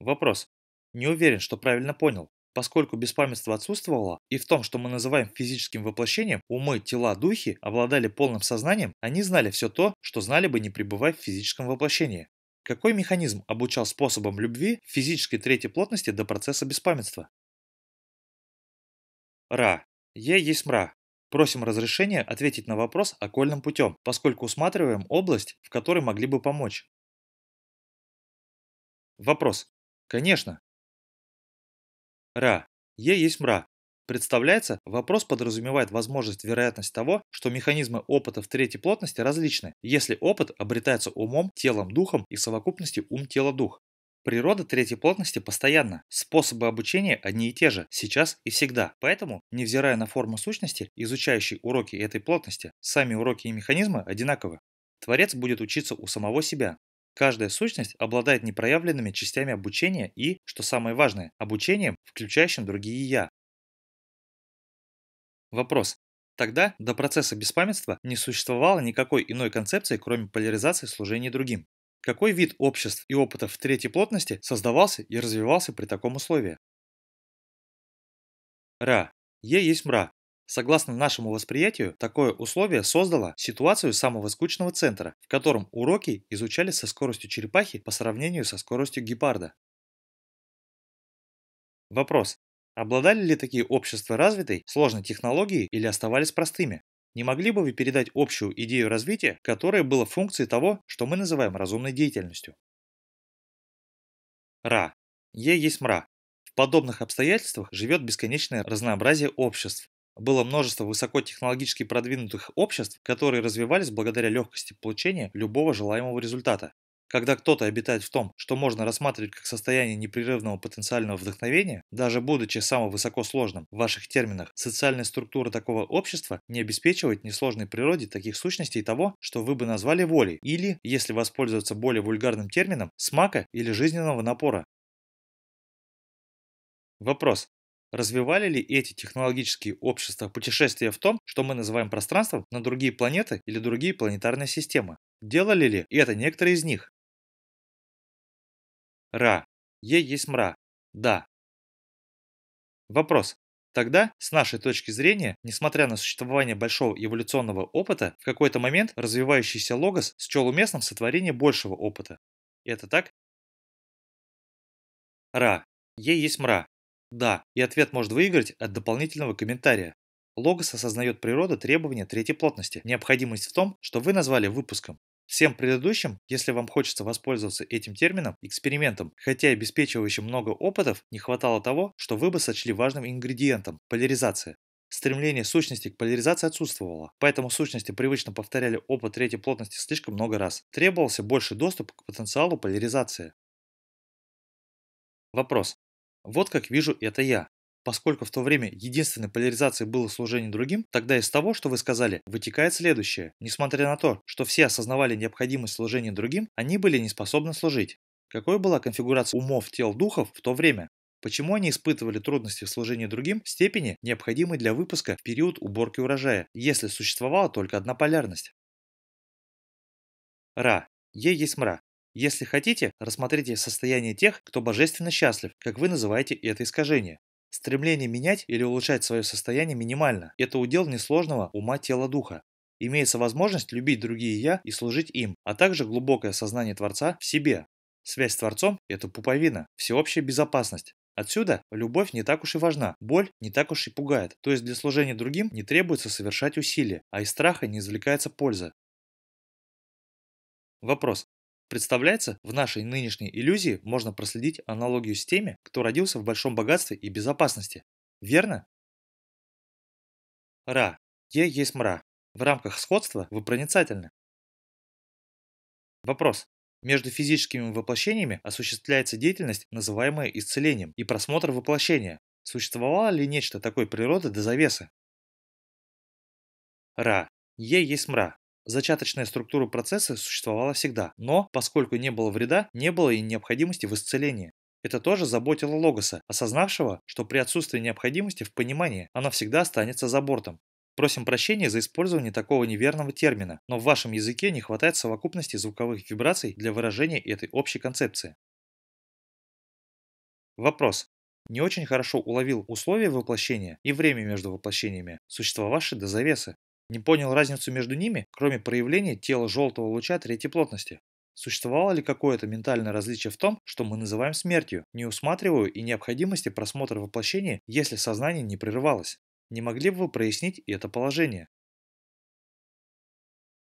Вопрос. Не уверен, что правильно понял. Поскольку беспамятство отсутствовало, и в том, что мы называем физическим воплощением, умы, тела, духи обладали полным сознанием, они знали все то, что знали бы не пребывая в физическом воплощении. Какой механизм обучал способам любви физической третьей плотности до процесса беспамятства? Ра. Е есть мра. Просим разрешения ответить на вопрос окольным путем, поскольку усматриваем область, в которой могли бы помочь. Вопрос. Конечно, Ра. Е есть мра. Представляется, вопрос подразумевает возможность вероятность того, что механизмы опыта в третьей плотности различны, если опыт обретается умом, телом, духом и совокупности ум-тело-дух. Природа третьей плотности постоянна, способы обучения одни и те же, сейчас и всегда. Поэтому, невзирая на форму сущности, изучающей уроки этой плотности, сами уроки и механизмы одинаковы. Творец будет учиться у самого себя, Каждая сущность обладает непроявленными частями обучения и, что самое важное, обучением, включающим другие «я». Вопрос. Тогда до процесса беспамятства не существовало никакой иной концепции, кроме поляризации служения другим. Какой вид обществ и опытов в третьей плотности создавался и развивался при таком условии? Ра. Е есть мра. Согласно нашему восприятию, такое условие создало ситуацию самого скучного центра, в котором уроки изучались со скоростью черепахи по сравнению со скоростью гепарда. Вопрос. Обладали ли такие общества развитой, сложной технологией или оставались простыми? Не могли бы вы передать общую идею развития, которая была функцией того, что мы называем разумной деятельностью? Ра. Е есть мра. В подобных обстоятельствах живет бесконечное разнообразие обществ, было множество высокотехнологически продвинутых обществ, которые развивались благодаря легкости получения любого желаемого результата. Когда кто-то обитает в том, что можно рассматривать как состояние непрерывного потенциального вдохновения, даже будучи самовысокосложным в ваших терминах, социальная структура такого общества не обеспечивает несложной природе таких сущностей того, что вы бы назвали волей, или, если воспользоваться более вульгарным термином, смака или жизненного напора. Вопрос. Развивали ли эти технологические общества путешествия в том, что мы называем пространством, на другие планеты или другие планетарные системы? Делали ли это некоторые из них? Ра. Е есть мра. Да. Вопрос. Тогда, с нашей точки зрения, несмотря на существование большого эволюционного опыта, в какой-то момент развивающийся логос счел уместным сотворение большего опыта. Это так? Ра. Е есть мра. Да, и ответ может выиграть от дополнительного комментария. Логос осознает природу требования третьей плотности, необходимость в том, что вы назвали выпуском. Всем предыдущим, если вам хочется воспользоваться этим термином, экспериментом, хотя и обеспечивающим много опытов, не хватало того, что вы бы сочли важным ингредиентом – поляризация. Стремление сущности к поляризации отсутствовало, поэтому сущности привычно повторяли опыт третьей плотности слишком много раз. Требовался больше доступ к потенциалу поляризации. Вопрос. Вот как вижу это я. Поскольку в то время единственной поляризацией было служение другим, тогда из того, что вы сказали, вытекает следующее. Несмотря на то, что все осознавали необходимость служения другим, они были не способны служить. Какой была конфигурация умов тел духов в то время? Почему они испытывали трудности в служении другим в степени, необходимой для выпуска в период уборки урожая, если существовала только одна полярность? Ра. Е есть мра. Если хотите, рассмотрите состояние тех, кто божественно счастлив, как вы называете это искажение. Стремление менять или улучшать свое состояние минимально. Это удел несложного ума тела духа. Имеется возможность любить другие «я» и служить им, а также глубокое сознание Творца в себе. Связь с Творцом – это пуповина, всеобщая безопасность. Отсюда любовь не так уж и важна, боль не так уж и пугает, то есть для служения другим не требуется совершать усилия, а из страха не извлекается польза. Вопрос. Представляется, в нашей нынешней иллюзии можно проследить аналогию с теми, кто родился в большом богатстве и безопасности. Верно? Ра. Е есть мра. В рамках сходства вы проницательны. Вопрос. Между физическими воплощениями осуществляется деятельность, называемая исцелением, и просмотр воплощения. Существовало ли нечто такой природы до завесы? Ра. Е есть мра. Зачаточная структура процесса существовала всегда, но, поскольку не было вреда, не было и необходимости в исцелении. Это тоже заботило Логоса, осознавшего, что при отсутствии необходимости в понимании она всегда останется за бортом. Просим прощения за использование такого неверного термина, но в вашем языке не хватает совокупности звуковых вибраций для выражения этой общей концепции. Вопрос. Не очень хорошо уловил условия воплощения и время между воплощениями, существовавшие до завесы. Не понял разницу между ними, кроме проявления тела желтого луча третьей плотности. Существовало ли какое-то ментальное различие в том, что мы называем смертью? Не усматриваю и необходимости просмотра воплощения, если сознание не прерывалось. Не могли бы вы прояснить это положение?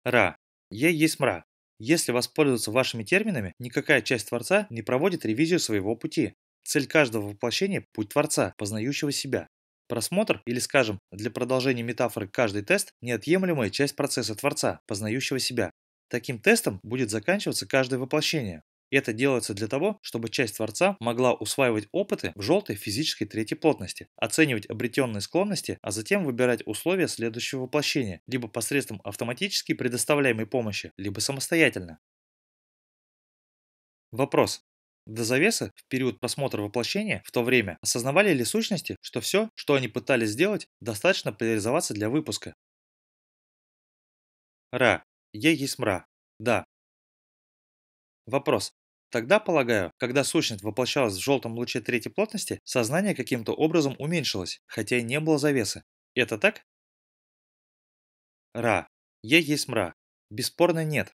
Ра. Е есть мра. Если воспользоваться вашими терминами, никакая часть Творца не проводит ревизию своего пути. Цель каждого воплощения – путь Творца, познающего себя. Просмотр, или скажем, для продолжения метафоры каждый тест – неотъемлемая часть процесса Творца, познающего себя. Таким тестом будет заканчиваться каждое воплощение. Это делается для того, чтобы часть Творца могла усваивать опыты в желтой физической третьей плотности, оценивать обретенные склонности, а затем выбирать условия следующего воплощения, либо посредством автоматически предоставляемой помощи, либо самостоятельно. Вопрос. До завесы, в период просмотра воплощения, в то время, осознавали ли сущности, что все, что они пытались сделать, достаточно поляризоваться для выпуска? Ра. Е есть мра. Да. Вопрос. Тогда, полагаю, когда сущность воплощалась в желтом луче третьей плотности, сознание каким-то образом уменьшилось, хотя и не было завесы. Это так? Ра. Е есть мра. Бесспорно нет.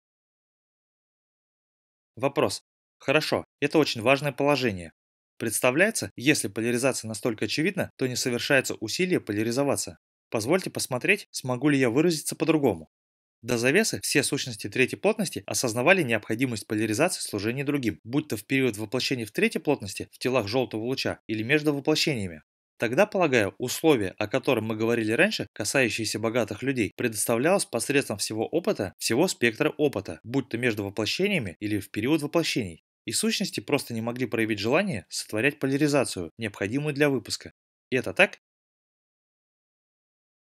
Вопрос. Хорошо, это очень важное положение. Представляется, если поляризация настолько очевидна, то не совершается усилие поляризоваться. Позвольте посмотреть, смогу ли я выразиться по-другому. До завесы все сущности третьей плотности осознавали необходимость поляризации служения другим, будь то в период воплощения в третьей плотности в телах желтого луча или между воплощениями. Тогда, полагаю, условие, о котором мы говорили раньше, касающееся богатых людей, предоставлялось посредством всего опыта, всего спектра опыта, будь то между воплощениями или в период воплощений. И сущности просто не могли проявить желание сотворять поляризацию, необходимую для выпуска. И это так?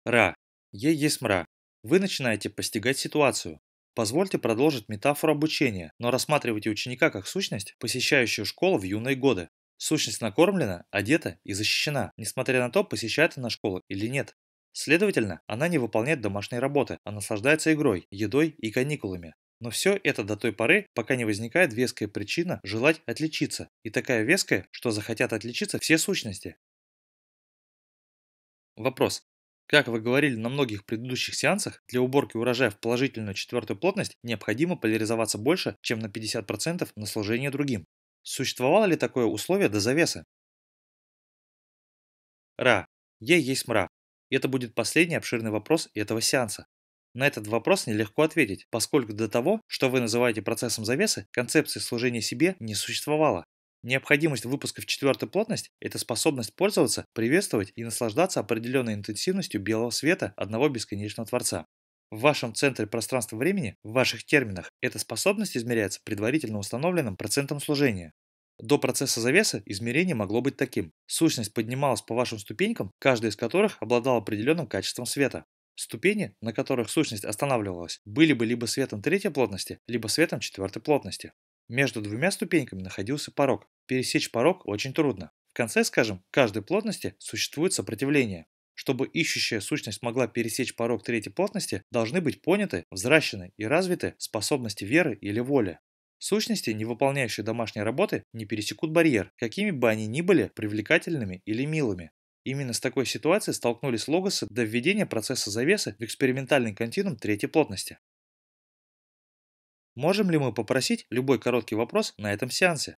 Ра. Е есть мра. Вы начинаете постигать ситуацию. Позвольте продолжить метафору обучения, но рассматривайте ученика как сущность, посещающую школу в юные годы. Сущность накормлена, одета и защищена, несмотря на то, посещает она школу или нет. Следовательно, она не выполняет домашней работы, а наслаждается игрой, едой и каникулами. Но все это до той поры, пока не возникает веская причина желать отличиться, и такая веская, что захотят отличиться все сущности. Вопрос. Как вы говорили на многих предыдущих сеансах, для уборки урожая в положительную четвертую плотность необходимо поляризоваться больше, чем на 50% на служение другим. Существовало ли такое условие до завесы? Ра. Е есть мра. Это будет последний обширный вопрос этого сеанса. На этот вопрос нелегко ответить, поскольку до того, что вы называете процессом завесы, концепции служения себе не существовало. Необходимость выпуска в четвертую плотность – это способность пользоваться, приветствовать и наслаждаться определенной интенсивностью белого света одного бесконечного Творца. В вашем центре пространства-времени, в ваших терминах, эта способность измеряется предварительно установленным процентом служения. До процесса завесы измерение могло быть таким. Сущность поднималась по вашим ступенькам, каждая из которых обладала определенным качеством света. Ступени, на которых сущность останавливалась, были бы либо светом третьей плотности, либо светом четвертой плотности. Между двумя ступеньками находился порог. Пересечь порог очень трудно. В конце, скажем, каждой плотности существует сопротивление. Чтобы ищущая сущность могла пересечь порог третьей плотности, должны быть поняты, взращены и развиты способности веры или воли. Сущности, не выполняющие домашней работы, не пересекут барьер, какими бы они ни были привлекательными или милыми. Именно с такой ситуацией столкнулись логосы до введения процесса завесы в экспериментальный континуум третьей плотности. Можем ли мы попросить любой короткий вопрос на этом сеансе?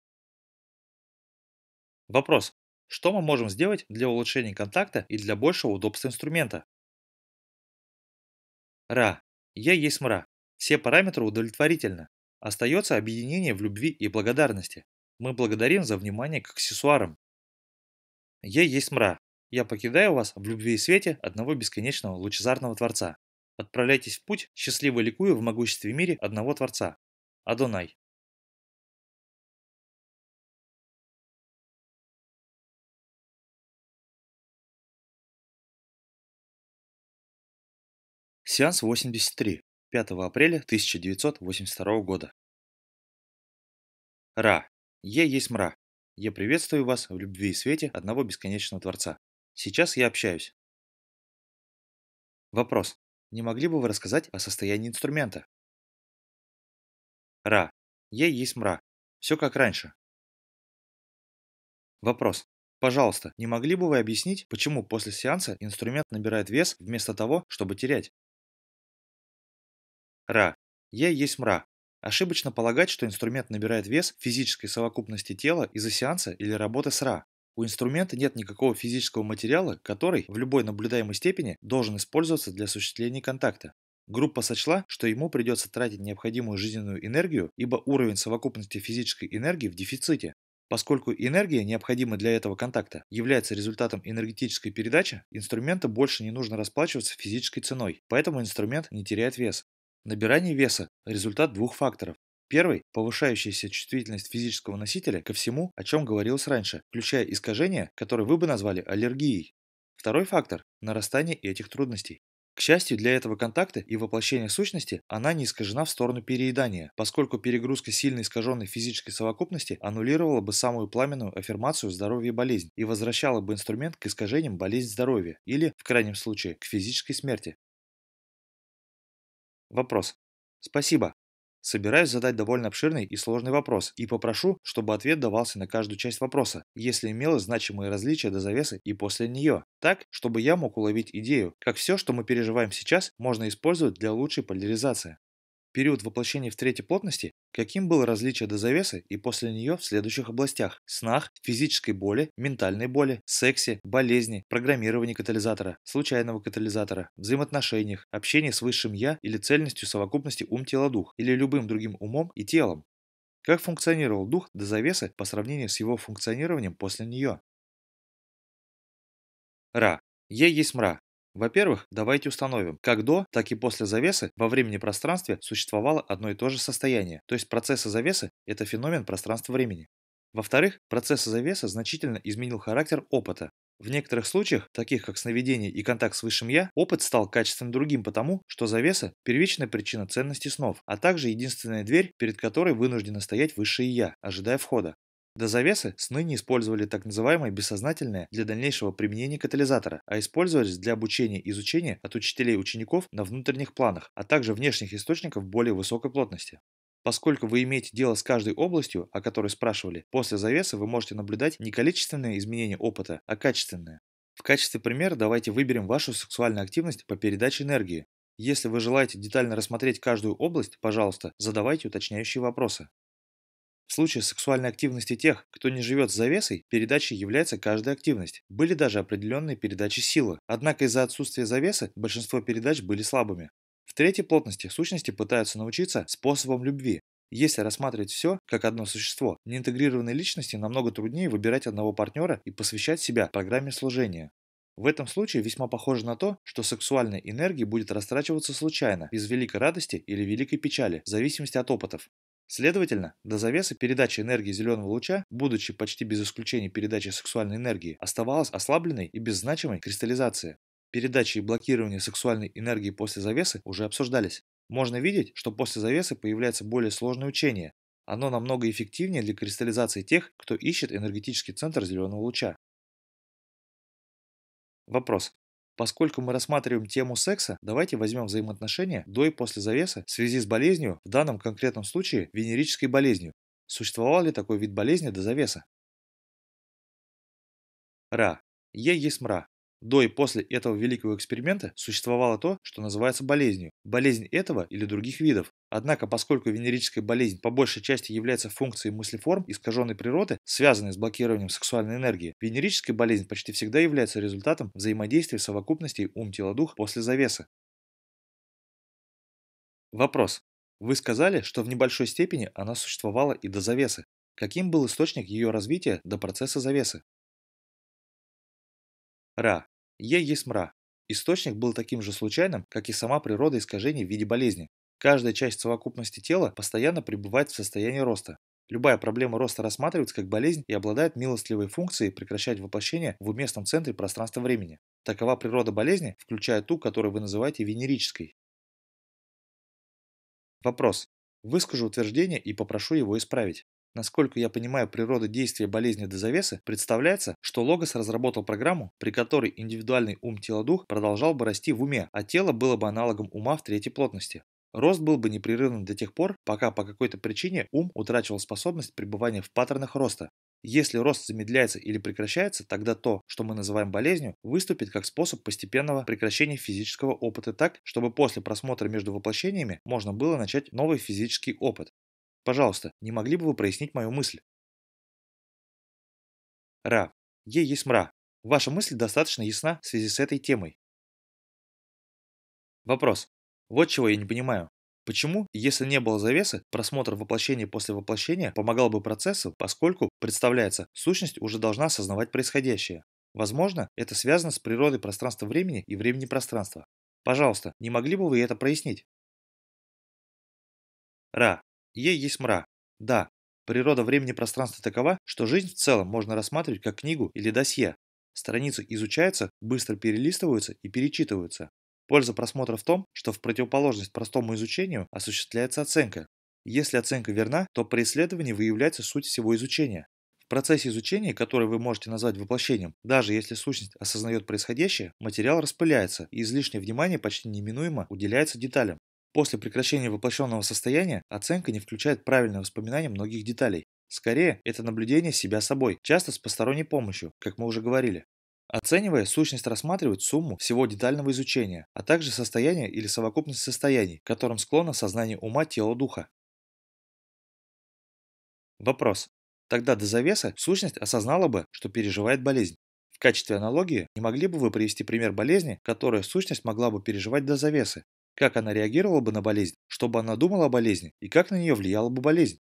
Вопрос. Что мы можем сделать для улучшения контакта и для большего удобства инструмента? Ра. Я есть мра. Все параметры удовлетворительны. Остается объединение в любви и благодарности. Мы благодарим за внимание к аксессуарам. Я есть мра. Я покидаю вас в любви и свете одного бесконечного лучезарного Творца. Отправляйтесь в путь, счастливо ликуя в могуществе мире одного Творца. Адонай. Сеанс 83. 5 апреля 1982 года. Ра. Е есть мра. Я приветствую вас в любви и свете одного бесконечного Творца. Сейчас я общаюсь. Вопрос. Не могли бы вы рассказать о состоянии инструмента? Ра. Е есть мра. Все как раньше. Вопрос. Пожалуйста, не могли бы вы объяснить, почему после сеанса инструмент набирает вес вместо того, чтобы терять? Ра. Я есть мра. Ошибочно полагать, что инструмент набирает вес физической совокупности тела из-за сеанса или работы с Ра. У инструмента нет никакого физического материала, который в любой наблюдаемой степени должен использоваться для осуществления контакта. Группа сочла, что ему придется тратить необходимую жизненную энергию, ибо уровень совокупности физической энергии в дефиците. Поскольку энергия, необходимая для этого контакта, является результатом энергетической передачи, инструменту больше не нужно расплачиваться физической ценой, поэтому инструмент не теряет вес. Набирание веса – результат двух факторов. Первый – повышающаяся чувствительность физического носителя ко всему, о чем говорилось раньше, включая искажения, которые вы бы назвали аллергией. Второй фактор – нарастание этих трудностей. К счастью для этого контакта и воплощения сущности, она не искажена в сторону переедания, поскольку перегрузка сильно искаженной физической совокупности аннулировала бы самую пламенную аффирмацию здоровья и болезнь и возвращала бы инструмент к искажениям болезнь-здоровья или, в крайнем случае, к физической смерти. Вопрос. Спасибо. Собираюсь задать довольно обширный и сложный вопрос и попрошу, чтобы ответ давался на каждую часть вопроса, если имело значимые различия до завесы и после нее, так, чтобы я мог уловить идею, как все, что мы переживаем сейчас, можно использовать для лучшей поляризации период воплощения в третьей плотности, каким было различие до завесы и после нее в следующих областях – снах, физической боли, ментальной боли, сексе, болезни, программировании катализатора, случайного катализатора, взаимоотношениях, общении с высшим «я» или цельностью совокупности ум-тело-дух или любым другим умом и телом. Как функционировал дух до завесы по сравнению с его функционированием после нее? Ра. Е есть мра. Во-первых, давайте установим, как до, так и после завесы во времени пространстве существовало одно и то же состояние, то есть процессы завесы – это феномен пространства-времени. Во-вторых, процесс завесы значительно изменил характер опыта. В некоторых случаях, таких как сновидение и контакт с высшим Я, опыт стал качественно другим потому, что завеса – первичная причина ценности снов, а также единственная дверь, перед которой вынуждены стоять высшие Я, ожидая входа. До завесы сны не использовали так называемое бессознательное для дальнейшего применения катализатора, а использовались для обучения и изучения от учителей учеников на внутренних планах, а также внешних источников более высокой плотности. Поскольку вы имеете дело с каждой областью, о которой спрашивали, после завесы вы можете наблюдать не количественное изменение опыта, а качественное. В качестве примера давайте выберем вашу сексуальную активность по передаче энергии. Если вы желаете детально рассмотреть каждую область, пожалуйста, задавайте уточняющие вопросы. В случае сексуальной активности тех, кто не живет с завесой, передачей является каждая активность. Были даже определенные передачи силы, однако из-за отсутствия завесы большинство передач были слабыми. В третьей плотности сущности пытаются научиться способом любви. Если рассматривать все как одно существо, неинтегрированной личности намного труднее выбирать одного партнера и посвящать себя программе служения. В этом случае весьма похоже на то, что сексуальная энергия будет растрачиваться случайно, без великой радости или великой печали, в зависимости от опытов. Следовательно, до завесы передача энергии зеленого луча, будучи почти без исключения передачей сексуальной энергии, оставалась ослабленной и без значимой кристаллизации. Передача и блокирование сексуальной энергии после завесы уже обсуждались. Можно видеть, что после завесы появляется более сложное учение. Оно намного эффективнее для кристаллизации тех, кто ищет энергетический центр зеленого луча. Вопрос. Поскольку мы рассматриваем тему секса, давайте возьмем взаимоотношения до и после завесы в связи с болезнью, в данном конкретном случае венерической болезнью. Существовал ли такой вид болезни до завеса? Ра. Е есть мра. До и после этого великого эксперимента существовало то, что называется болезнью. Болезнь этого или других видов. Однако, поскольку венерическая болезнь по большей части является функцией мыслеформ искаженной природы, связанной с блокированием сексуальной энергии, венерическая болезнь почти всегда является результатом взаимодействия совокупностей ум-тело-дух после завесы. Вопрос. Вы сказали, что в небольшой степени она существовала и до завесы. Каким был источник ее развития до процесса завесы? Ра. Е есть мра. Источник был таким же случайным, как и сама природа искажений в виде болезни. Каждая часть совокупности тела постоянно пребывает в состоянии роста. Любая проблема роста рассматривается как болезнь и обладает милостливой функцией прекращать воплощение в уместном центре пространства-времени. Такова природа болезни, включая ту, которую вы называете венерической. Вопрос. Выскажу утверждение и попрошу его исправить. Насколько я понимаю природу действия болезни до завесы, представляется, что Логос разработал программу, при которой индивидуальный ум-тело-дух продолжал бы расти в уме, а тело было бы аналогом ума в третьей плотности. Рост был бы непрерывным до тех пор, пока по какой-то причине ум утрачивал способность пребывания в паттернах роста. Если рост замедляется или прекращается, тогда то, что мы называем болезнью, выступит как способ постепенного прекращения физического опыта так, чтобы после просмотра между воплощениями можно было начать новый физический опыт. Пожалуйста, не могли бы вы прояснить мою мысль? Ра. Е есть мра. Ваша мысль достаточно ясна в связи с этой темой. Вопрос. Вот чего я не понимаю. Почему, если не было завесы, просмотр воплощения после воплощения помогал бы процессу, поскольку, представляется, сущность уже должна осознавать происходящее? Возможно, это связано с природой пространства-времени и времени-пространства. Пожалуйста, не могли бы вы это прояснить? Ра. Е есть мра. Да, природа времени пространства такова, что жизнь в целом можно рассматривать как книгу или досье. Страницы изучаются, быстро перелистываются и перечитываются. Польза просмотра в том, что в противоположность простому изучению осуществляется оценка. Если оценка верна, то при исследовании выявляется суть всего изучения. В процессе изучения, который вы можете назвать воплощением, даже если сущность осознает происходящее, материал распыляется, и излишнее внимание почти неминуемо уделяется деталям. После прекращения воплощенного состояния оценка не включает правильное воспоминание многих деталей. Скорее, это наблюдение себя собой, часто с посторонней помощью, как мы уже говорили. Оценивая, сущность рассматривает сумму всего детального изучения, а также состояние или совокупность состояний, к которым склонно сознание ума, тела, духа. Вопрос. Тогда до завеса сущность осознала бы, что переживает болезнь. В качестве аналогии, не могли бы вы привести пример болезни, которую сущность могла бы переживать до завесы, как она реагировала бы на болезнь, что бы она думала о болезни и как на нее влияла бы болезнь.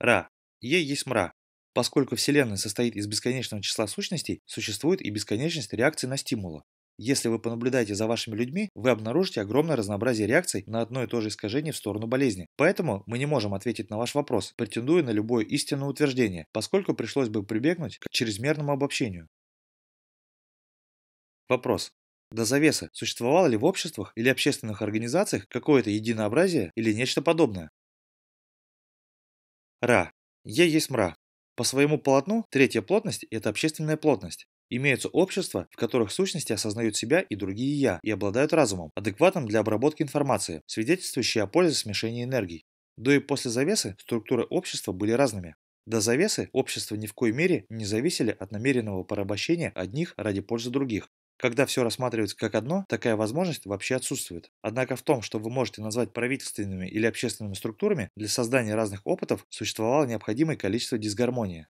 Ра. Е есть мра. Поскольку Вселенная состоит из бесконечного числа сущностей, существует и бесконечность реакций на стимулы. Если вы понаблюдаете за вашими людьми, вы обнаружите огромное разнообразие реакций на одно и то же искажение в сторону болезни. Поэтому мы не можем ответить на ваш вопрос, претендуя на любое истинное утверждение, поскольку пришлось бы прибегнуть к чрезмерному обобщению. Вопрос. До завесы существовало ли в обществах или общественных организациях какое-то единообразие или нечто подобное? Ра. Е есть мра. По своему полотну третья плотность – это общественная плотность. Имеются общества, в которых сущности осознают себя и другие «я» и обладают разумом, адекватным для обработки информации, свидетельствующей о пользе смешения энергий. До и после завесы структуры общества были разными. До завесы общества ни в коей мере не зависели от намеренного порабощения одних ради пользы других. Когда все рассматривается как одно, такая возможность вообще отсутствует. Однако в том, что вы можете назвать правительственными или общественными структурами, для создания разных опытов существовало необходимое количество дисгармонии.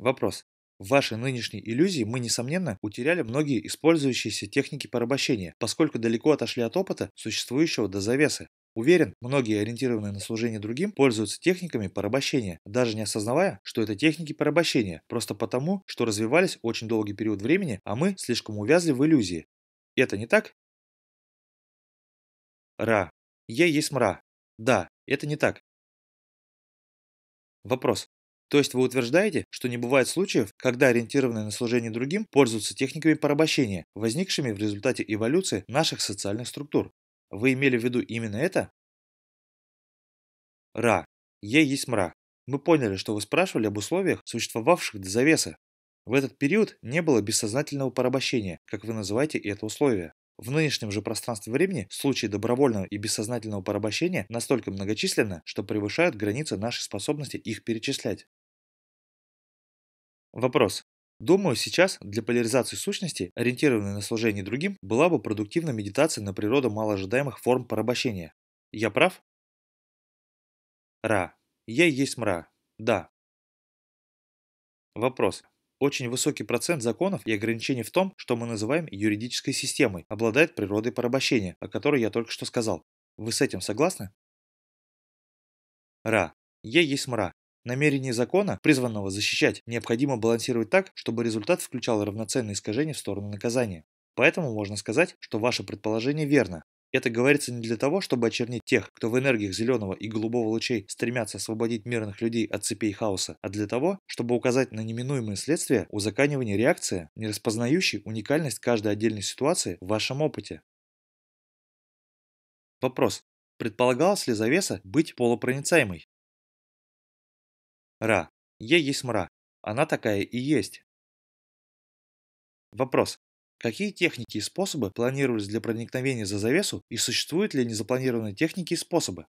Вопрос. В вашей нынешней иллюзии мы, несомненно, утеряли многие использующиеся техники порабощения, поскольку далеко отошли от опыта, существующего до завесы. Уверен, многие, ориентированные на служение другим, пользуются техниками порабощения, даже не осознавая, что это техники порабощения, просто потому, что развивались очень долгий период времени, а мы слишком увязли в иллюзии. Это не так? Ра. Я есть мра. Да, это не так. Вопрос. То есть вы утверждаете, что не бывает случаев, когда ориентированные на служение другим пользуются техниками порабощения, возникшими в результате эволюции наших социальных структур. Вы имели в виду именно это? Ра. Е есть мра. Мы поняли, что вы спрашивали об условиях, существовавших до завесы. В этот период не было бессознательного порабощения, как вы называете это условие. В нынешнем же пространстве времени случаи добровольного и бессознательного порабощения настолько многочисленны, что превышают границы нашей способности их перечислять. Вопрос. Думаю, сейчас для поляризации сущности, ориентированной на служение другим, была бы продуктивна медитация на природу малоожидаемых форм порабощения. Я прав? Ра. Я есть мра. Да. Вопрос. Очень высокий процент законов и ограничений в том, что мы называем юридической системой, обладает природой порабощения, о которой я только что сказал. Вы с этим согласны? Ра. Я есть мра. Намерение закона, призванного защищать, необходимо балансировать так, чтобы результат включал равноценные искажения в сторону наказания. Поэтому можно сказать, что ваше предположение верно. Это говорится не для того, чтобы очернить тех, кто в энергиях зеленого и голубого лучей стремятся освободить мирных людей от цепей хаоса, а для того, чтобы указать на неминуемые следствия узаканивания реакции, не распознающей уникальность каждой отдельной ситуации в вашем опыте. Вопрос. Предполагалось ли завеса быть полупроницаемой? Ра. Е есть мра. Она такая и есть. Вопрос. Какие техники и способы планировались для проникновения за завесу и существуют ли незапланированные техники и способы?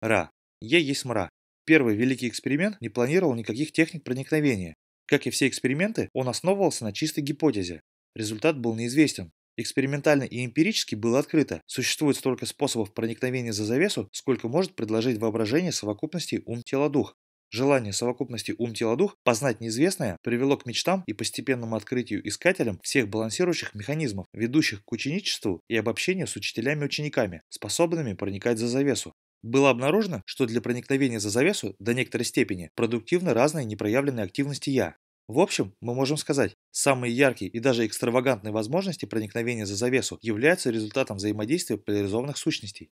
Ра. Е есть мра. Первый великий эксперимент не планировал никаких техник проникновения. Как и все эксперименты, он основывался на чистой гипотезе. Результат был неизвестен. Экспериментально и эмпирически было открыто, существует столько способов проникновения за завесу, сколько может предложить воображение совокупности ум-тело-дух. Желание совокупности ум-тело-дух познать неизвестное привело к мечтам и постепенному открытию искателям всех балансирующих механизмов, ведущих к ученичеству и обобщению с учителями-учениками, способными проникать за завесу. Было обнаружено, что для проникновения за завесу до некоторой степени продуктивны разные непроявленные активности «я», в общем, мы можем сказать, самые яркие и даже экстравагантные возможности проникновения за завесу являются результатом взаимодействия поляризованных сущностей.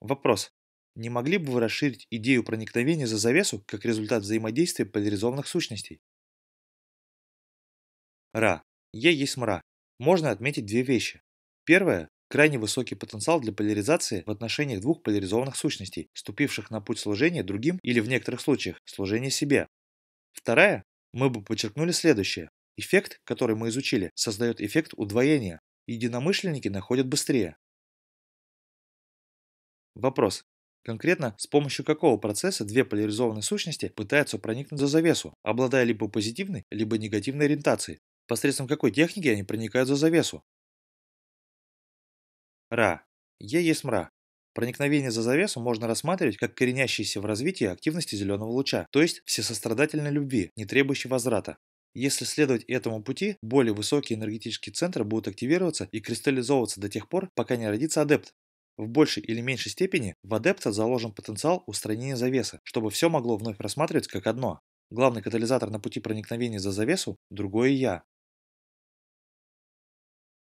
Вопрос. Не могли бы вы расширить идею проникновения за завесу как результат взаимодействия поляризованных сущностей? Ра. Е есть мра. Можно отметить две вещи. Первое – крайне высокий потенциал для поляризации в отношениях двух поляризованных сущностей, ступивших на путь служения другим или в некоторых случаях служения себе. Вторая, мы бы подчеркнули следующее. Эффект, который мы изучили, создает эффект удвоения. Единомышленники находят быстрее. Вопрос. Конкретно, с помощью какого процесса две поляризованные сущности пытаются проникнуть за завесу, обладая либо позитивной, либо негативной ориентацией? Посредством какой техники они проникают за завесу? Ра. Е есть мра. Проникновение за завесу можно рассматривать как коренящееся в развитии активности зеленого луча, то есть всесострадательной любви, не требующей возврата. Если следовать этому пути, более высокие энергетические центры будут активироваться и кристаллизовываться до тех пор, пока не родится адепт. В большей или меньшей степени в адепта заложен потенциал устранения завесы, чтобы все могло вновь рассматриваться как одно. Главный катализатор на пути проникновения за завесу – другое «я».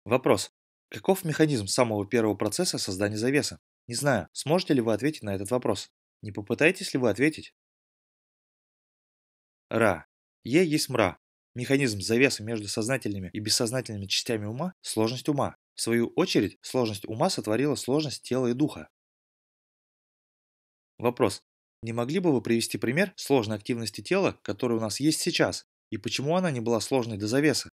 Вопрос. Каков механизм самого первого процесса создания завесы? Не знаю, сможете ли вы ответить на этот вопрос. Не попытаетесь ли вы ответить? Ра. Е есть мра. Механизм завесы между сознательными и бессознательными частями ума – сложность ума. В свою очередь, сложность ума сотворила сложность тела и духа. Вопрос. Не могли бы вы привести пример сложной активности тела, которая у нас есть сейчас, и почему она не была сложной до завесы?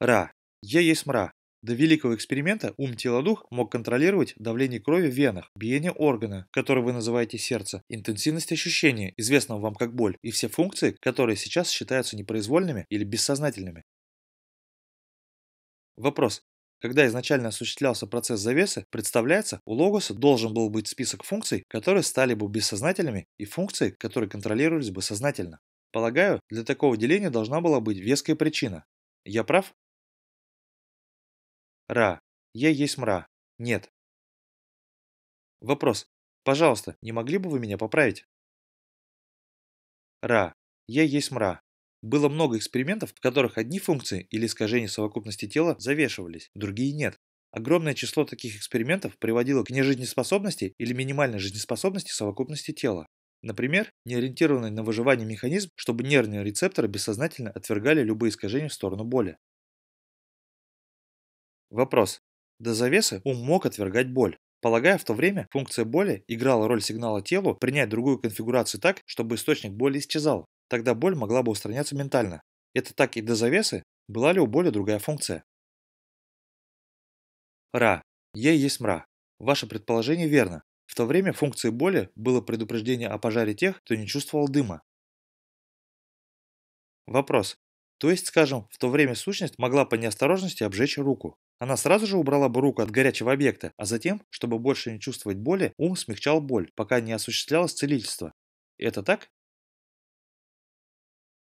Ра. Я есть мра. До великого эксперимента ум-тело-дух мог контролировать давление крови в венах, биение органа, который вы называете сердце, интенсивность ощущения, известного вам как боль, и все функции, которые сейчас считаются непроизвольными или бессознательными. Вопрос. Когда изначально осуществлялся процесс завесы, представляется, у логоса должен был быть список функций, которые стали бы бессознательными, и функции, которые контролировались бы сознательно. Полагаю, для такого деления должна была быть веская причина. Я прав? Ра. Я есть мра. Нет. Вопрос. Пожалуйста, не могли бы вы меня поправить? Ра. Я есть мра. Было много экспериментов, в которых одни функции или искажения совокупности тела завешивались, другие нет. Огромное число таких экспериментов приводило к нежизнеспособности или минимальной жизнеспособности совокупности тела. Например, неориентированный на выживание механизм, чтобы нервные рецепторы бессознательно отвергали любые искажения в сторону боли. Вопрос. До завесы ум мог отвергать боль. Полагая, в то время функция боли играла роль сигнала телу принять другую конфигурацию так, чтобы источник боли исчезал. Тогда боль могла бы устраняться ментально. Это так и до завесы? Была ли у боли другая функция? Ра. Е есть мра. Ваше предположение верно. В то время функцией боли было предупреждение о пожаре тех, кто не чувствовал дыма. Вопрос. То есть, скажем, в то время сущность могла по неосторожности обжечь руку. Она сразу же убрала бы руку от горячего объекта, а затем, чтобы больше не чувствовать боли, ум смягчал боль, пока не осуществлялось целительство. Это так?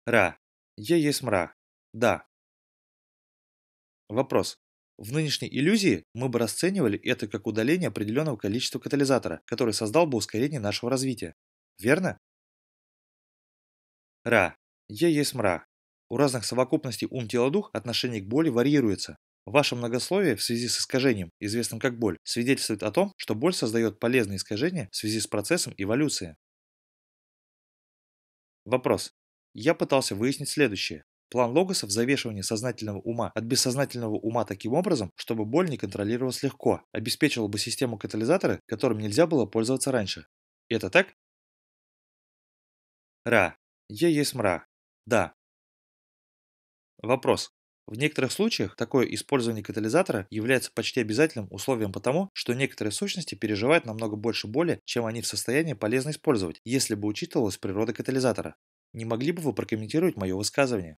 Ра. Я есть мра. Да. Вопрос. В нынешней иллюзии мы бы расценивали это как удаление определенного количества катализатора, который создал бы ускорение нашего развития. Верно? Ра. Я есть мра. У разных совокупностей ум-тело-дух отношение к боли варьируется. Ваше многословие в связи с искажением, известным как боль, свидетельствует о том, что боль создает полезные искажения в связи с процессом эволюции. Вопрос. Я пытался выяснить следующее. План логоса в завешивании сознательного ума от бессознательного ума таким образом, чтобы боль не контролировалась легко, обеспечивал бы систему катализатора, которым нельзя было пользоваться раньше. Это так? Ра. Я есть мра. Да. Вопрос. В некоторых случаях такое использование катализатора является почти обязательным условием потому, что некоторые сущности переживают намного больше боли, чем они в состоянии полезно использовать, если бы учитывалась природа катализатора. Не могли бы вы прокомментировать мое высказывание?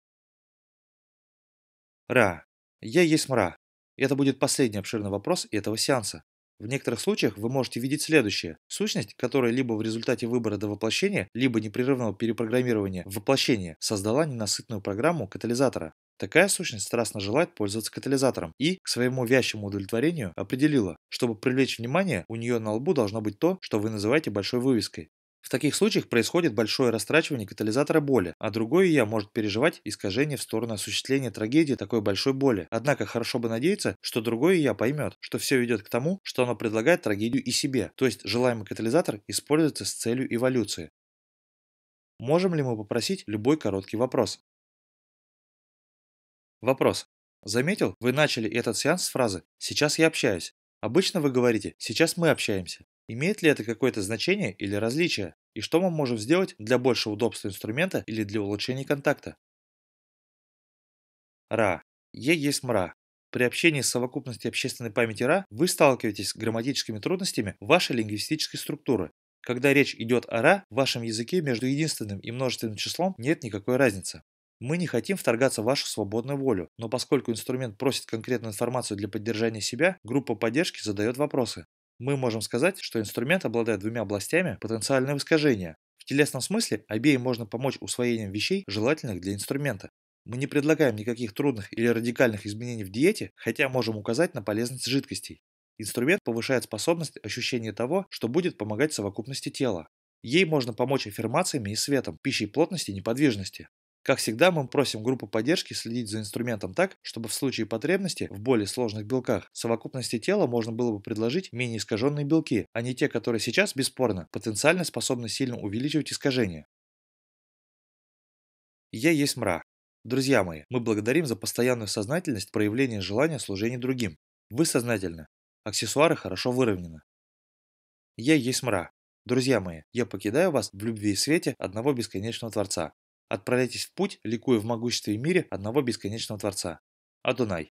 Ра. Я есть мра. Это будет последний обширный вопрос этого сеанса. В некоторых случаях вы можете видеть следующее. Сущность, которая либо в результате выбора до воплощения, либо непрерывного перепрограммирования в воплощение создала ненасытную программу катализатора. Такая сущность страстно желает пользоваться катализатором и, к своему вящему удовлетворению, определила, чтобы привлечь внимание, у нее на лбу должно быть то, что вы называете большой вывеской. В таких случаях происходит большое растрачивание катализатора боли, а другое «я» может переживать искажение в сторону осуществления трагедии такой большой боли. Однако хорошо бы надеяться, что другое «я» поймет, что все ведет к тому, что оно предлагает трагедию и себе, то есть желаемый катализатор используется с целью эволюции. Можем ли мы попросить любой короткий вопрос? Вопрос. Заметил, вы начали этот сеанс с фразы «сейчас я общаюсь». Обычно вы говорите «сейчас мы общаемся». Имеет ли это какое-то значение или различие? И что мы можем сделать для большего удобства инструмента или для улучшения контакта? Ра. Е есть мра. При общении с совокупностью общественной памяти ра вы сталкиваетесь с грамматическими трудностями вашей лингвистической структуры. Когда речь идет о ра, в вашем языке между единственным и множественным числом нет никакой разницы. Мы не хотим вторгаться в вашу свободную волю, но поскольку инструмент просит конкретную информацию для поддержания себя, группа поддержки задает вопросы. Мы можем сказать, что инструмент обладает двумя областями потенциального искажения. В телесном смысле обеим можно помочь усвоением вещей, желательных для инструмента. Мы не предлагаем никаких трудных или радикальных изменений в диете, хотя можем указать на полезность жидкостей. Инструмент повышает способность ощущения того, что будет помогать совокупности тела. Ей можно помочь аффирмациями и светом, пищей плотности и неподвижности. Как всегда, мы просим группу поддержки следить за инструментом так, чтобы в случае потребности в более сложных белках совокупности тела можно было бы предложить менее искаженные белки, а не те, которые сейчас, бесспорно, потенциально способны сильно увеличивать искажения. Я есть мра. Друзья мои, мы благодарим за постоянную сознательность проявления желания служения другим. Вы сознательны. Аксессуары хорошо выровнены. Я есть мра. Друзья мои, я покидаю вас в любви и свете одного бесконечного Творца. Отправляйтесь в путь, ликуя в могуществе и мире одного бесконечного Творца. Адунай.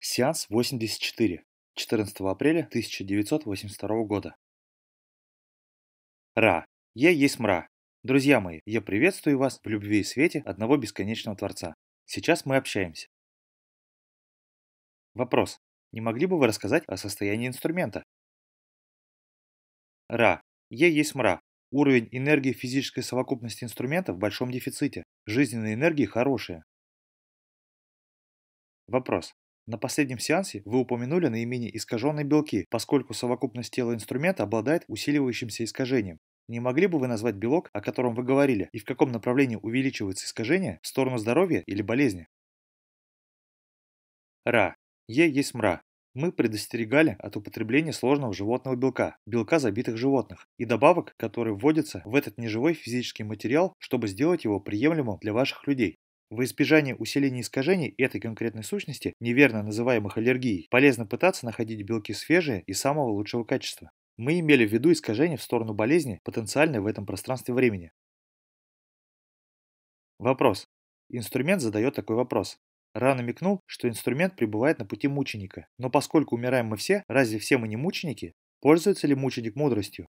Сеанс 84. 14 апреля 1982 года. Ра. Я есть мра. Друзья мои, я приветствую вас в любви и свете одного бесконечного Творца. Сейчас мы общаемся. Вопрос. Не могли бы вы рассказать о состоянии инструмента? Ра. Е есть мра. Уровень энергии физической совокупности инструмента в большом дефиците. Жизненные энергии хорошие. Вопрос. На последнем сеансе вы упомянули наименее искаженные белки, поскольку совокупность тела инструмента обладает усиливающимся искажением. Не могли бы вы назвать белок, о котором вы говорили, и в каком направлении увеличивается искажение, в сторону здоровья или болезни? Ра. Е есть мра. Мы предостерегали от употребления сложного животного белка, белка забитых животных, и добавок, которые вводятся в этот неживой физический материал, чтобы сделать его приемлемым для ваших людей. В избежание усиления искажений этой конкретной сущности, неверно называемых аллергией, полезно пытаться находить белки свежие и самого лучшего качества. Мы имели в виду искажения в сторону болезни, потенциальные в этом пространстве времени. Вопрос. Инструмент задает такой вопрос. Ра намекнул, что инструмент пребывает на пути мученика. Но поскольку умираем мы все, разве все мы не мученики? Пользуется ли мученик мудростью?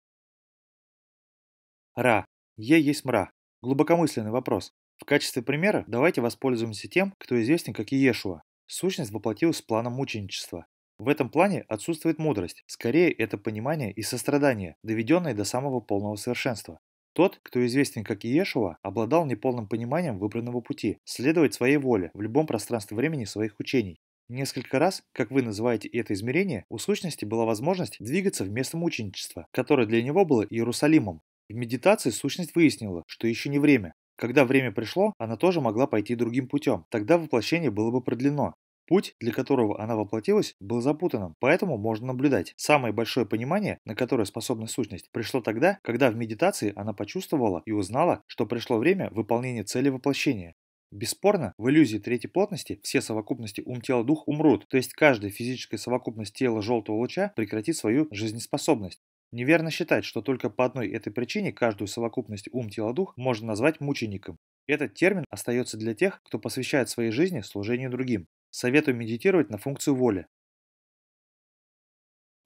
Ра. Е есть мра. Глубокомысленный вопрос. В качестве примера давайте воспользуемся тем, кто известен как Иешуа. Сущность воплотилась с планом мученичества. В этом плане отсутствует мудрость, скорее это понимание и сострадание, доведенное до самого полного совершенства. Тот, кто известен как Иешуа, обладал неполным пониманием выбранного пути, следовать своей воле в любом пространстве времени своих учений. Несколько раз, как вы называете это измерение, у сущности была возможность двигаться в место мученичества, которое для него было Иерусалимом. В медитации сущность выяснила, что еще не время. Когда время пришло, она тоже могла пойти другим путем, тогда воплощение было бы продлено. Путь, для которого она воплотилась, был запутанным, поэтому можно наблюдать. Самое большое понимание, на которое способна сущность, пришло тогда, когда в медитации она почувствовала и узнала, что пришло время выполнения цели воплощения. Бесспорно, в иллюзии третьей плотности все совокупности ум-тело-дух умрут, то есть каждая физическая совокупность тела желтого луча прекратит свою жизнеспособность. Неверно считать, что только по одной этой причине каждую совокупность ум-тело-дух можно назвать мучеником. Этот термин остается для тех, кто посвящает своей жизни служению другим. Советую медитировать на функцию воли.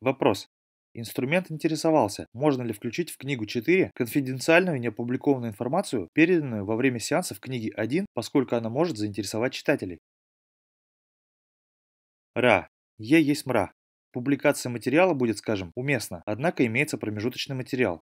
Вопрос. Инструмент интересовался, можно ли включить в книгу 4 конфиденциальную неопубликованную информацию, переданную во время сеанса в книге 1, поскольку она может заинтересовать читателей. Ра. Е есть мра. Публикация материала будет, скажем, уместна, однако имеется промежуточный материал.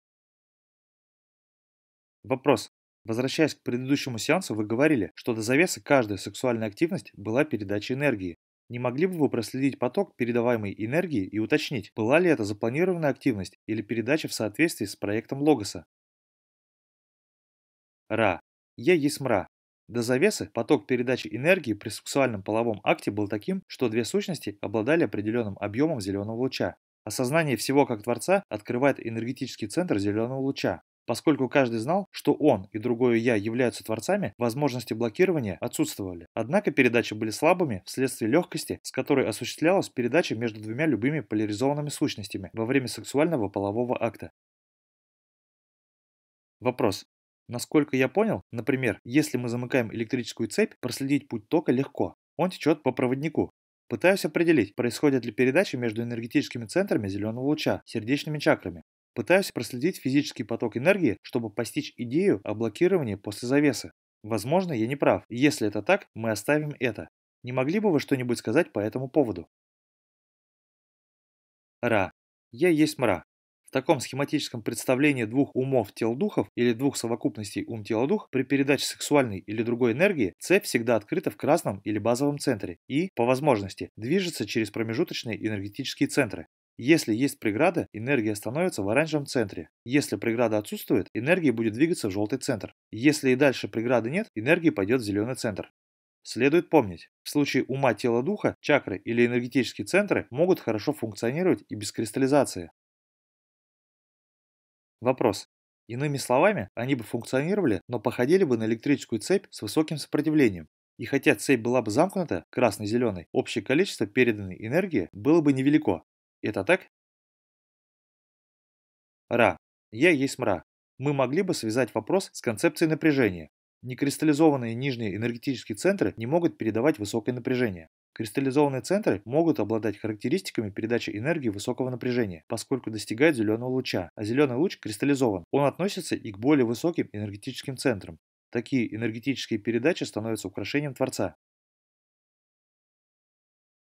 Вопрос. Возвращаясь к предыдущему сеансу, вы говорили, что до завесы каждая сексуальная активность была передачей энергии. Не могли бы вы проследить поток передаваемой энергии и уточнить, была ли это запланированная активность или передача в соответствии с проектом Логоса? Ра. Я есть мра. До завесы поток передачи энергии при сексуальном половом акте был таким, что две сущности обладали определенным объемом зеленого луча. Осознание всего как Творца открывает энергетический центр зеленого луча. Поскольку каждый знал, что он и другое «я» являются творцами, возможности блокирования отсутствовали. Однако передачи были слабыми вследствие легкости, с которой осуществлялась передача между двумя любыми поляризованными сущностями во время сексуального полового акта. Вопрос. Насколько я понял, например, если мы замыкаем электрическую цепь, проследить путь тока легко. Он течет по проводнику. Пытаюсь определить, происходит ли передача между энергетическими центрами зеленого луча, сердечными чакрами. Пытаюсь проследить физический поток энергии, чтобы постичь идею о блокировании после завесы. Возможно, я не прав. Если это так, мы оставим это. Не могли бы вы что-нибудь сказать по этому поводу? Ра. Я есть мра. В таком схематическом представлении двух умов тел-духов или двух совокупностей ум-тело-дух при передаче сексуальной или другой энергии цепь всегда открыта в красном или базовом центре и, по возможности, движется через промежуточные энергетические центры. Если есть преграда, энергия становится в оранжевом центре. Если преграда отсутствует, энергия будет двигаться в желтый центр. Если и дальше преграды нет, энергия пойдет в зеленый центр. Следует помнить, в случае ума тела духа, чакры или энергетические центры могут хорошо функционировать и без кристаллизации. Вопрос. Иными словами, они бы функционировали, но походили бы на электрическую цепь с высоким сопротивлением. И хотя цепь была бы замкнута, красной-зеленой, общее количество переданной энергии было бы невелико. Это так? Ра. Я есть мра. Мы могли бы связать вопрос с концепцией напряжения. Некристаллизованные нижние энергетические центры не могут передавать высокое напряжение. Кристаллизованные центры могут обладать характеристиками передачи энергии высокого напряжения, поскольку достигают зеленого луча, а зеленый луч кристаллизован. Он относится и к более высоким энергетическим центрам. Такие энергетические передачи становятся украшением Творца.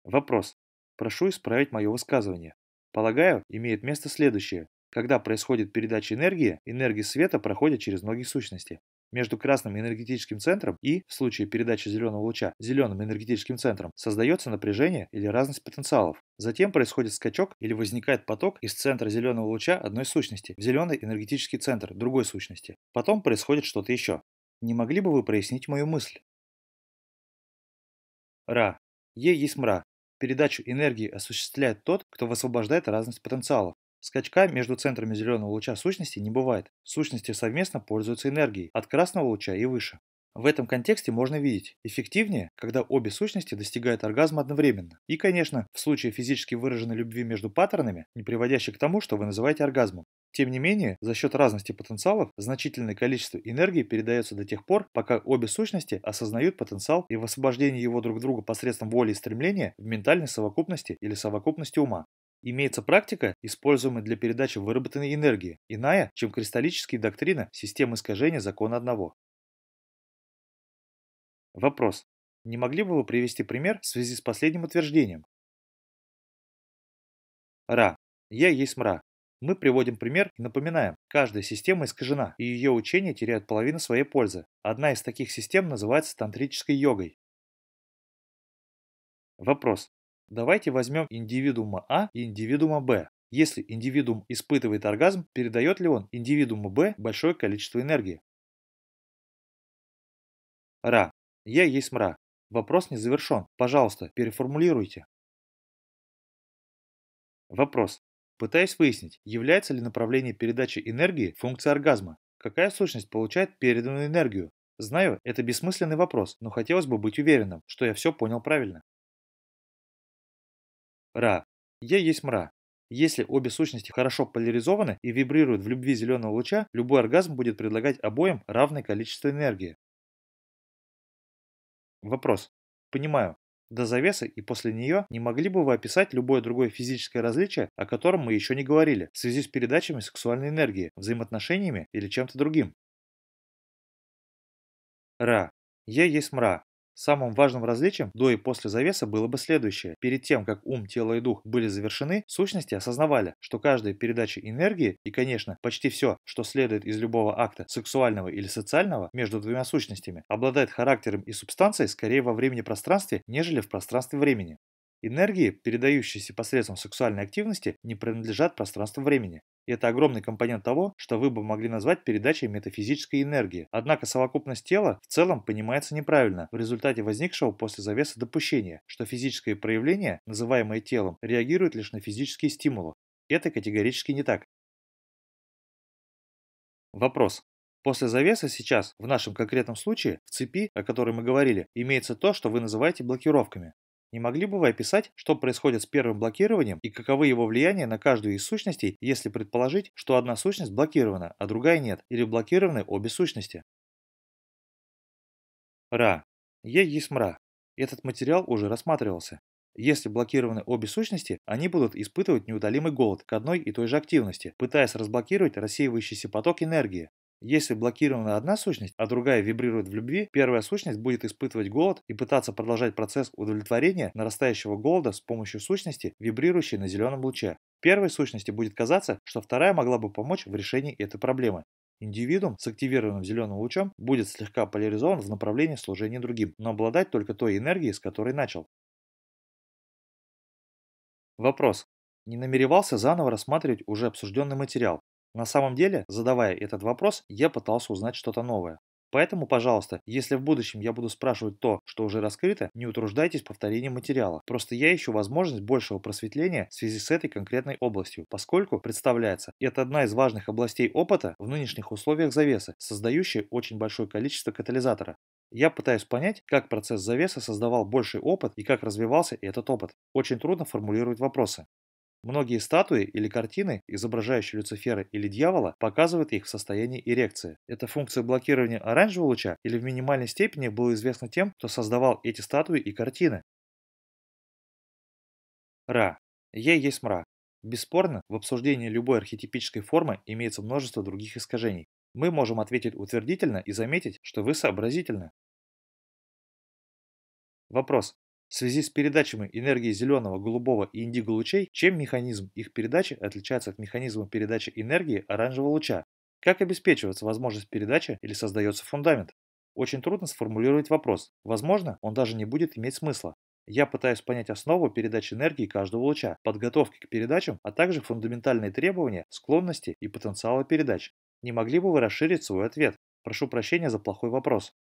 Вопрос. Прошу исправить мое высказывание. Полагаю, имеет место следующее. Когда происходит передача энергии, энергия света проходит через многие сущности между красным энергетическим центром и, в случае передачи зеленого луча, зеленым энергетическим центром, создается напряжение или разность потенциалов. Затем происходит скачок или возникает поток из центра зеленого луча одной сущности в зеленый энергетический центр другой сущности. Потом происходит что-то еще. Не могли бы вы прояснить мою мысль? Ра. Е есть мра. Передачу энергии осуществляет тот, кто высвобождает разность потенциалов. Скачка между центрами зеленого луча сущности не бывает. Сущности совместно пользуются энергией от красного луча и выше. В этом контексте можно видеть, эффективнее, когда обе сущности достигают оргазма одновременно. И, конечно, в случае физически выраженной любви между паттернами, не приводящей к тому, что вы называете оргазмом. Тем не менее, за счет разности потенциалов значительное количество энергии передается до тех пор, пока обе сущности осознают потенциал и в освобождении его друг друга посредством воли и стремления в ментальной совокупности или совокупности ума. Имеется практика, используемая для передачи выработанной энергии, иная, чем кристаллические доктрины системы искажения закона одного. Вопрос. Не могли бы вы привести пример в связи с последним утверждением? Ра. Я есть мра. Мы приводим пример и напоминаем, каждая система искажена, и ее учения теряют половину своей пользы. Одна из таких систем называется тантрической йогой. Вопрос. Давайте возьмем индивидуума А и индивидуума Б. Если индивидуум испытывает оргазм, передает ли он индивидууму Б большое количество энергии? Ра. Я есть мра. Вопрос не завершен. Пожалуйста, переформулируйте. Вопрос. Пытаюсь выяснить, является ли направление передачи энергии функцией оргазма. Какая сущность получает переданную энергию? Знаю, это бессмысленный вопрос, но хотелось бы быть уверенным, что я все понял правильно. Ра. Я есть мра. Если обе сущности хорошо поляризованы и вибрируют в любви зеленого луча, любой оргазм будет предлагать обоим равное количество энергии. Вопрос. Понимаю. До завесы и после нее не могли бы вы описать любое другое физическое различие, о котором мы еще не говорили, в связи с передачами сексуальной энергии, взаимоотношениями или чем-то другим? Ра. Я есть мра. Самым важным различием до и после завеса было бы следующее. Перед тем, как ум, тело и дух были завершены, сущности осознавали, что каждая передача энергии и, конечно, почти все, что следует из любого акта сексуального или социального между двумя сущностями, обладает характером и субстанцией скорее во времени-пространстве, нежели в пространстве-времени. Энергии, передающиеся посредством сексуальной активности, не принадлежат пространству-времени. И это огромный компонент того, что вы бы могли назвать передачей метафизической энергии. Однако совокупность тела в целом понимается неправильно в результате возникшего после завеса допущения, что физическое проявление, называемое телом, реагирует лишь на физические стимулы. Это категорически не так. Вопрос. После завеса сейчас, в нашем конкретном случае, в цепи, о которой мы говорили, имеется то, что вы называете блокировками. Не могли бы вы описать, что происходит с первым блокированием и каковы его влияния на каждую из сущностей, если предположить, что одна сущность блокирована, а другая нет, или блокированы обе сущности? Ра. Е есть мра. Этот материал уже рассматривался. Если блокированы обе сущности, они будут испытывать неудалимый голод к одной и той же активности, пытаясь разблокировать рассеивающийся поток энергии. Если блокирована одна сущность, а другая вибрирует в любви, первая сущность будет испытывать голод и пытаться продолжать процесс удовлетворения нарастающего голода с помощью сущности, вибрирующей на зеленом луче. Первой сущности будет казаться, что вторая могла бы помочь в решении этой проблемы. Индивидуум с активированным зеленым лучом будет слегка поляризован в направлении служения другим, но обладать только той энергией, с которой начал. Вопрос. Не намеревался заново рассматривать уже обсужденный материал. На самом деле, задавая этот вопрос, я пытался узнать что-то новое. Поэтому, пожалуйста, если в будущем я буду спрашивать то, что уже раскрыто, не утруждайтесь повторением материала. Просто я ищу возможность большего просветления в связи с этой конкретной областью, поскольку, представляется, это одна из важных областей опыта в нынешних условиях завесы, создающая очень большое количество катализатора. Я пытаюсь понять, как процесс завесы создавал больший опыт и как развивался этот опыт. Очень трудно формулировать вопросы. Многие статуи или картины, изображающие Люцифера или дьявола, показывают их в состоянии эрекции. Эта функция блокирования оранжевого луча или в минимальной степени была известна тем, кто создавал эти статуи и картины. Ра. Я есть мра. Бесспорно, в обсуждении любой архетипической формы имеется множество других искажений. Мы можем ответить утвердительно и заметить, что вы сообразительны. Вопрос. В связи с передачами энергии зеленого, голубого и индиго лучей, чем механизм их передачи отличается от механизма передачи энергии оранжевого луча? Как обеспечивается возможность передачи или создается фундамент? Очень трудно сформулировать вопрос. Возможно, он даже не будет иметь смысла. Я пытаюсь понять основу передачи энергии каждого луча, подготовки к передачам, а также фундаментальные требования, склонности и потенциала передач. Не могли бы вы расширить свой ответ? Прошу прощения за плохой вопрос.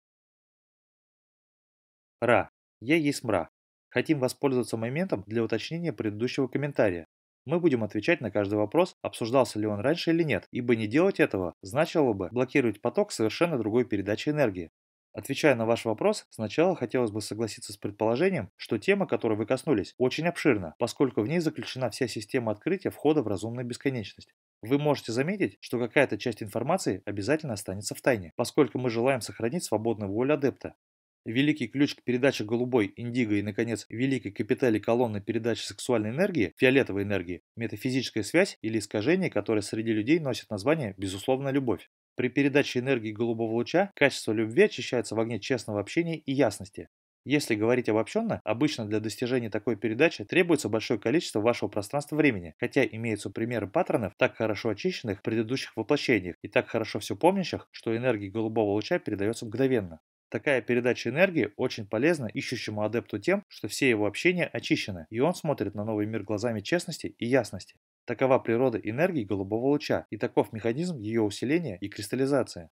Ра. Я есть мра. Хотим воспользоваться моментом для уточнения предыдущего комментария. Мы будем отвечать на каждый вопрос, обсуждался ли он раньше или нет, ибо не делать этого значило бы блокировать поток совершенно другой передачи энергии. Отвечая на ваш вопрос, сначала хотелось бы согласиться с предположением, что тема, которой вы коснулись, очень обширна, поскольку в ней заключена вся система открытия входа в разумную бесконечность. Вы можете заметить, что какая-то часть информации обязательно останется в тайне, поскольку мы желаем сохранить свободную волю адепта. Великий ключ к передаче голубой, индиго и, наконец, великой капитали колонны передачи сексуальной энергии, фиолетовой энергии, метафизическая связь или искажение, которое среди людей носит название «безусловно любовь». При передаче энергии голубого луча качество любви очищается в огне честного общения и ясности. Если говорить обобщенно, обычно для достижения такой передачи требуется большое количество вашего пространства-времени, хотя имеются примеры паттернов, так хорошо очищенных в предыдущих воплощениях и так хорошо все помнящих, что энергия голубого луча передается мгновенно. Такая передача энергии очень полезна ищущему адепту тем, что все его общения очищены, и он смотрит на новый мир глазами честности и ясности. Такова природа энергии голубого луча, и таков механизм ее усиления и кристаллизации.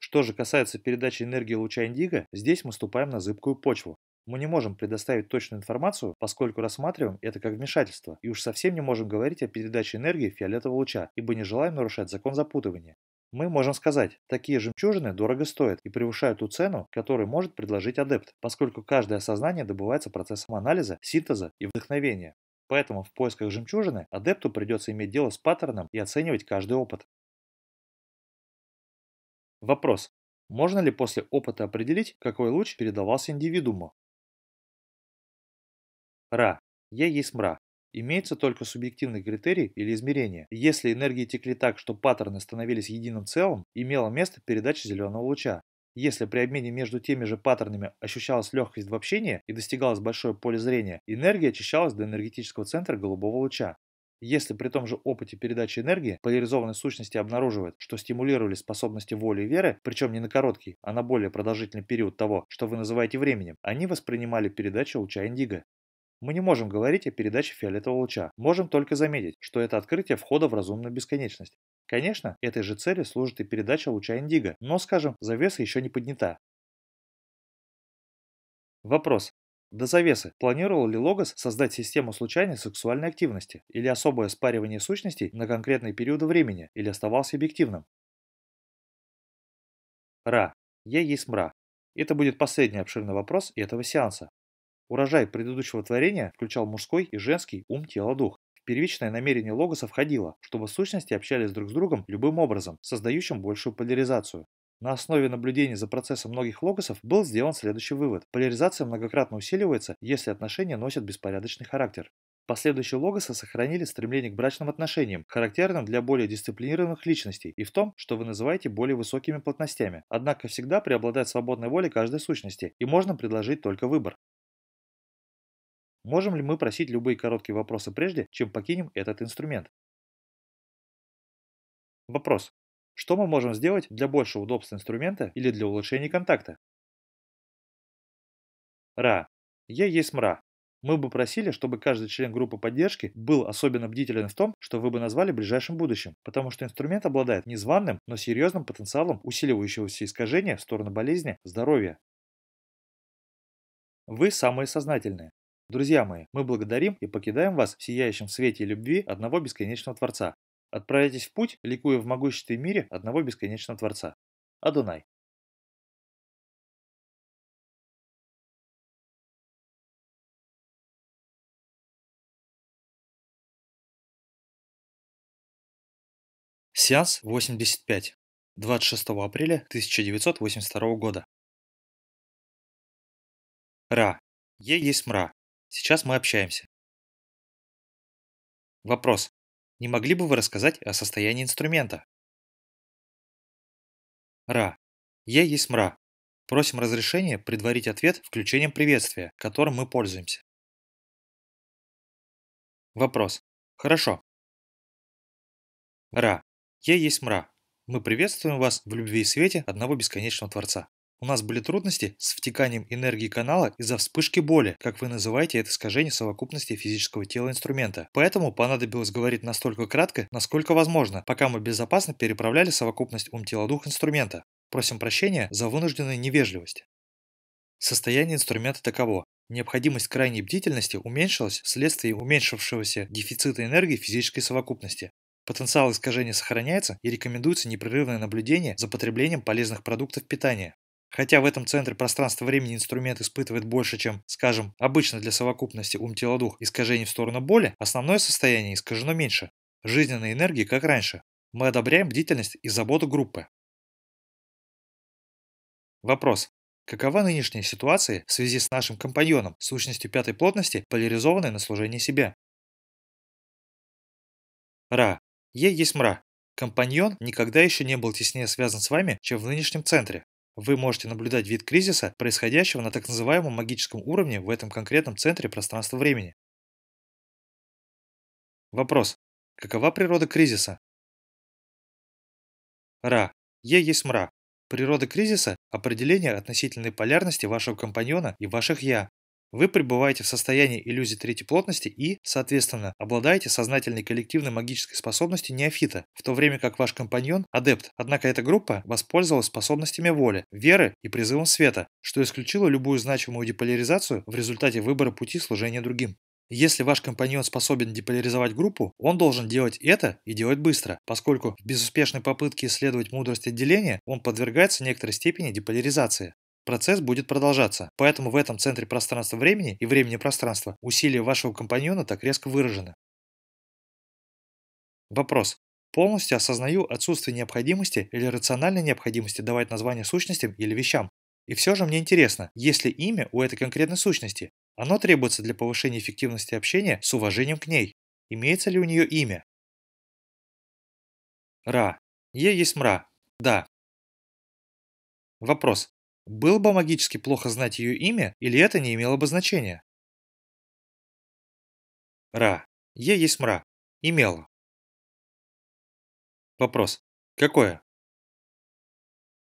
Что же касается передачи энергии луча индиго, здесь мы ступаем на зыбкую почву. Мы не можем предоставить точную информацию, поскольку рассматриваем это как вмешательство, и уж совсем не можем говорить о передаче энергии фиолетового луча, ибо не желаем нарушать закон запутывания. Мы можем сказать, такие жемчужины дорого стоят и превышают ту цену, которую может предложить адепт, поскольку каждое осознание добывается процессом анализа, синтеза и вдохновения. Поэтому в поисках жемчужины адепту придется иметь дело с паттерном и оценивать каждый опыт. Вопрос. Можно ли после опыта определить, какой луч передавался индивидууму? Ра. Я есть мра. Имеется только субъективный критерий или измерение. Если энергии текли так, что паттерны становились единым целым, имела место передача зеленого луча. Если при обмене между теми же паттернами ощущалась легкость в общении и достигалось большое поле зрения, энергия очищалась до энергетического центра голубого луча. Если при том же опыте передачи энергии поляризованные сущности обнаруживают, что стимулировали способности воли и веры, причем не на короткий, а на более продолжительный период того, что вы называете временем, они воспринимали передачу луча индиго. Мы не можем говорить о передаче фиолетового луча, можем только заметить, что это открытие входа в разумную бесконечность. Конечно, этой же цели служит и передача луча индиго, но, скажем, завеса еще не поднята. Вопрос. До завесы планировал ли Логос создать систему случайной сексуальной активности или особое спаривание сущностей на конкретные периоды времени или оставался объективным? Ра. Я есть мра. Это будет последний обширный вопрос этого сеанса. Урожай предыдущего творения включал мужской и женский ум, тело, дух. В первичное намерение логоса входило, чтобы сущности общались друг с другом любым образом, создающим большую поляризацию. На основе наблюдений за процессом многих логосов был сделан следующий вывод. Поляризация многократно усиливается, если отношения носят беспорядочный характер. Последующие логосы сохранили стремление к брачным отношениям, характерным для более дисциплинированных личностей, и в том, что вы называете более высокими плотностями. Однако всегда преобладает свободная воля каждой сущности, и можно предложить только выбор. Можем ли мы просить любые короткие вопросы прежде, чем покинем этот инструмент? Вопрос. Что мы можем сделать для большего удобства инструмента или для улучшения контакта? Ра. Я есть мра. Мы бы просили, чтобы каждый член группы поддержки был особенно бдителен в том, что вы бы назвали ближайшим будущем, потому что инструмент обладает незваным, но серьезным потенциалом усиливающегося искажения в сторону болезни, здоровья. Вы самые сознательные. Друзья мои, мы благодарим и покидаем вас в сияющем свете любви одного бесконечного Творца. Отправитесь в путь, ликуя в могуществе мире одного бесконечного Творца. Адонай. Сеанс 85. 26 апреля 1982 года. Ра. Е есть мра. Сейчас мы общаемся. Вопрос. Не могли бы вы рассказать о состоянии инструмента? Ра. Е есть мра. Просим разрешения предварить ответ включением приветствия, которым мы пользуемся. Вопрос. Хорошо. Ра. Я есть мра. Мы приветствуем вас в любви и свете одного бесконечного Творца. У нас были трудности с втеканием энергии канала из-за вспышки боли, как вы называете это искажение совокупности физического тела инструмента. Поэтому понадобилось говорить настолько кратко, насколько возможно, пока мы безопасно переправляли совокупность ум-тело-дух инструмента. Просим прощения за вынужденную невежливость. Состояние инструмента таково. Необходимость крайней бдительности уменьшилась вследствие уменьшившегося дефицита энергии физической совокупности. Потенциал искажения сохраняется и рекомендуется непрерывное наблюдение за потреблением полезных продуктов питания. Хотя в этом центре пространства-времени инструмент испытывает больше, чем, скажем, обычно для совокупности ум-тело-дух искажений в сторону боли, основное состояние искажено меньше. Жизненной энергии, как раньше. Мы одобряем бдительность и заботу группы. Вопрос. Какова нынешняя ситуация в связи с нашим компаньоном, сущностью пятой плотности, поляризованной на служение себе? Ра. Е есть мра. Компаньон никогда еще не был теснее связан с вами, чем в нынешнем центре. Вы можете наблюдать вид кризиса, происходящего на так называемом магическом уровне в этом конкретном центре пространства-времени. Вопрос. Какова природа кризиса? Ра. Е есть мра. Природа кризиса – определение относительной полярности вашего компаньона и ваших «я», вы пребываете в состоянии иллюзии третьей плотности и, соответственно, обладаете сознательной коллективной магической способностью неофита, в то время как ваш компаньон – адепт. Однако эта группа воспользовалась способностями воли, веры и призывом света, что исключило любую значимую деполяризацию в результате выбора пути служения другим. Если ваш компаньон способен деполяризовать группу, он должен делать это и делать быстро, поскольку в безуспешной попытке исследовать мудрость отделения он подвергается некоторой степени деполяризации. Процесс будет продолжаться, поэтому в этом центре пространства-времени и времени-пространства усилия вашего компаньона так резко выражены. Вопрос. Полностью осознаю отсутствие необходимости или рациональной необходимости давать название сущностям или вещам. И все же мне интересно, есть ли имя у этой конкретной сущности? Оно требуется для повышения эффективности общения с уважением к ней. Имеется ли у нее имя? Ра. Е есть мра. Да. Вопрос. Было бы магически плохо знать ее имя, или это не имело бы значения? Ра. Е есть мра. Имела. Вопрос. Какое?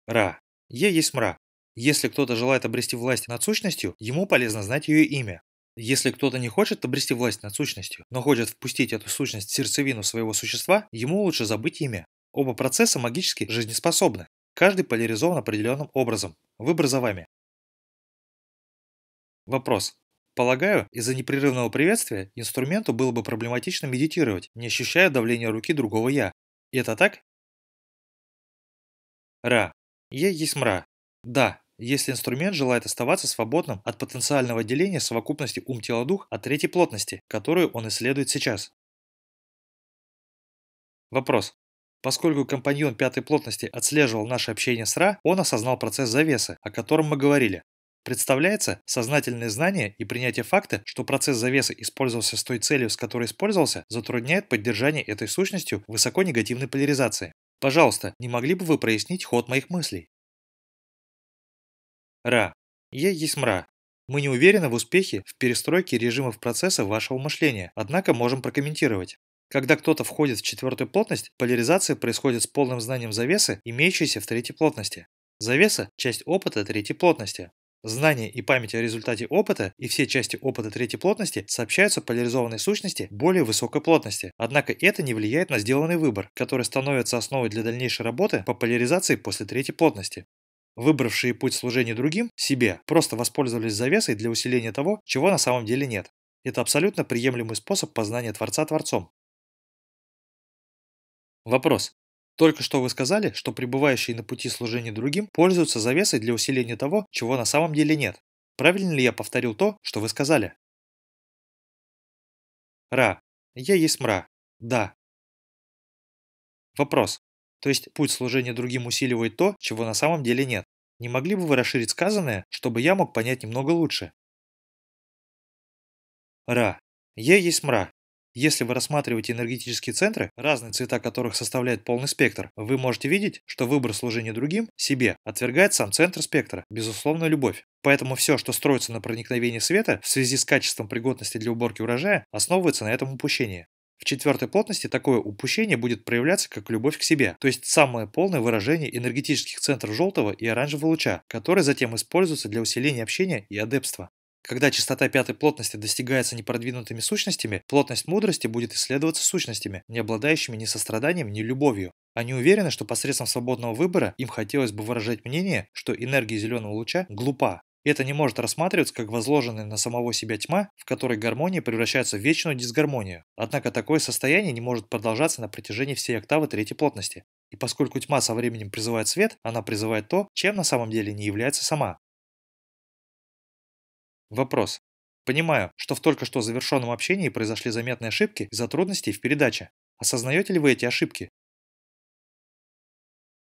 Ра. Е есть мра. Если кто-то желает обрести власть над сущностью, ему полезно знать ее имя. Если кто-то не хочет обрести власть над сущностью, но хочет впустить эту сущность в сердцевину своего существа, ему лучше забыть имя. Оба процесса магически жизнеспособны. Каждый поляризован определенным образом. Выбор за вами. Вопрос. Полагаю, из-за непрерывного приветствия инструменту было бы проблематично медитировать, не ощущая давления руки другого «я». И это так? Ра. Е есть мра. Да, если инструмент желает оставаться свободным от потенциального деления совокупности ум-тело-дух от третьей плотности, которую он исследует сейчас. Вопрос. Поскольку компаньон пятой плотности отслеживал наше общение с Ра, он осознал процесс завесы, о котором мы говорили. Представляется, сознательное знание и принятие факта, что процесс завесы использовался с той целью, с которой использовался, затрудняет поддержание этой сущностью высоко негативной поляризации. Пожалуйста, не могли бы вы прояснить ход моих мыслей? Ра. Е есть мра. Мы не уверены в успехе в перестройке режимов процесса вашего мышления, однако можем прокомментировать. Когда кто-то входит в четвертую плотность, поляризация происходит с полным знанием завесы, имеющейся в третьей плотности. Завеса – часть опыта третьей плотности. Знание и память о результате опыта и все части опыта третьей плотности сообщаются поляризованной сущности более высокой плотности. Однако это не влияет на сделанный выбор, который становится основой для дальнейшей работы по поляризации после третьей плотности. Выбравшие путь служения другим, себе, просто воспользовались завесой для усиления того, чего на самом деле нет. Это абсолютно приемлемый способ познания Творца Творцом. Вопрос. Только что вы сказали, что пребывающие на пути служения другим пользуются завесой для усиления того, чего на самом деле нет. Правильно ли я повторил то, что вы сказали? Ра. Я есть мра. Да. Вопрос. То есть путь служения другим усиливает то, чего на самом деле нет. Не могли бы вы расширить сказанное, чтобы я мог понять немного лучше? Ра. Я есть мра. Если вы рассматриваете энергетические центры, разные цвета которых составляют полный спектр, вы можете видеть, что выбор служения другим, себе, отвергает сам центр спектра, безусловную любовь. Поэтому все, что строится на проникновении света в связи с качеством пригодности для уборки урожая, основывается на этом упущении. В четвертой плотности такое упущение будет проявляться как любовь к себе, то есть самое полное выражение энергетических центров желтого и оранжевого луча, которые затем используются для усиления общения и адепства. Когда частота пятой плотности достигается непродвинутыми сущностями, плотность мудрости будет исследоваться сущностями, не обладающими ни состраданием, ни любовью. Они уверены, что посредством свободного выбора им хотелось бы выражать мнение, что энергия зеленого луча глупа. Это не может рассматриваться как возложенная на самого себя тьма, в которой гармония превращается в вечную дисгармонию. Однако такое состояние не может продолжаться на протяжении всей октавы третьей плотности. И поскольку тьма со временем призывает свет, она призывает то, чем на самом деле не является сама. Вопрос. Понимаю, что в только что завершенном общении произошли заметные ошибки из-за трудностей в передаче. Осознаете ли вы эти ошибки?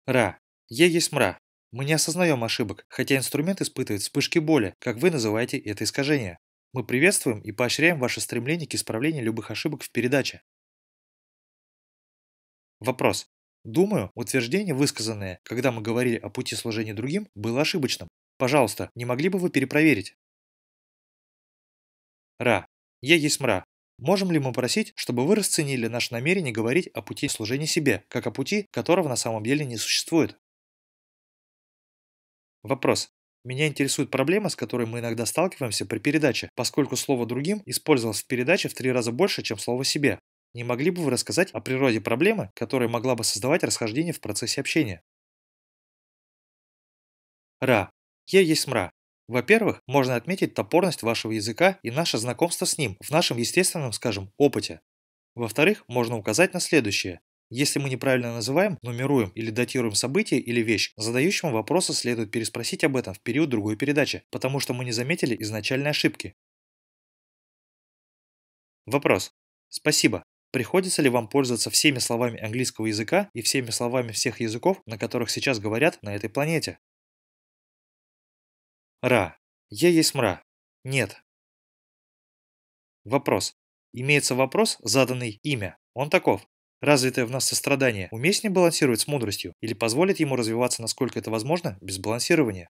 Ра. Е есть мра. Мы не осознаем ошибок, хотя инструмент испытывает вспышки боли, как вы называете это искажение. Мы приветствуем и поощряем ваше стремление к исправлению любых ошибок в передаче. Вопрос. Думаю, утверждение, высказанное, когда мы говорили о пути служения другим, было ошибочным. Пожалуйста, не могли бы вы перепроверить? Ра. Я есть мра. Можем ли мы просить, чтобы вы расценили наше намерение говорить о пути служения себе, как о пути, которого на самом деле не существует? Вопрос. Меня интересует проблема, с которой мы иногда сталкиваемся при передаче, поскольку слово «другим» использовалось в передаче в три раза больше, чем слово «себе». Не могли бы вы рассказать о природе проблемы, которая могла бы создавать расхождение в процессе общения? Ра. Я есть мра. Во-первых, можно отметить топорность вашего языка и наше знакомство с ним в нашем естественном, скажем, опыте. Во-вторых, можно указать на следующее. Если мы неправильно называем, нумеруем или датируем событие или вещь, задающему вопросы следует переспросить об этом в период другой передачи, потому что мы не заметили изначальной ошибки. Вопрос. Спасибо. Приходится ли вам пользоваться всеми словами английского языка и всеми словами всех языков, на которых сейчас говорят на этой планете? Ра. Я есть мра. Нет. Вопрос. Имеется вопрос, заданный имя. Он таков. Развитое в нас сострадание уместнее балансировать с мудростью или позволит ему развиваться, насколько это возможно, без балансирования?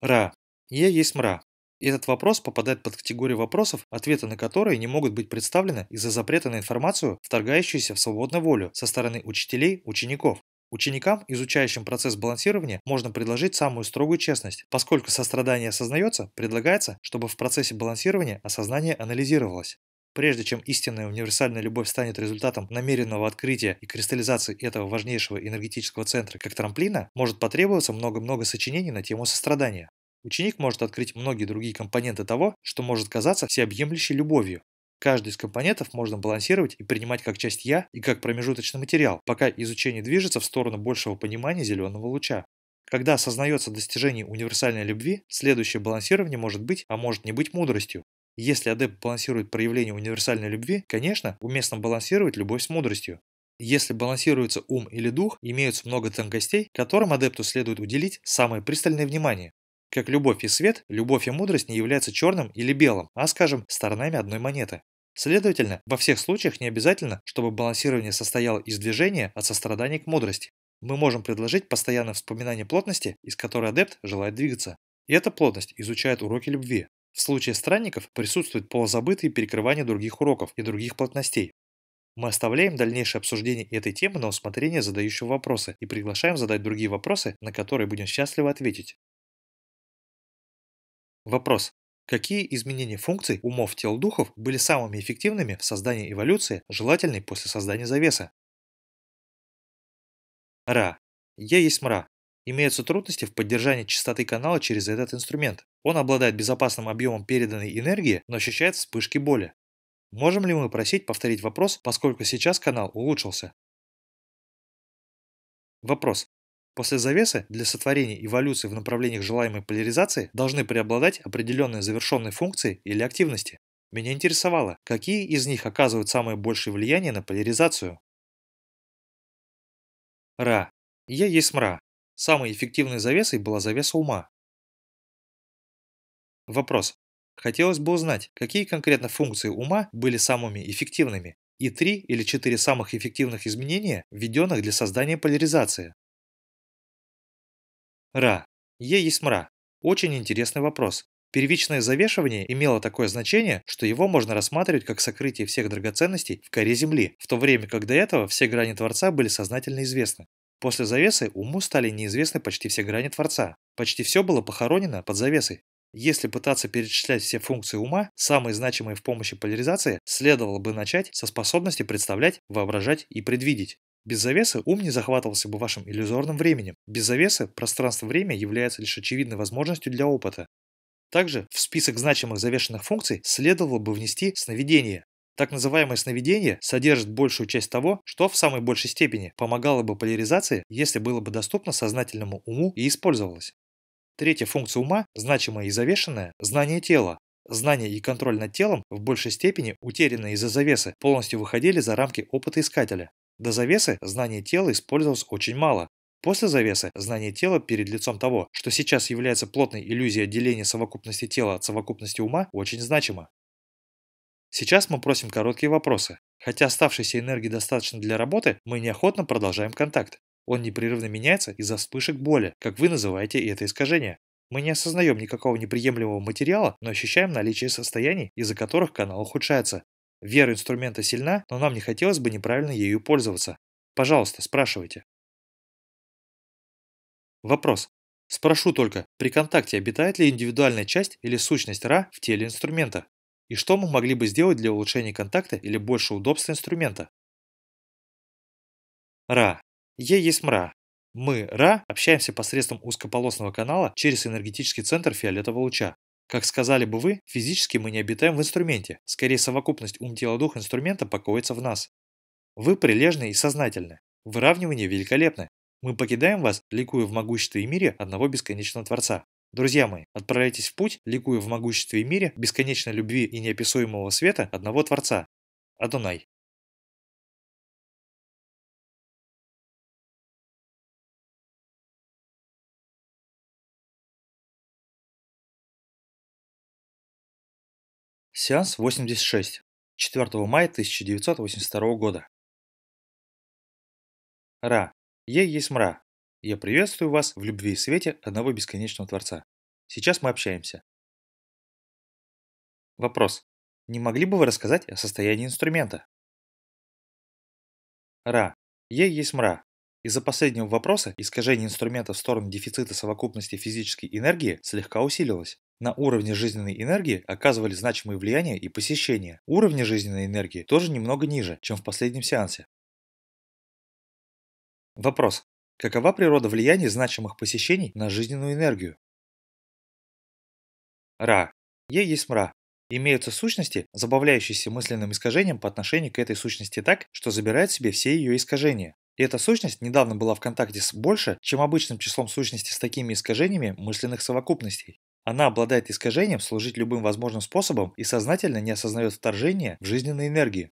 Ра. Я есть мра. Этот вопрос попадает под категорию вопросов, ответы на которые не могут быть представлены из-за запрета на информацию, вторгающуюся в свободную волю со стороны учителей, учеников. Ученикам, изучающим процесс балансирования, можно предложить самую строгую честность. Поскольку сострадание осознается, предлагается, чтобы в процессе балансирования осознание анализировалось. Прежде чем истинная универсальная любовь станет результатом намеренного открытия и кристаллизации этого важнейшего энергетического центра как трамплина, может потребоваться много-много сочинений на тему сострадания. Ученик может открыть многие другие компоненты того, что может казаться всеобъемлющей любовью, Каждый из компонентов можно балансировать и принимать как часть «я» и как промежуточный материал, пока изучение движется в сторону большего понимания зеленого луча. Когда осознается достижение универсальной любви, следующее балансирование может быть, а может не быть мудростью. Если адепт балансирует проявление универсальной любви, конечно, уместно балансировать любовь с мудростью. Если балансируется ум или дух, имеются много тонкостей, которым адепту следует уделить самое пристальное внимание. Как любовь и свет, любовь и мудрость не являются черным или белым, а, скажем, сторонами одной монеты. Следовательно, во всех случаях не обязательно, чтобы балансирование состояло из движения от сострадания к мудрости. Мы можем предложить постоянное вспоминание плотности, из которой адепт желает двигаться. И эта плотность изучает уроки любви. В случае странников присутствуют полузабытые перекрывания других уроков и других плотностей. Мы оставляем дальнейшее обсуждение этой темы на усмотрение задающего вопросы и приглашаем задать другие вопросы, на которые будем счастливы ответить. Вопрос. Какие изменения функций умов тел духов были самыми эффективными в создании эволюции, желательной после создания завесы? Ра. Я есть мра. Имеются трудности в поддержании частоты канала через этот инструмент. Он обладает безопасным объемом переданной энергии, но ощущает вспышки боли. Можем ли мы просить повторить вопрос, поскольку сейчас канал улучшился? Вопрос. После завесы для сотворения эволюции в направлениях желаемой поляризации должны преобладать определенные завершенные функции или активности. Меня интересовало, какие из них оказывают самое большее влияние на поляризацию. Ра. Я есть мра. Самой эффективной завесой была завеса ума. Вопрос. Хотелось бы узнать, какие конкретно функции ума были самыми эффективными и три или четыре самых эффективных изменения, введенных для создания поляризации. Ра. Мра. Очень интересный вопрос. Первичное завешивание имело такое значение, что его можно рассматривать как сокрытие всех драгоценностей в коре Земли, в то время как до этого все грани Творца были сознательно известны. После завесы уму стали неизвестны почти все грани Творца. Почти все было похоронено под завесой. Если пытаться перечислять все функции ума, самые значимые в помощи поляризации, следовало бы начать со способности представлять, воображать и предвидеть. Без завесы ум не захватывался бы вашим иллюзорным временем. Без завесы пространство-время является лишь очевидной возможностью для опыта. Также в список значимых завешенных функций следовало бы внести сновидение. Так называемое сновидение содержит большую часть того, что в самой большей степени помогало бы поляризации, если было бы доступно сознательному уму и использовалось. Третья функция ума, значимая и завешенная – знание тела. Знание и контроль над телом в большей степени, утерянные из-за завесы, полностью выходили за рамки опыта искателя. До завесы знание тела использовалось очень мало. После завесы знание тела перед лицом того, что сейчас является плотной иллюзией отделения совокупности тела от совокупности ума, очень значимо. Сейчас мы просим короткие вопросы. Хотя оставшейся энергии достаточно для работы, мы неохотно продолжаем контакт. Он непрерывно меняется из-за вспышек боли, как вы называете это искажение. Мы не осознаем никакого неприемлемого материала, но ощущаем наличие состояний, из-за которых канал ухудшается. Вера инструмента сильна, но нам не хотелось бы неправильно ею пользоваться. Пожалуйста, спрашивайте. Вопрос. Спрошу только, при контакте обитает ли индивидуальная часть или сущность РА в теле инструмента? И что мы могли бы сделать для улучшения контакта или большего удобства инструмента? РА. Е есть МРА. Мы, РА, общаемся посредством узкополосного канала через энергетический центр фиолетового луча. Как сказали бы вы, физически мы не обитаем в инструменте, скорее совокупность ум-тело-дух инструмента покоится в нас. Вы прилежны и сознательны. Выравнивание великолепно. Мы покидаем вас, ликуя в могуществе и мире одного бесконечного Творца. Друзья мои, отправляйтесь в путь, ликуя в могуществе и мире бесконечной любви и неописуемого света одного Творца. Адонай. Сеанс 86. 4 мая 1982 года. Ра. Я есть мра. Я приветствую вас в любви и свете одного бесконечного Творца. Сейчас мы общаемся. Вопрос. Не могли бы вы рассказать о состоянии инструмента? Ра. Я есть мра. Из-за последнего вопроса искажение инструмента в сторону дефицита совокупности физической энергии слегка усилилось. На уровне жизненной энергии оказывали значимое влияние и посещения. Уровни жизненной энергии тоже немного ниже, чем в последнем сеансе. Вопрос. Какова природа влияния значимых посещений на жизненную энергию? Ра. Е есть мра. Имеются сущности, забавляющиеся мысленным искажением по отношению к этой сущности так, что забирают себе все ее искажения. И эта сущность недавно была в контакте с больше, чем обычным числом сущностей с такими искажениями мысленных совокупностей. Она обладает искажением служить любым возможным способом и сознательно не осознает вторжения в жизненные энергии.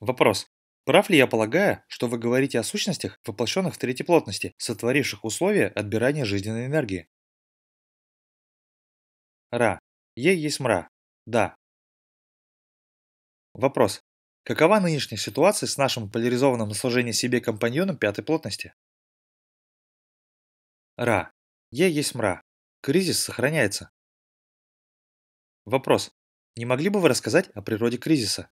Вопрос. Прав ли я полагаю, что вы говорите о сущностях, воплощенных в третьей плотности, сотворивших условия отбирания жизненной энергии? Ра. Е есть мра. Да. Вопрос. Какова нынешняя ситуация с нашим поляризованным на служение себе компаньоном пятой плотности? Ра. Е есть мра. Кризис сохраняется. Вопрос. Не могли бы вы рассказать о природе кризиса?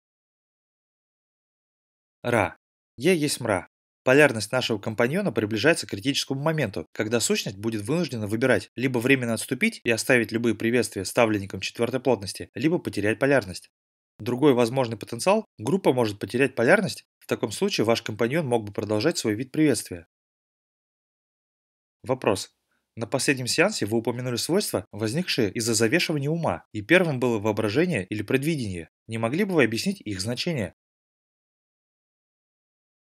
Ра. Е есть мра. Полярность нашего компаньона приближается к критическому моменту, когда сущность будет вынуждена выбирать либо временно отступить и оставить любые приветствия ставленникам четвертой плотности, либо потерять полярность. Другой возможный потенциал – группа может потерять полярность, в таком случае ваш компаньон мог бы продолжать свой вид приветствия. Вопрос. На последнем сеансе вы упомянули свойства, возникшие из-за завешивания ума, и первым было воображение или предвидение. Не могли бы вы объяснить их значение?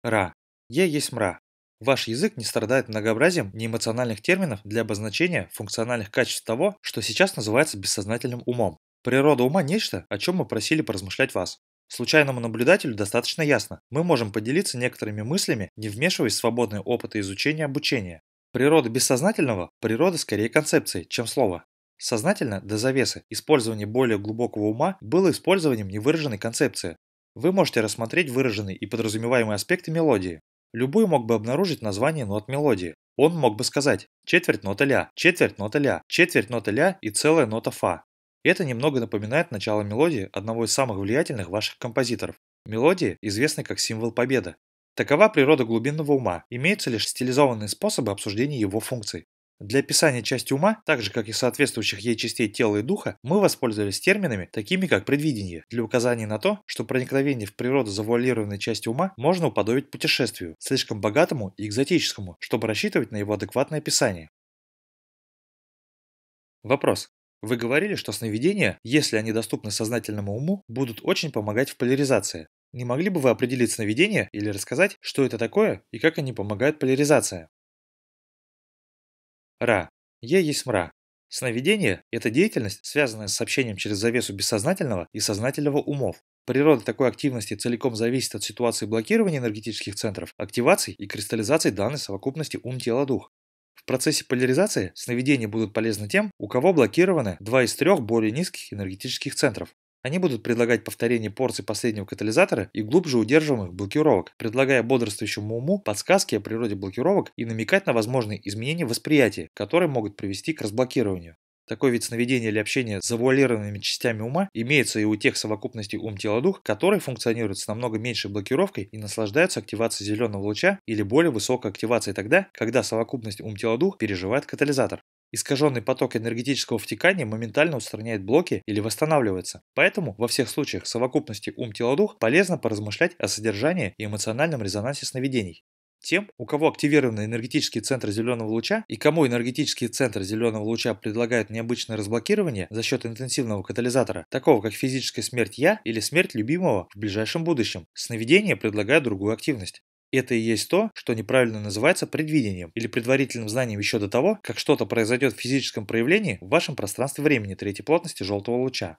Ра. Е есть мра. Ваш язык не страдает многообразием неэмоциональных терминов для обозначения функциональных качеств того, что сейчас называется бессознательным умом. Природа ума – нечто, о чем мы просили поразмышлять вас. Случайному наблюдателю достаточно ясно. Мы можем поделиться некоторыми мыслями, не вмешиваясь в свободный опыт изучения обучения. Природа бессознательного – природа скорее концепции, чем слова. Сознательно, до завесы, использование более глубокого ума было использованием невыраженной концепции. Вы можете рассмотреть выраженные и подразумеваемые аспекты мелодии. Любой мог бы обнаружить название нот мелодии. Он мог бы сказать четверть нота ля, четверть нота ля, четверть нота ля и целая нота фа. Это немного напоминает начало мелодии одного из самых влиятельных ваших композиторов. Мелодия известна как символ победы. Такова природа глубинного ума, имеются лишь стилизованные способы обсуждения его функций. Для описания части ума, так же как и соответствующих ей частей тела и духа, мы воспользовались терминами, такими как предвидение, для указания на то, что проникновение в природу завуалированной части ума можно уподобить путешествию, слишком богатому и экзотическому, чтобы рассчитывать на его адекватное описание. Вопрос. Вы говорили, что сновидения, если они доступны сознательному уму, будут очень помогать в поляризации. Не могли бы вы определить сновидения или рассказать, что это такое и как они помогают поляризации? Ра. Е есть мра. Сновидение – это деятельность, связанная с сообщением через завесу бессознательного и сознательного умов. Природа такой активности целиком зависит от ситуации блокирования энергетических центров, активаций и кристаллизации данной совокупности ум-тело-дух. В процессе поляризации сновидения будут полезны тем, у кого блокированы два из трех более низких энергетических центров. Они будут предлагать повторение порций последнего катализатора и глубже удерживаемых блокировок, предлагая бодрствующему уму подсказки о природе блокировок и намекать на возможные изменения восприятия, которые могут привести к разблокированию. Такой вид сновидения или общения с завуалированными частями ума имеется и у тех совокупностей ум-тело-дух, которые функционируют с намного меньшей блокировкой и наслаждаются активацией зеленого луча или более высокой активацией тогда, когда совокупность ум-тело-дух переживает катализатор. Искаженный поток энергетического втекания моментально устраняет блоки или восстанавливается. Поэтому во всех случаях совокупности ум-тело-дух полезно поразмышлять о содержании и эмоциональном резонансе сновидений. Тем, у кого активированы энергетические центры зеленого луча и кому энергетические центры зеленого луча предлагают необычное разблокирование за счет интенсивного катализатора, такого как физическая смерть «я» или смерть любимого в ближайшем будущем, сновидение предлагает другую активность. Это и есть то, что неправильно называется предвидением или предварительным знанием еще до того, как что-то произойдет в физическом проявлении в вашем пространстве времени третьей плотности желтого луча.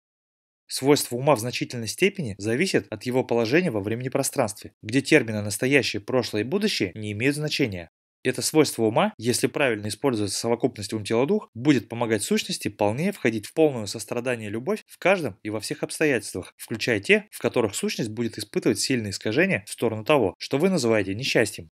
Свойство ума в значительной степени зависит от его положения во времени-пространстве, где термины «настоящее», «прошлое» и «будущее» не имеют значения. Это свойство ума, если правильно использовать совокупность ум-тело-дух, будет помогать сущности полнее входить в полное сострадание и любовь в каждом и во всех обстоятельствах, включая те, в которых сущность будет испытывать сильные искажения в сторону того, что вы называете несчастьем.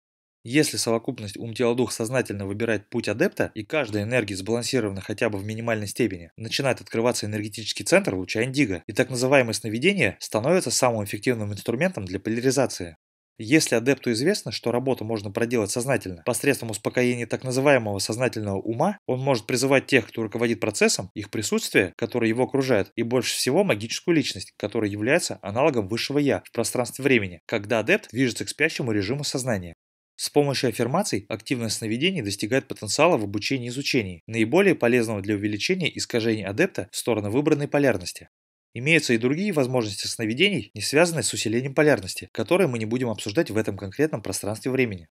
Если совокупность ум-тело-дух сознательно выбирает путь адепта, и каждая энергия сбалансирована хотя бы в минимальной степени, начинает открываться энергетический центр луча индиго, и так называемое сновидение становится самым эффективным инструментом для поляризации. Если адепту известно, что работу можно проделать сознательно, посредством успокоения так называемого сознательного ума, он может призывать тех, кто руководит процессом, их присутствие, которое его окружает, и больше всего магическую личность, которая является аналогом высшего «я» в пространстве времени, когда адепт движется к спящему режиму сознания. С помощью аффирмаций активное сновидение достигает потенциала в обучении и изучении, наиболее полезного для увеличения искажений адепта в сторону выбранной полярности. Имеются и другие возможности сновидений, не связанные с усилением полярности, которые мы не будем обсуждать в этом конкретном пространстве времени.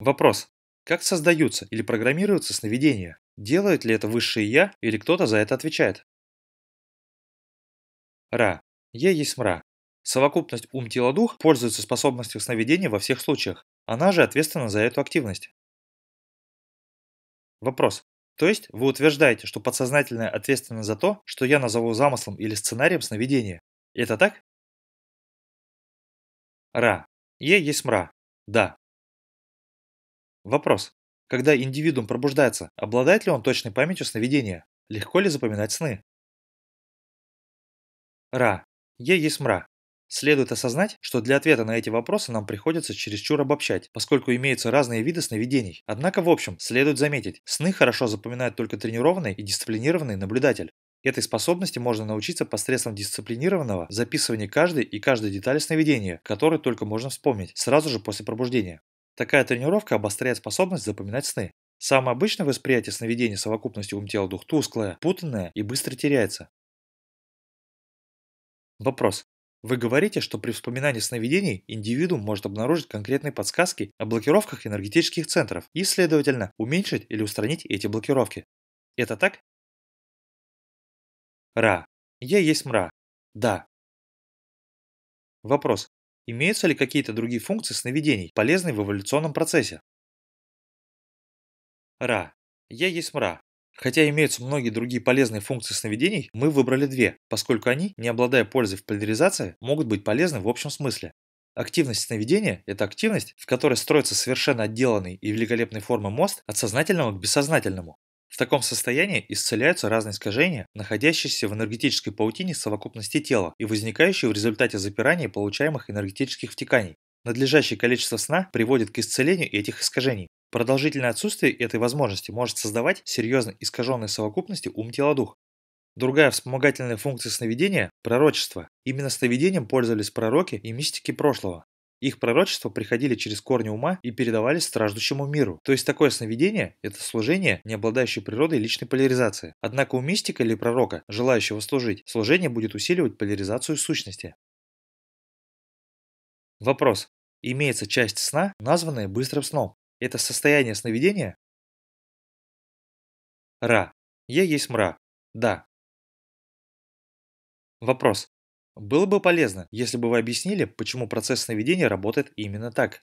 Вопрос. Как создаются или программируются сновидения? Делает ли это высшее Я или кто-то за это отвечает? Ра. Я есть мра. Совокупность ум-тело-дух пользуется способностью сновидения во всех случаях. Она же ответственна за эту активность. Вопрос. То есть вы утверждаете, что подсознательное ответственно за то, что я назову замыслом или сценарием сновидения. Это так? Ра. Е есть мра. Да. Вопрос. Когда индивидуум пробуждается, обладает ли он точной памятью сновидения? Легко ли запоминать сны? Ра. Я есть мра. Следует осознать, что для ответа на эти вопросы нам приходится чересчур обобщать, поскольку имеются разные виды сновидений. Однако, в общем, следует заметить, сны хорошо запоминает только тренированный и дисциплинированный наблюдатель. Этой способности можно научиться посредством дисциплинированного записывания каждой и каждой детали сновидения, которую только можно вспомнить, сразу же после пробуждения. Такая тренировка обостряет способность запоминать сны. Самое обычное восприятие сновидений совокупности ум-тела-дух тусклое, путанное и быстро теряется. Вопрос. Вы говорите, что при вспоминании сновидений индивидуум может обнаружить конкретные подсказки о блокировках энергетических центров и, следовательно, уменьшить или устранить эти блокировки. Это так? Ра. Я есть мра. Да. Вопрос. Имеются ли какие-то другие функции сновидений, полезные в эволюционном процессе? Ра. Я есть мра. Хотя имеются многие другие полезные функции сновидений, мы выбрали две, поскольку они, не обладая пользой в поляризации, могут быть полезны в общем смысле. Активность сновидения – это активность, в которой строится совершенно отделанный и великолепной формы мост от сознательного к бессознательному. В таком состоянии исцеляются разные искажения, находящиеся в энергетической паутине совокупности тела и возникающие в результате запирания получаемых энергетических втеканий. Надлежащее количество сна приводит к исцелению этих искажений. Продолжительное отсутствие этой возможности может создавать серьезно искаженные совокупности ум-тело-дух. Другая вспомогательная функция сновидения – пророчество. Именно сновидением пользовались пророки и мистики прошлого. Их пророчества приходили через корни ума и передавались страждущему миру. То есть такое сновидение – это служение, не обладающее природой личной поляризации. Однако у мистика или пророка, желающего служить, служение будет усиливать поляризацию сущности. Вопрос. Имеется часть сна, названная быстрым сном. Это состояние сновидения? Ра. Я есть мра. Да. Вопрос. Было бы полезно, если бы вы объяснили, почему процесс сновидения работает именно так.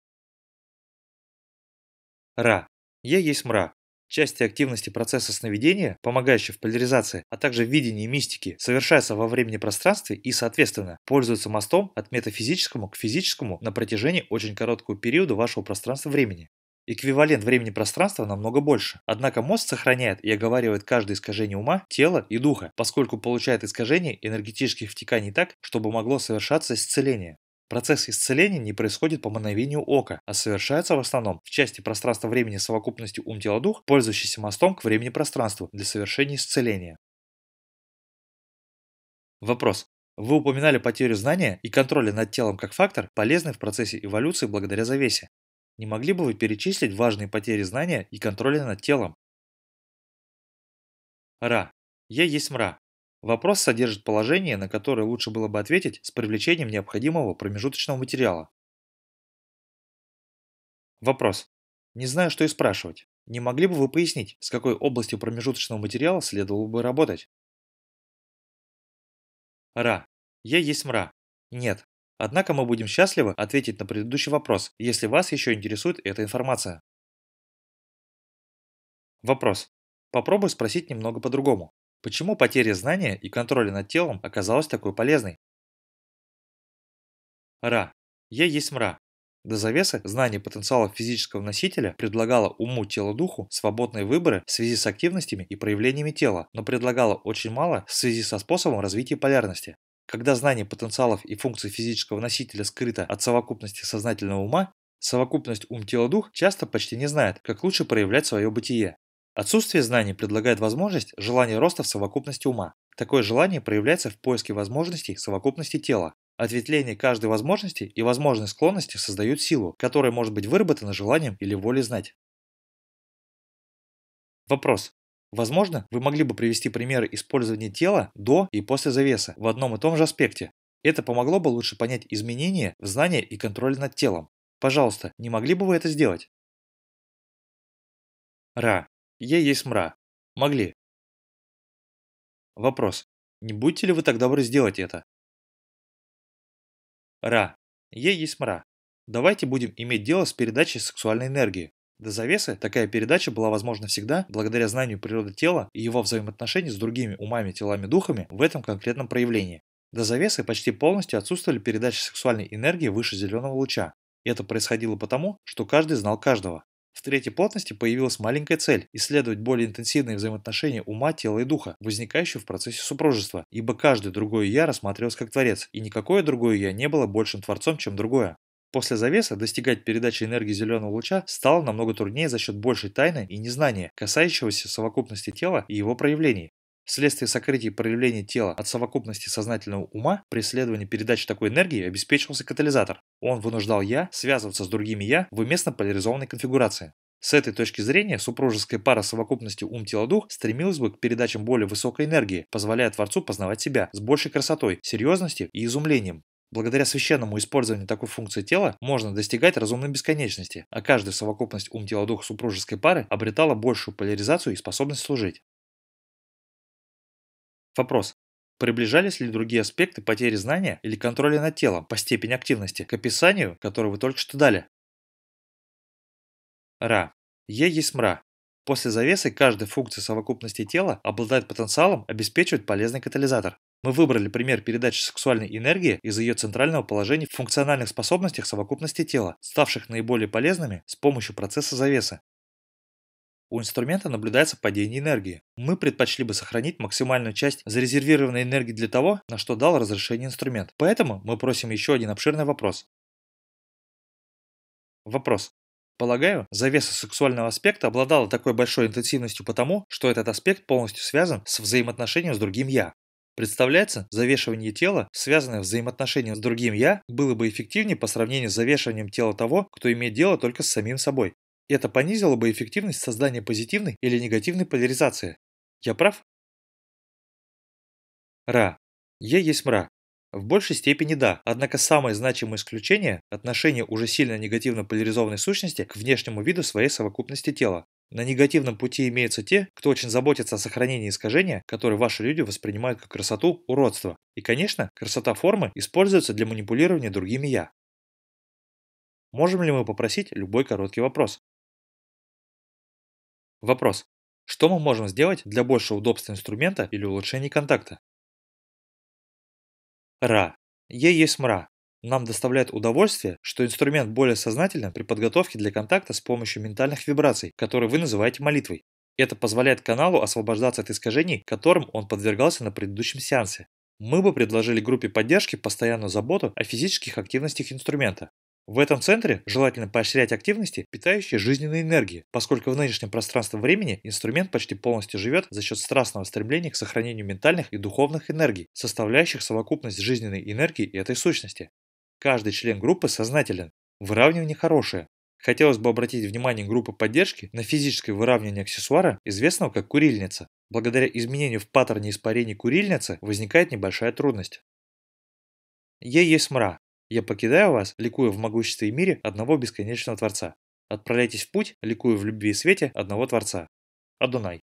Ра. Я есть мра. Части активности процесса сновидения, помогающие в поляризации, а также в видении мистики, совершаются во времени пространстве и, соответственно, пользуются мостом от метафизическому к физическому на протяжении очень короткого периода вашего пространства-времени. Эквивалент времени-пространства намного больше. Однако мост сохраняет и оговаривает каждое искажение ума, тела и духа, поскольку получает искажение энергетических втеканий так, чтобы могло совершаться исцеление. Процесс исцеления не происходит по мановению ока, а совершается в основном в части пространства-времени совокупности ум-тело-дух, пользующейся мостом к времени-пространству для совершения исцеления. Вопрос. Вы упоминали потерю знания и контроля над телом как фактор, полезный в процессе эволюции благодаря завесе. Не могли бы вы перечислить важные потери знания и контроля над телом? Ра. Я есть мра. Вопрос содержит положение, на которое лучше было бы ответить с привлечением необходимого промежуточного материала. Вопрос. Не знаю, что и спрашивать. Не могли бы вы пояснить, с какой областью промежуточного материала следовало бы работать? Ра. Я есть мра. Нет, Однако мы будем счастливы ответить на предыдущий вопрос, если вас еще интересует эта информация. Вопрос. Попробую спросить немного по-другому. Почему потеря знания и контроля над телом оказалась такой полезной? Ра. Я есть мра. До завесы знание потенциалов физического носителя предлагало уму телу духу свободные выборы в связи с активностями и проявлениями тела, но предлагало очень мало в связи со способом развития полярности. Когда знание потенциалов и функций физического носителя скрыто от совокупности сознательного ума, совокупность ум-тело-дух часто почти не знает, как лучше проявлять свое бытие. Отсутствие знаний предлагает возможность желания роста в совокупности ума. Такое желание проявляется в поиске возможностей совокупности тела. Ответвление каждой возможности и возможной склонности создают силу, которая может быть выработана желанием или волей знать. Вопрос. Возможно, вы могли бы привести примеры использования тела до и после завеса в одном и том же аспекте. Это помогло бы лучше понять изменения в знании и контроле над телом. Пожалуйста, не могли бы вы это сделать? Ра. Я есть мра. Могли. Вопрос. Не будете ли вы так добры сделать это? Ра. Я есть мра. Давайте будем иметь дело с передачей сексуальной энергии. До завесы такая передача была возможна всегда благодаря знанию природы тела и его взаимоотношений с другими умами, телами, духами в этом конкретном проявлении. До завесы почти полностью отсутствовали передачи сексуальной энергии выше зеленого луча. И это происходило потому, что каждый знал каждого. В третьей плотности появилась маленькая цель – исследовать более интенсивные взаимоотношения ума, тела и духа, возникающие в процессе супружества, ибо каждое другое «я» рассматривалось как творец, и никакое другое «я» не было большим творцом, чем другое. После завеса достигать передачи энергии зеленого луча стало намного труднее за счет большей тайны и незнания, касающегося совокупности тела и его проявлений. Вследствие сокрытия проявления тела от совокупности сознательного ума при исследовании передачи такой энергии обеспечивался катализатор. Он вынуждал «я» связываться с другими «я» в уместно поляризованной конфигурации. С этой точки зрения супружеская пара совокупности ум-тело-дух стремилась бы к передачам более высокой энергии, позволяя Творцу познавать себя с большей красотой, серьезностью и изумлением. Благодаря священному использованию такой функции тела можно достигать разумной бесконечности, а каждая совокупность ум-тело-дух супружеской пары обретала большую поляризацию и способность служить. Вопрос. Приближались ли другие аспекты потери знания или контроля над телом по степени активности к описанию, которое вы только что дали? Ра. Е есть мра. После завесы каждая функция совокупности тела обладает потенциалом обеспечивать полезный катализатор. Мы выбрали пример передачи сексуальной энергии из ее центрального положения в функциональных способностях совокупности тела, ставших наиболее полезными с помощью процесса завесы. У инструмента наблюдается падение энергии. Мы предпочли бы сохранить максимальную часть зарезервированной энергии для того, на что дал разрешение инструмент. Поэтому мы просим еще один обширный вопрос. Вопрос. Полагаю, завеса сексуального аспекта обладала такой большой интенсивностью потому, что этот аспект полностью связан с взаимоотношением с другим «я». Представляется, завешивание тела, связанное взаимоотношением с другим «я», было бы эффективнее по сравнению с завешиванием тела того, кто имеет дело только с самим собой. Это понизило бы эффективность создания позитивной или негативной поляризации. Я прав? Ра. Е есть мра. В большей степени да, однако самое значимое исключение – отношение уже сильно негативно поляризованной сущности к внешнему виду своей совокупности тела. На негативном пути имеются те, кто очень заботится о сохранении искажения, которые ваши люди воспринимают как красоту, уродство. И, конечно, красота формы используется для манипулирования другими «я». Можем ли мы попросить любой короткий вопрос? Вопрос. Что мы можем сделать для большего удобства инструмента или улучшения контакта? Ра. Е есть мра. Нам доставляет удовольствие, что инструмент более сознателен при подготовке для контакта с помощью ментальных вибраций, которые вы называете молитвой. Это позволяет каналу освобождаться от искажений, которым он подвергался на предыдущем сеансе. Мы бы предложили группе поддержки постоянную заботу о физических активностях инструмента. В этом центре желательно поощрять активности, питающие жизненной энергией, поскольку в нынешнем пространстве времени инструмент почти полностью живет за счет страстного стремления к сохранению ментальных и духовных энергий, составляющих совокупность жизненной энергии этой сущности. Каждый член группы сознателен. Выравнивание хорошее. Хотелось бы обратить внимание группы поддержки на физическое выравнивание аксессуара, известного как курильница. Благодаря изменению в паттерне испарений курильницы возникает небольшая трудность. Е есть мра. Я покидаю вас, ликуя в могуществе и мире одного бесконечного Творца. Отправляйтесь в путь, ликуя в любви и свете одного Творца. Адунай.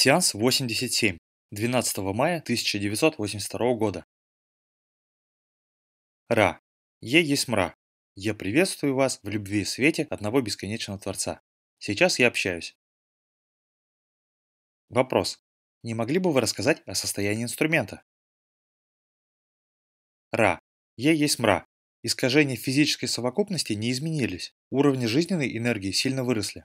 Сеанс 87. 12 мая 1982 года. Ра. Е есть мра. Я приветствую вас в любви и свете одного бесконечного Творца. Сейчас я общаюсь. Вопрос. Не могли бы вы рассказать о состоянии инструмента? Ра. Я есть мра. Искажения физической совокупности не изменились. Уровни жизненной энергии сильно выросли.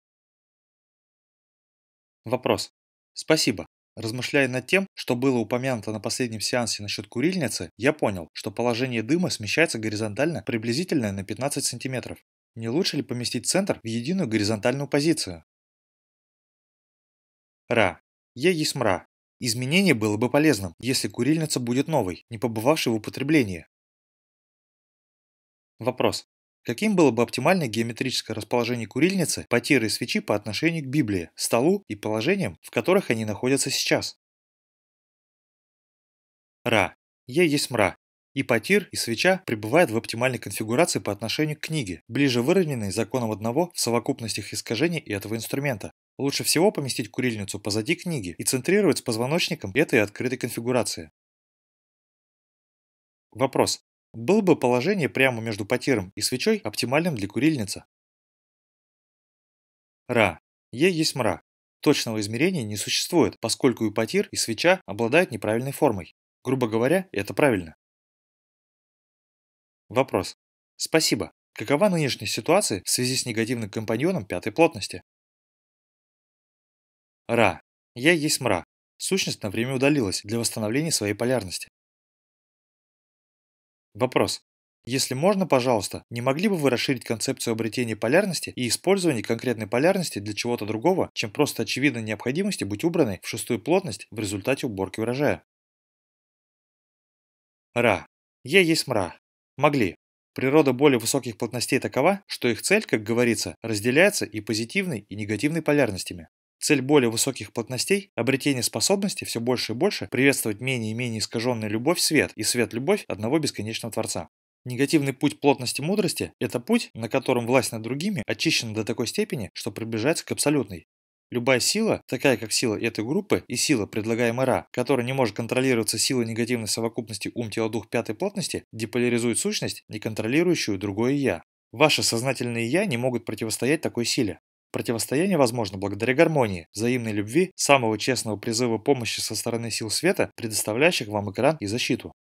Вопрос. Спасибо. Размышляя над тем, что было упомянуто на последнем сеансе насчет курильницы, я понял, что положение дыма смещается горизонтально приблизительно на 15 см. Не лучше ли поместить центр в единую горизонтальную позицию? Ра. Е есть мра. Изменение было бы полезным, если курильница будет новой, не побывавшей в употреблении. Вопрос. Каким было бы оптимальное геометрическое расположение курильницы, потиры и свечи по отношению к Библии, столу и положениям, в которых они находятся сейчас? Ра. Е есть мра. И потир, и свеча пребывают в оптимальной конфигурации по отношению к книге, ближе выровненной законом одного в совокупностях искажений этого инструмента. Лучше всего поместить курильницу позади книги и центрировать с позвоночником этой открытой конфигурации. Вопрос. Было бы положение прямо между потиром и свечой оптимальным для курильницы. Ра. Е есть мра. Точного измерения не существует, поскольку и потир, и свеча обладают неправильной формой. Грубо говоря, это правильно. Вопрос. Спасибо. Какова нынешняя ситуация в связи с негативным компаньоном пятой плотности? Ра. Я есть мра. Сущность на время удалилась для восстановления своей полярности. Вопрос. Если можно, пожалуйста, не могли бы вы расширить концепцию обретения полярности и использования конкретной полярности для чего-то другого, чем просто очевидной необходимости быть убранной в шестую плотность в результате уборки урожая? Ра. Я есть мра. Могли. Природа более высоких плотностей такова, что их цель, как говорится, разделяется и позитивной, и негативной полярностями. Цель более высоких плотностей – обретение способности все больше и больше приветствовать менее и менее искаженную любовь-свет и свет-любовь одного бесконечного Творца. Негативный путь плотности мудрости – это путь, на котором власть над другими очищена до такой степени, что приближается к абсолютной. Любая сила, такая как сила этой группы и сила, предлагаемая Ра, которая не может контролироваться силой негативной совокупности ум-тело-дух пятой плотности, деполяризует сущность, не контролирующую другое «я». Ваши сознательные «я» не могут противостоять такой силе. Противостояние возможно благодаря гармонии, взаимной любви, самого честного призыва помощи со стороны сил света, предоставляющих вам экран и защиту.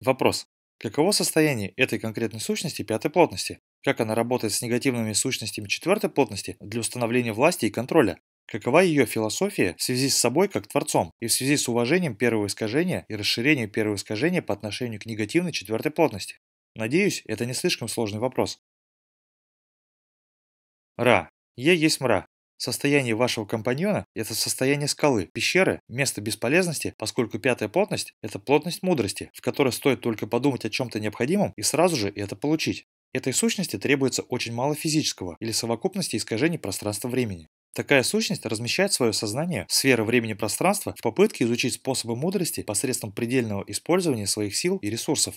Вопрос. Каково состояние этой конкретной сущности пятой плотности? Как она работает с негативными сущностями четвертой плотности для установления власти и контроля? Какова ее философия в связи с собой как Творцом и в связи с уважением первого искажения и расширением первого искажения по отношению к негативной четвертой плотности? Надеюсь, это не слишком сложный вопрос. Ра. Я есть мра. Состояние вашего компаньона – это состояние скалы, пещеры, место бесполезности, поскольку пятая плотность – это плотность мудрости, в которой стоит только подумать о чем-то необходимом и сразу же это получить. Этой сущности требуется очень мало физического или совокупности искажений пространства-времени. Такая сущность размещает свое сознание в сферы времени-пространства в попытке изучить способы мудрости посредством предельного использования своих сил и ресурсов.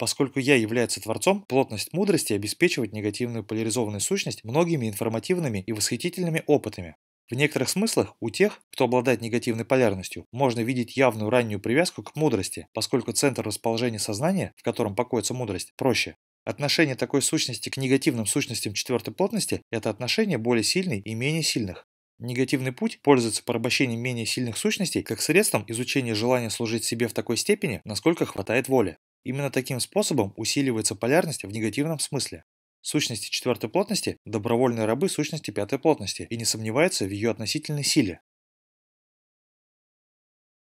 Поскольку я является творцом, плотность мудрости обеспечивает негативную поляризованную сущность многими информативными и восхитительными опытами. В некоторых смыслах у тех, кто обладает негативной полярностью, можно видеть явную раннюю привязку к мудрости, поскольку центр расположения сознания, в котором покоится мудрость, проще. Отношение такой сущности к негативным сущностям четвертой плотности – это отношение более сильной и менее сильных. Негативный путь пользуется порабощением менее сильных сущностей как средством изучения желания служить себе в такой степени, насколько хватает воли. Именно таким способом усиливается полярность в негативном смысле. Сущности четвертой плотности – добровольные рабы сущности пятой плотности и не сомневаются в ее относительной силе.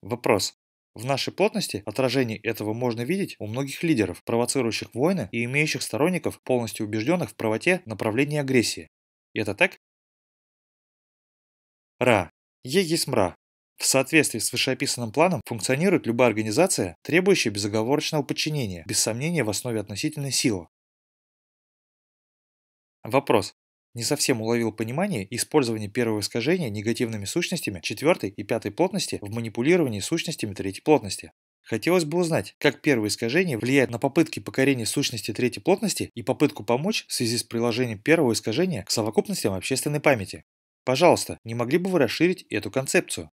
Вопрос. В нашей плотности отражение этого можно видеть у многих лидеров, провоцирующих войны и имеющих сторонников, полностью убежденных в правоте направления агрессии. И это так? Ра. Е есть мра. В соответствии с вышеописанным планом функционирует любая организация, требующая безоговорочного подчинения, без сомнения в основе относительной силы. Вопрос. Не совсем уловил понимание использования первого искажения негативными сущностями четвертой и пятой плотности в манипулировании сущностями третьей плотности. Хотелось бы узнать, как первое искажение влияет на попытки покорения сущности третьей плотности и попытку помочь в связи с приложением первого искажения к совокупностям общественной памяти. Пожалуйста, не могли бы вы расширить эту концепцию?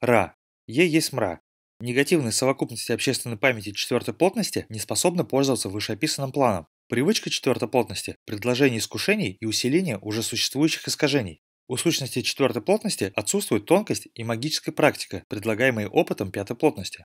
Ра. Е есть мра. Негативные совокупности общественной памяти четвертой плотности не способны пользоваться вышеописанным планом. Привычка четвертой плотности – предложение искушений и усиление уже существующих искажений. У сущности четвертой плотности отсутствует тонкость и магическая практика, предлагаемые опытом пятой плотности.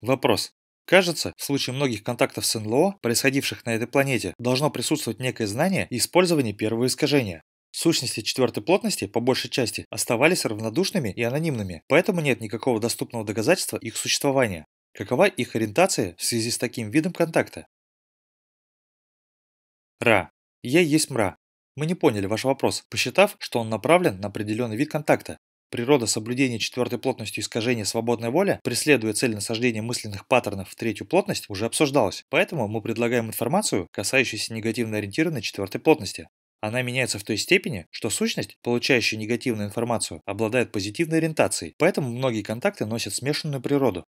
Вопрос. Кажется, в случае многих контактов с НЛО, происходивших на этой планете, должно присутствовать некое знание и использование первого искажения. Сущности четвертой плотности, по большей части, оставались равнодушными и анонимными, поэтому нет никакого доступного доказательства их существования. Какова их ориентация в связи с таким видом контакта? Ра. Я есть мра. Мы не поняли ваш вопрос, посчитав, что он направлен на определенный вид контакта. Природа соблюдения четвертой плотностью искажения свободной воли, преследуя цель насаждения мысленных паттернов в третью плотность, уже обсуждалась. Поэтому мы предлагаем информацию, касающуюся негативно ориентированной четвертой плотности. Она меняется в той степени, что сущность, получающая негативную информацию, обладает позитивной ориентацией, поэтому многие контакты носят смешанную природу.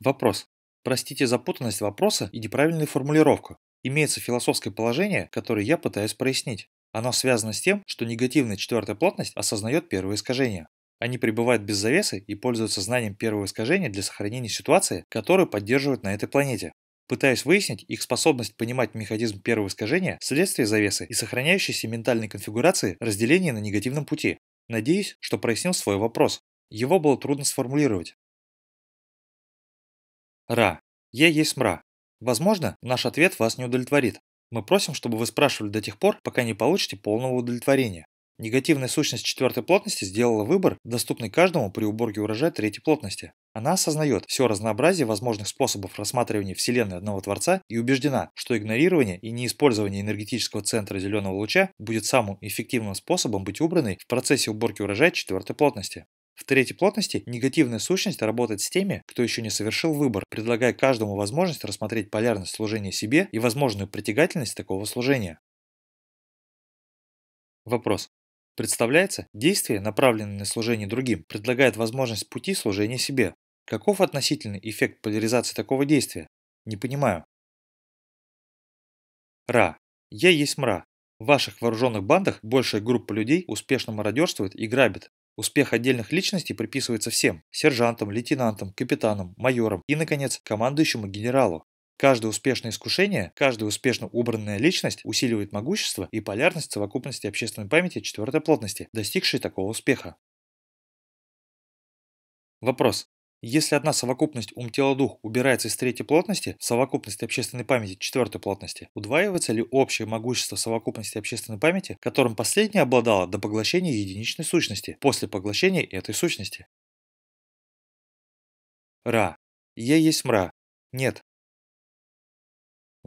Вопрос. Простите запутанность вопроса и неправильную формулировку. Имеется философское положение, которое я пытаюсь прояснить. Оно связано с тем, что негативная четвертая плотность осознает первое искажение. Они пребывают без завесы и пользуются знанием первого искажения для сохранения ситуации, которую поддерживают на этой планете. Пытаясь выяснить их способность понимать механизм первого искажения, следствие завесы и сохраняющейся ментальной конфигурации разделения на негативном пути. Надеюсь, что прояснил свой вопрос. Его было трудно сформулировать. Ра. Я есть мра. Возможно, наш ответ вас не удовлетворит. Мы просим, чтобы вы спрашивали до тех пор, пока не получите полного удовлетворения. Негативная сущность четвертой плотности сделала выбор, доступный каждому при уборке урожая третьей плотности. Она осознает все разнообразие возможных способов рассматривания Вселенной одного Творца и убеждена, что игнорирование и неиспользование энергетического центра зеленого луча будет самым эффективным способом быть убранной в процессе уборки урожая четвертой плотности. В третьей плотности негативная сущность работает с теми, кто еще не совершил выбор, предлагая каждому возможность рассмотреть полярность служения себе и возможную притягательность такого служения. Вопрос. Представляется, действие, направленное на служение другим, предлагает возможность пути служения себе. Каков относительный эффект поляризации такого действия? Не понимаю. Ра. Я есть мра. В ваших вооруженных бандах большая группа людей успешно мародерствует и грабит, Успех отдельных личностей приписывается всем – сержантам, лейтенантам, капитанам, майорам и, наконец, командующему генералу. Каждое успешное искушение, каждая успешно убранная личность усиливает могущество и полярность совокупности общественной памяти четвертой плотности, достигшей такого успеха. Вопрос. Если одна совокупность ум-тело-дух убирается из третьей плотности, совокупность общественной памяти четвертой плотности, удваивается ли общее могущество совокупности общественной памяти, которым последняя обладала до поглощения единичной сущности, после поглощения этой сущности? Ра. Я есть мра. Нет.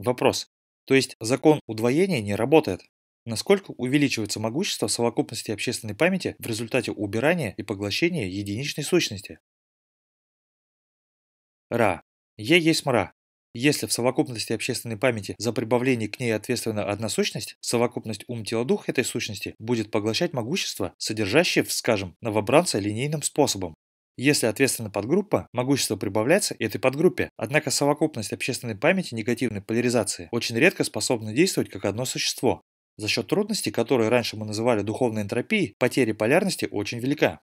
Вопрос. То есть закон удвоения не работает? Насколько увеличивается могущество совокупности общественной памяти в результате убирания и поглощения единичной сущности? Ра. Е есть мра. Если в совокупности общественной памяти за прибавление к ней ответственна одна сущность, совокупность ум-тело-дух этой сущности будет поглощать могущество, содержащее, скажем, новобранца линейным способом. Если ответственна подгруппа, могущество прибавляется этой подгруппе, однако совокупность общественной памяти негативной поляризации очень редко способна действовать как одно существо. За счет трудностей, которые раньше мы называли духовной энтропией, потеря полярности очень велика.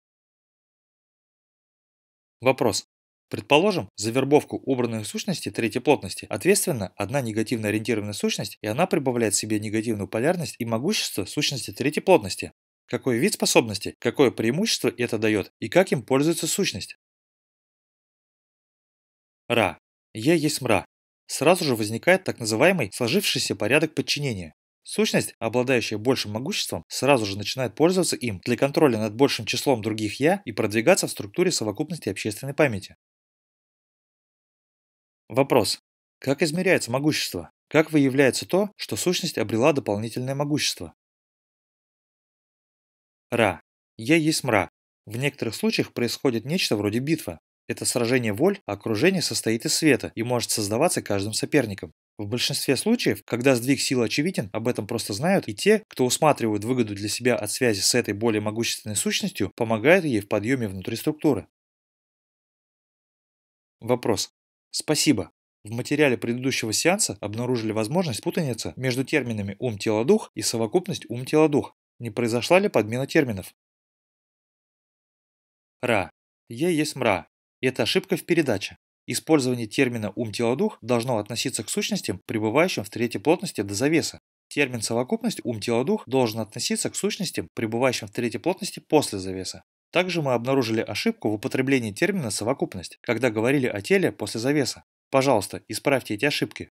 Вопрос. Предположим, за вербовку убранной сущности третьей плотности ответственна одна негативно ориентированная сущность, и она прибавляет себе негативную полярность и могущество сущности третьей плотности. Какой вид способности, какое преимущество это дает и как им пользуется сущность? Ра. Я есть мра. Сразу же возникает так называемый сложившийся порядок подчинения. Сущность, обладающая большим могуществом, сразу же начинает пользоваться им для контроля над большим числом других «я» и продвигаться в структуре совокупности общественной памяти. Вопрос. Как измеряется могущество? Как выявляется то, что сущность обрела дополнительное могущество? Ра. Я есть мра. В некоторых случаях происходит нечто вроде битвы. Это сражение воль, а окружение состоит из света и может создаваться каждым соперником. В большинстве случаев, когда сдвиг силы очевиден, об этом просто знают, и те, кто усматривают выгоду для себя от связи с этой более могущественной сущностью, помогают ей в подъеме внутри структуры. Вопрос. Спасибо. В материале предыдущего сеанса обнаружили возможность путаницы между терминами ум-тело-дух и совокупность ум-тело-дух. Не произошла ли подмена терминов? Ра. Я есть мра. Это ошибка в передаче. Использование термина ум-тело-дух должно относиться к сущностям, пребывающим в третьей плотности до завеса. Термин совокупность ум-тело-дух должен относиться к сущностям, пребывающим в третьей плотности после завеса. Также мы обнаружили ошибку в употреблении термина «совокупность», когда говорили о теле после завеса. Пожалуйста, исправьте эти ошибки.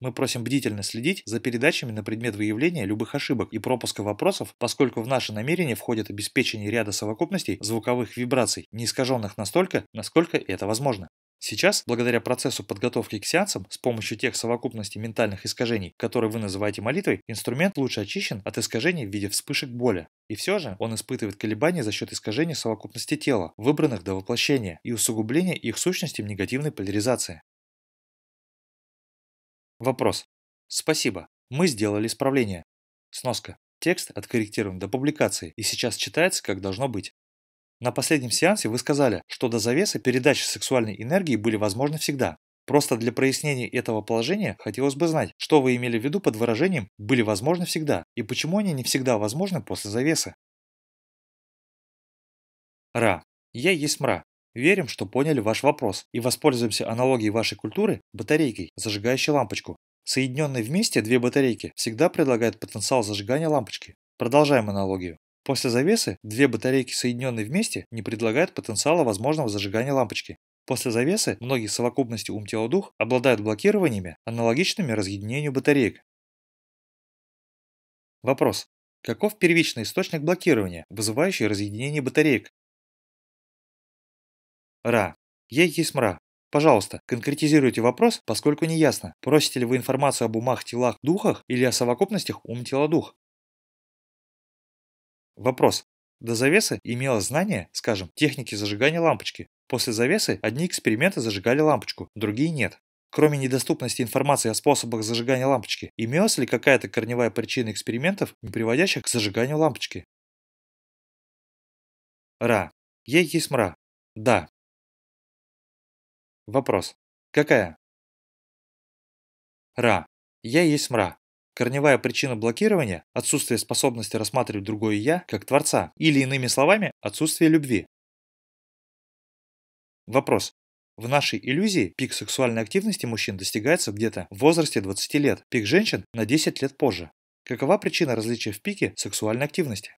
Мы просим бдительно следить за передачами на предмет выявления любых ошибок и пропуска вопросов, поскольку в наше намерение входит обеспечение ряда совокупностей звуковых вибраций, не искаженных настолько, насколько это возможно. Сейчас, благодаря процессу подготовки к сеансам, с помощью тех совокупностей ментальных искажений, которые вы называете молитвой, инструмент лучше очищен от искажений в виде вспышек боли. И все же он испытывает колебания за счет искажений совокупности тела, выбранных до воплощения, и усугубления их сущностям негативной поляризации. Вопрос. Спасибо. Мы сделали исправление. Сноска. Текст откорректирован до публикации и сейчас читается, как должно быть. На последнем сеансе вы сказали, что до завесы передачи сексуальной энергии были возможны всегда. Просто для прояснения этого положения хотелось бы знать, что вы имели в виду под выражением «были возможны всегда» и почему они не всегда возможны после завесы. Ра. Я есть мра. Верим, что поняли ваш вопрос и воспользуемся аналогией вашей культуры батарейкой, зажигающей лампочку. Соединенные вместе две батарейки всегда предлагают потенциал зажигания лампочки. Продолжаем аналогию. После завесы две батарейки, соединенные вместе, не предлагают потенциала возможного зажигания лампочки. После завесы многие совокупности ум-тело-дух обладают блокированиями, аналогичными разъединению батареек. Вопрос. Каков первичный источник блокирования, вызывающий разъединение батареек? Ра. Ей есть мра. Пожалуйста, конкретизируйте вопрос, поскольку не ясно, просите ли вы информацию об умах, телах, духах или о совокупностях ум-тело-дух. Вопрос. До завесы имелось знание, скажем, техники зажигания лампочки. После завесы одни эксперименты зажигали лампочку, другие нет. Кроме недоступности информации о способах зажигания лампочки, имелась ли какая-то корневая причина экспериментов, не приводящих к зажиганию лампочки? Ра. Ей есть мра. Да. Вопрос. Какая? Ра. Я есть мра. Корневая причина блокирования – отсутствие способности рассматривать другое «я» как Творца, или иными словами, отсутствие любви. Вопрос. В нашей иллюзии пик сексуальной активности мужчин достигается где-то в возрасте 20 лет, пик женщин на 10 лет позже. Какова причина различия в пике сексуальной активности?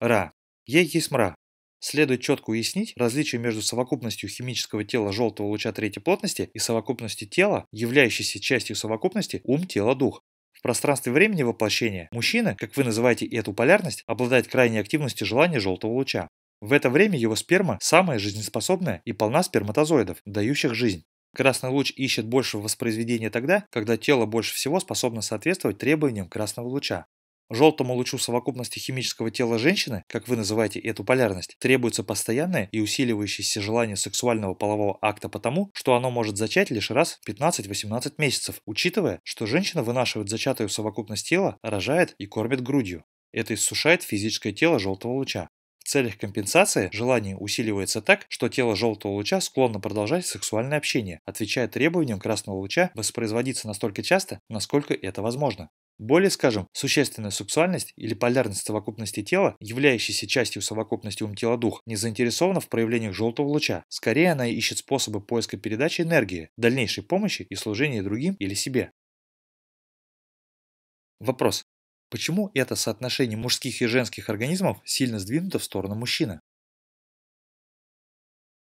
Ра. Ей есть мра. Следует четко уяснить различие между совокупностью химического тела желтого луча третьей плотности и совокупностью тела, являющейся частью совокупности ум-тело-дух. В пространстве времени воплощения мужчина, как вы называете эту полярность, обладает крайней активностью желания желтого луча. В это время его сперма самая жизнеспособная и полна сперматозоидов, дающих жизнь. Красный луч ищет большего воспроизведения тогда, когда тело больше всего способно соответствовать требованиям красного луча. Желтому лучу совокупности химического тела женщины, как вы называете эту полярность, требуется постоянное и усиливающееся желание сексуального полового акта потому, что оно может зачать лишь раз в 15-18 месяцев, учитывая, что женщина вынашивает зачатую совокупность тела, рожает и кормит грудью. Это иссушает физическое тело желтого луча. В целях компенсации желание усиливается так, что тело желтого луча склонно продолжать сексуальное общение, отвечая требованиям красного луча воспроизводиться настолько часто, насколько это возможно. Более, скажем, существенная сексуальность или полярность совокупности тела, являющейся частью совокупности ум-тело-дух, не заинтересована в проявлениях желтого луча. Скорее, она ищет способы поиска передачи энергии, дальнейшей помощи и служения другим или себе. Вопрос. Почему это соотношение мужских и женских организмов сильно сдвинуто в сторону мужчины?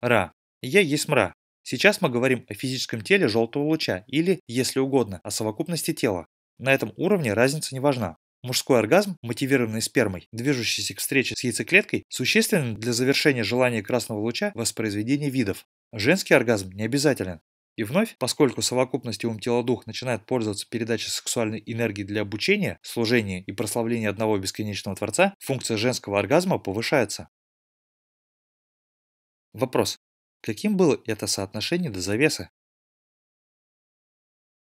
Ра. Я есть мра. Сейчас мы говорим о физическом теле желтого луча или, если угодно, о совокупности тела. На этом уровне разница не важна. Мужской оргазм, мотивированный спермой, движущийся к встрече с яйцеклеткой, существенен для завершения желания красного луча воспроизведения видов. Женский оргазм не обязателен. И вновь, поскольку совокупность ум-тело-дух начинает пользоваться передачей сексуальной энергии для обучения, служения и прославления одного бесконечного Творца, функция женского оргазма повышается. Вопрос. Каким было это соотношение до завесы?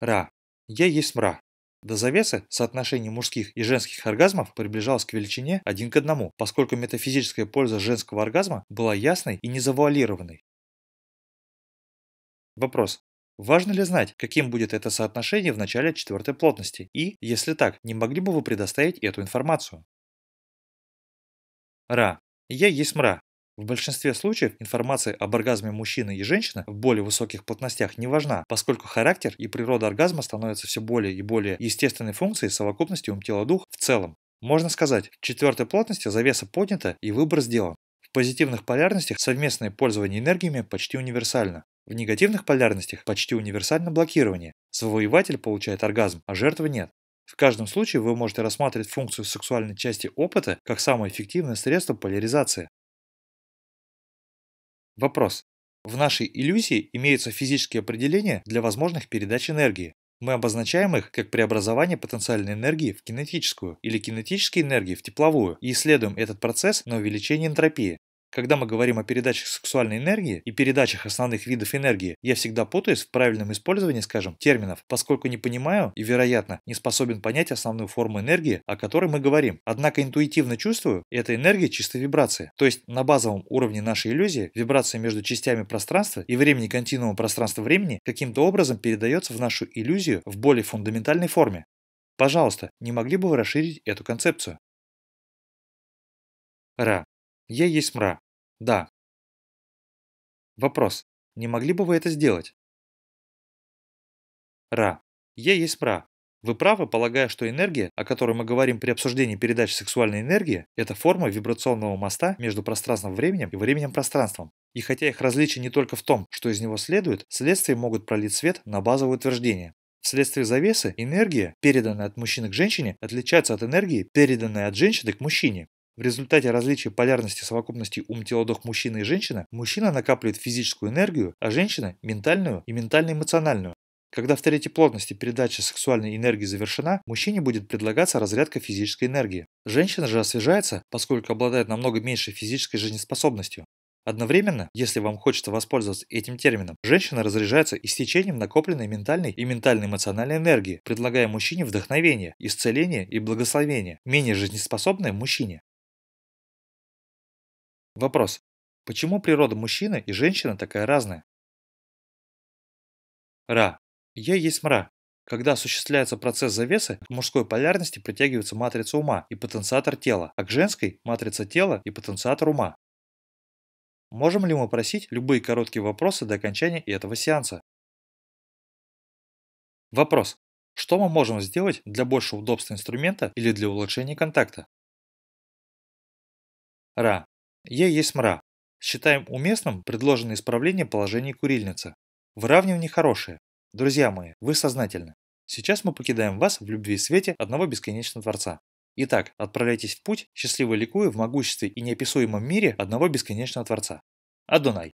Ра. Я есть мра. До завесы соотношение мужских и женских оргазмов приближалось к величине один к одному, поскольку метафизическая польза женского оргазма была ясной и незавуалированной. Вопрос. Важно ли знать, каким будет это соотношение в начале четвертой плотности? И, если так, не могли бы вы предоставить эту информацию? Ра. Я есть мра. В большинстве случаев информация об оргазме мужчины и женщины в более высоких плотностях не важна, поскольку характер и природа оргазма становятся все более и более естественной функцией совокупности ум-тело-дух в целом. Можно сказать, в четвертой плотности завеса поднята и выбор сделан. В позитивных полярностях совместное пользование энергиями почти универсально. В негативных полярностях почти универсально блокирование. Завоеватель получает оргазм, а жертвы нет. В каждом случае вы можете рассматривать функцию сексуальной части опыта как самое эффективное средство поляризации. Вопрос. В нашей иллюзии имеются физические определения для возможных передач энергии. Мы обозначаем их как преобразование потенциальной энергии в кинетическую или кинетической энергии в тепловую и исследуем этот процесс на увеличение энтропии. Когда мы говорим о передачах сексуальной энергии и передачах основных видов энергии, я всегда путаюсь в правильном использовании, скажем, терминов, поскольку не понимаю и, вероятно, не способен понять основную форму энергии, о которой мы говорим. Однако интуитивно чувствую, эта энергия чисто вибрация. То есть на базовом уровне нашей иллюзии вибрация между частями пространства и времени континуума пространства-времени каким-то образом передается в нашу иллюзию в более фундаментальной форме. Пожалуйста, не могли бы вы расширить эту концепцию? Ра. Я есть мра. Да. Вопрос. Не могли бы вы это сделать? Ра. Я есть Ра. Вы правы, полагая, что энергия, о которой мы говорим при обсуждении передач сексуальной энергии, это форма вибрационного моста между пространством-временем и временем-пространством. И хотя их различие не только в том, что из него следует, следствия могут пролить свет на базовое утверждение. Вследствие завесы энергия, переданная от мужчины к женщине, отличается от энергии, переданной от женщины к мужчине. В результате различия полярности совокупности ум-тело-дух мужчины и женщины, мужчина накапливает физическую энергию, а женщина – ментальную и ментально-эмоциональную. Когда в третьей плотности передача сексуальной энергии завершена, мужчине будет предлагаться разрядка физической энергии. Женщина же освежается, поскольку обладает намного меньшей физической жизнеспособностью. Одновременно, если вам хочется воспользоваться этим термином, женщина разряжается истечением накопленной ментальной и ментально-эмоциональной энергии, предлагая мужчине вдохновение, исцеление и благословение, менее жизнеспособное мужчине. Вопрос. Почему природа мужчины и женщины такая разная? Ра. Я есть мра. Когда осуществляется процесс завесы, к мужской полярности притягивается матрица ума и потенциатор тела, а к женской – матрица тела и потенциатор ума. Можем ли мы просить любые короткие вопросы до окончания этого сеанса? Вопрос. Что мы можем сделать для большего удобства инструмента или для улучшения контакта? Ра. Я есть мра. Считаем уместным предложенное исправление положения курильницы. Выравнивание хорошее. Друзья мои, вы сознательны. Сейчас мы покидаем вас в любви и свете одного бесконечного Творца. Итак, отправляйтесь в путь, счастливо ликуя в могуществе и неописуемом мире одного бесконечного Творца. Адонай.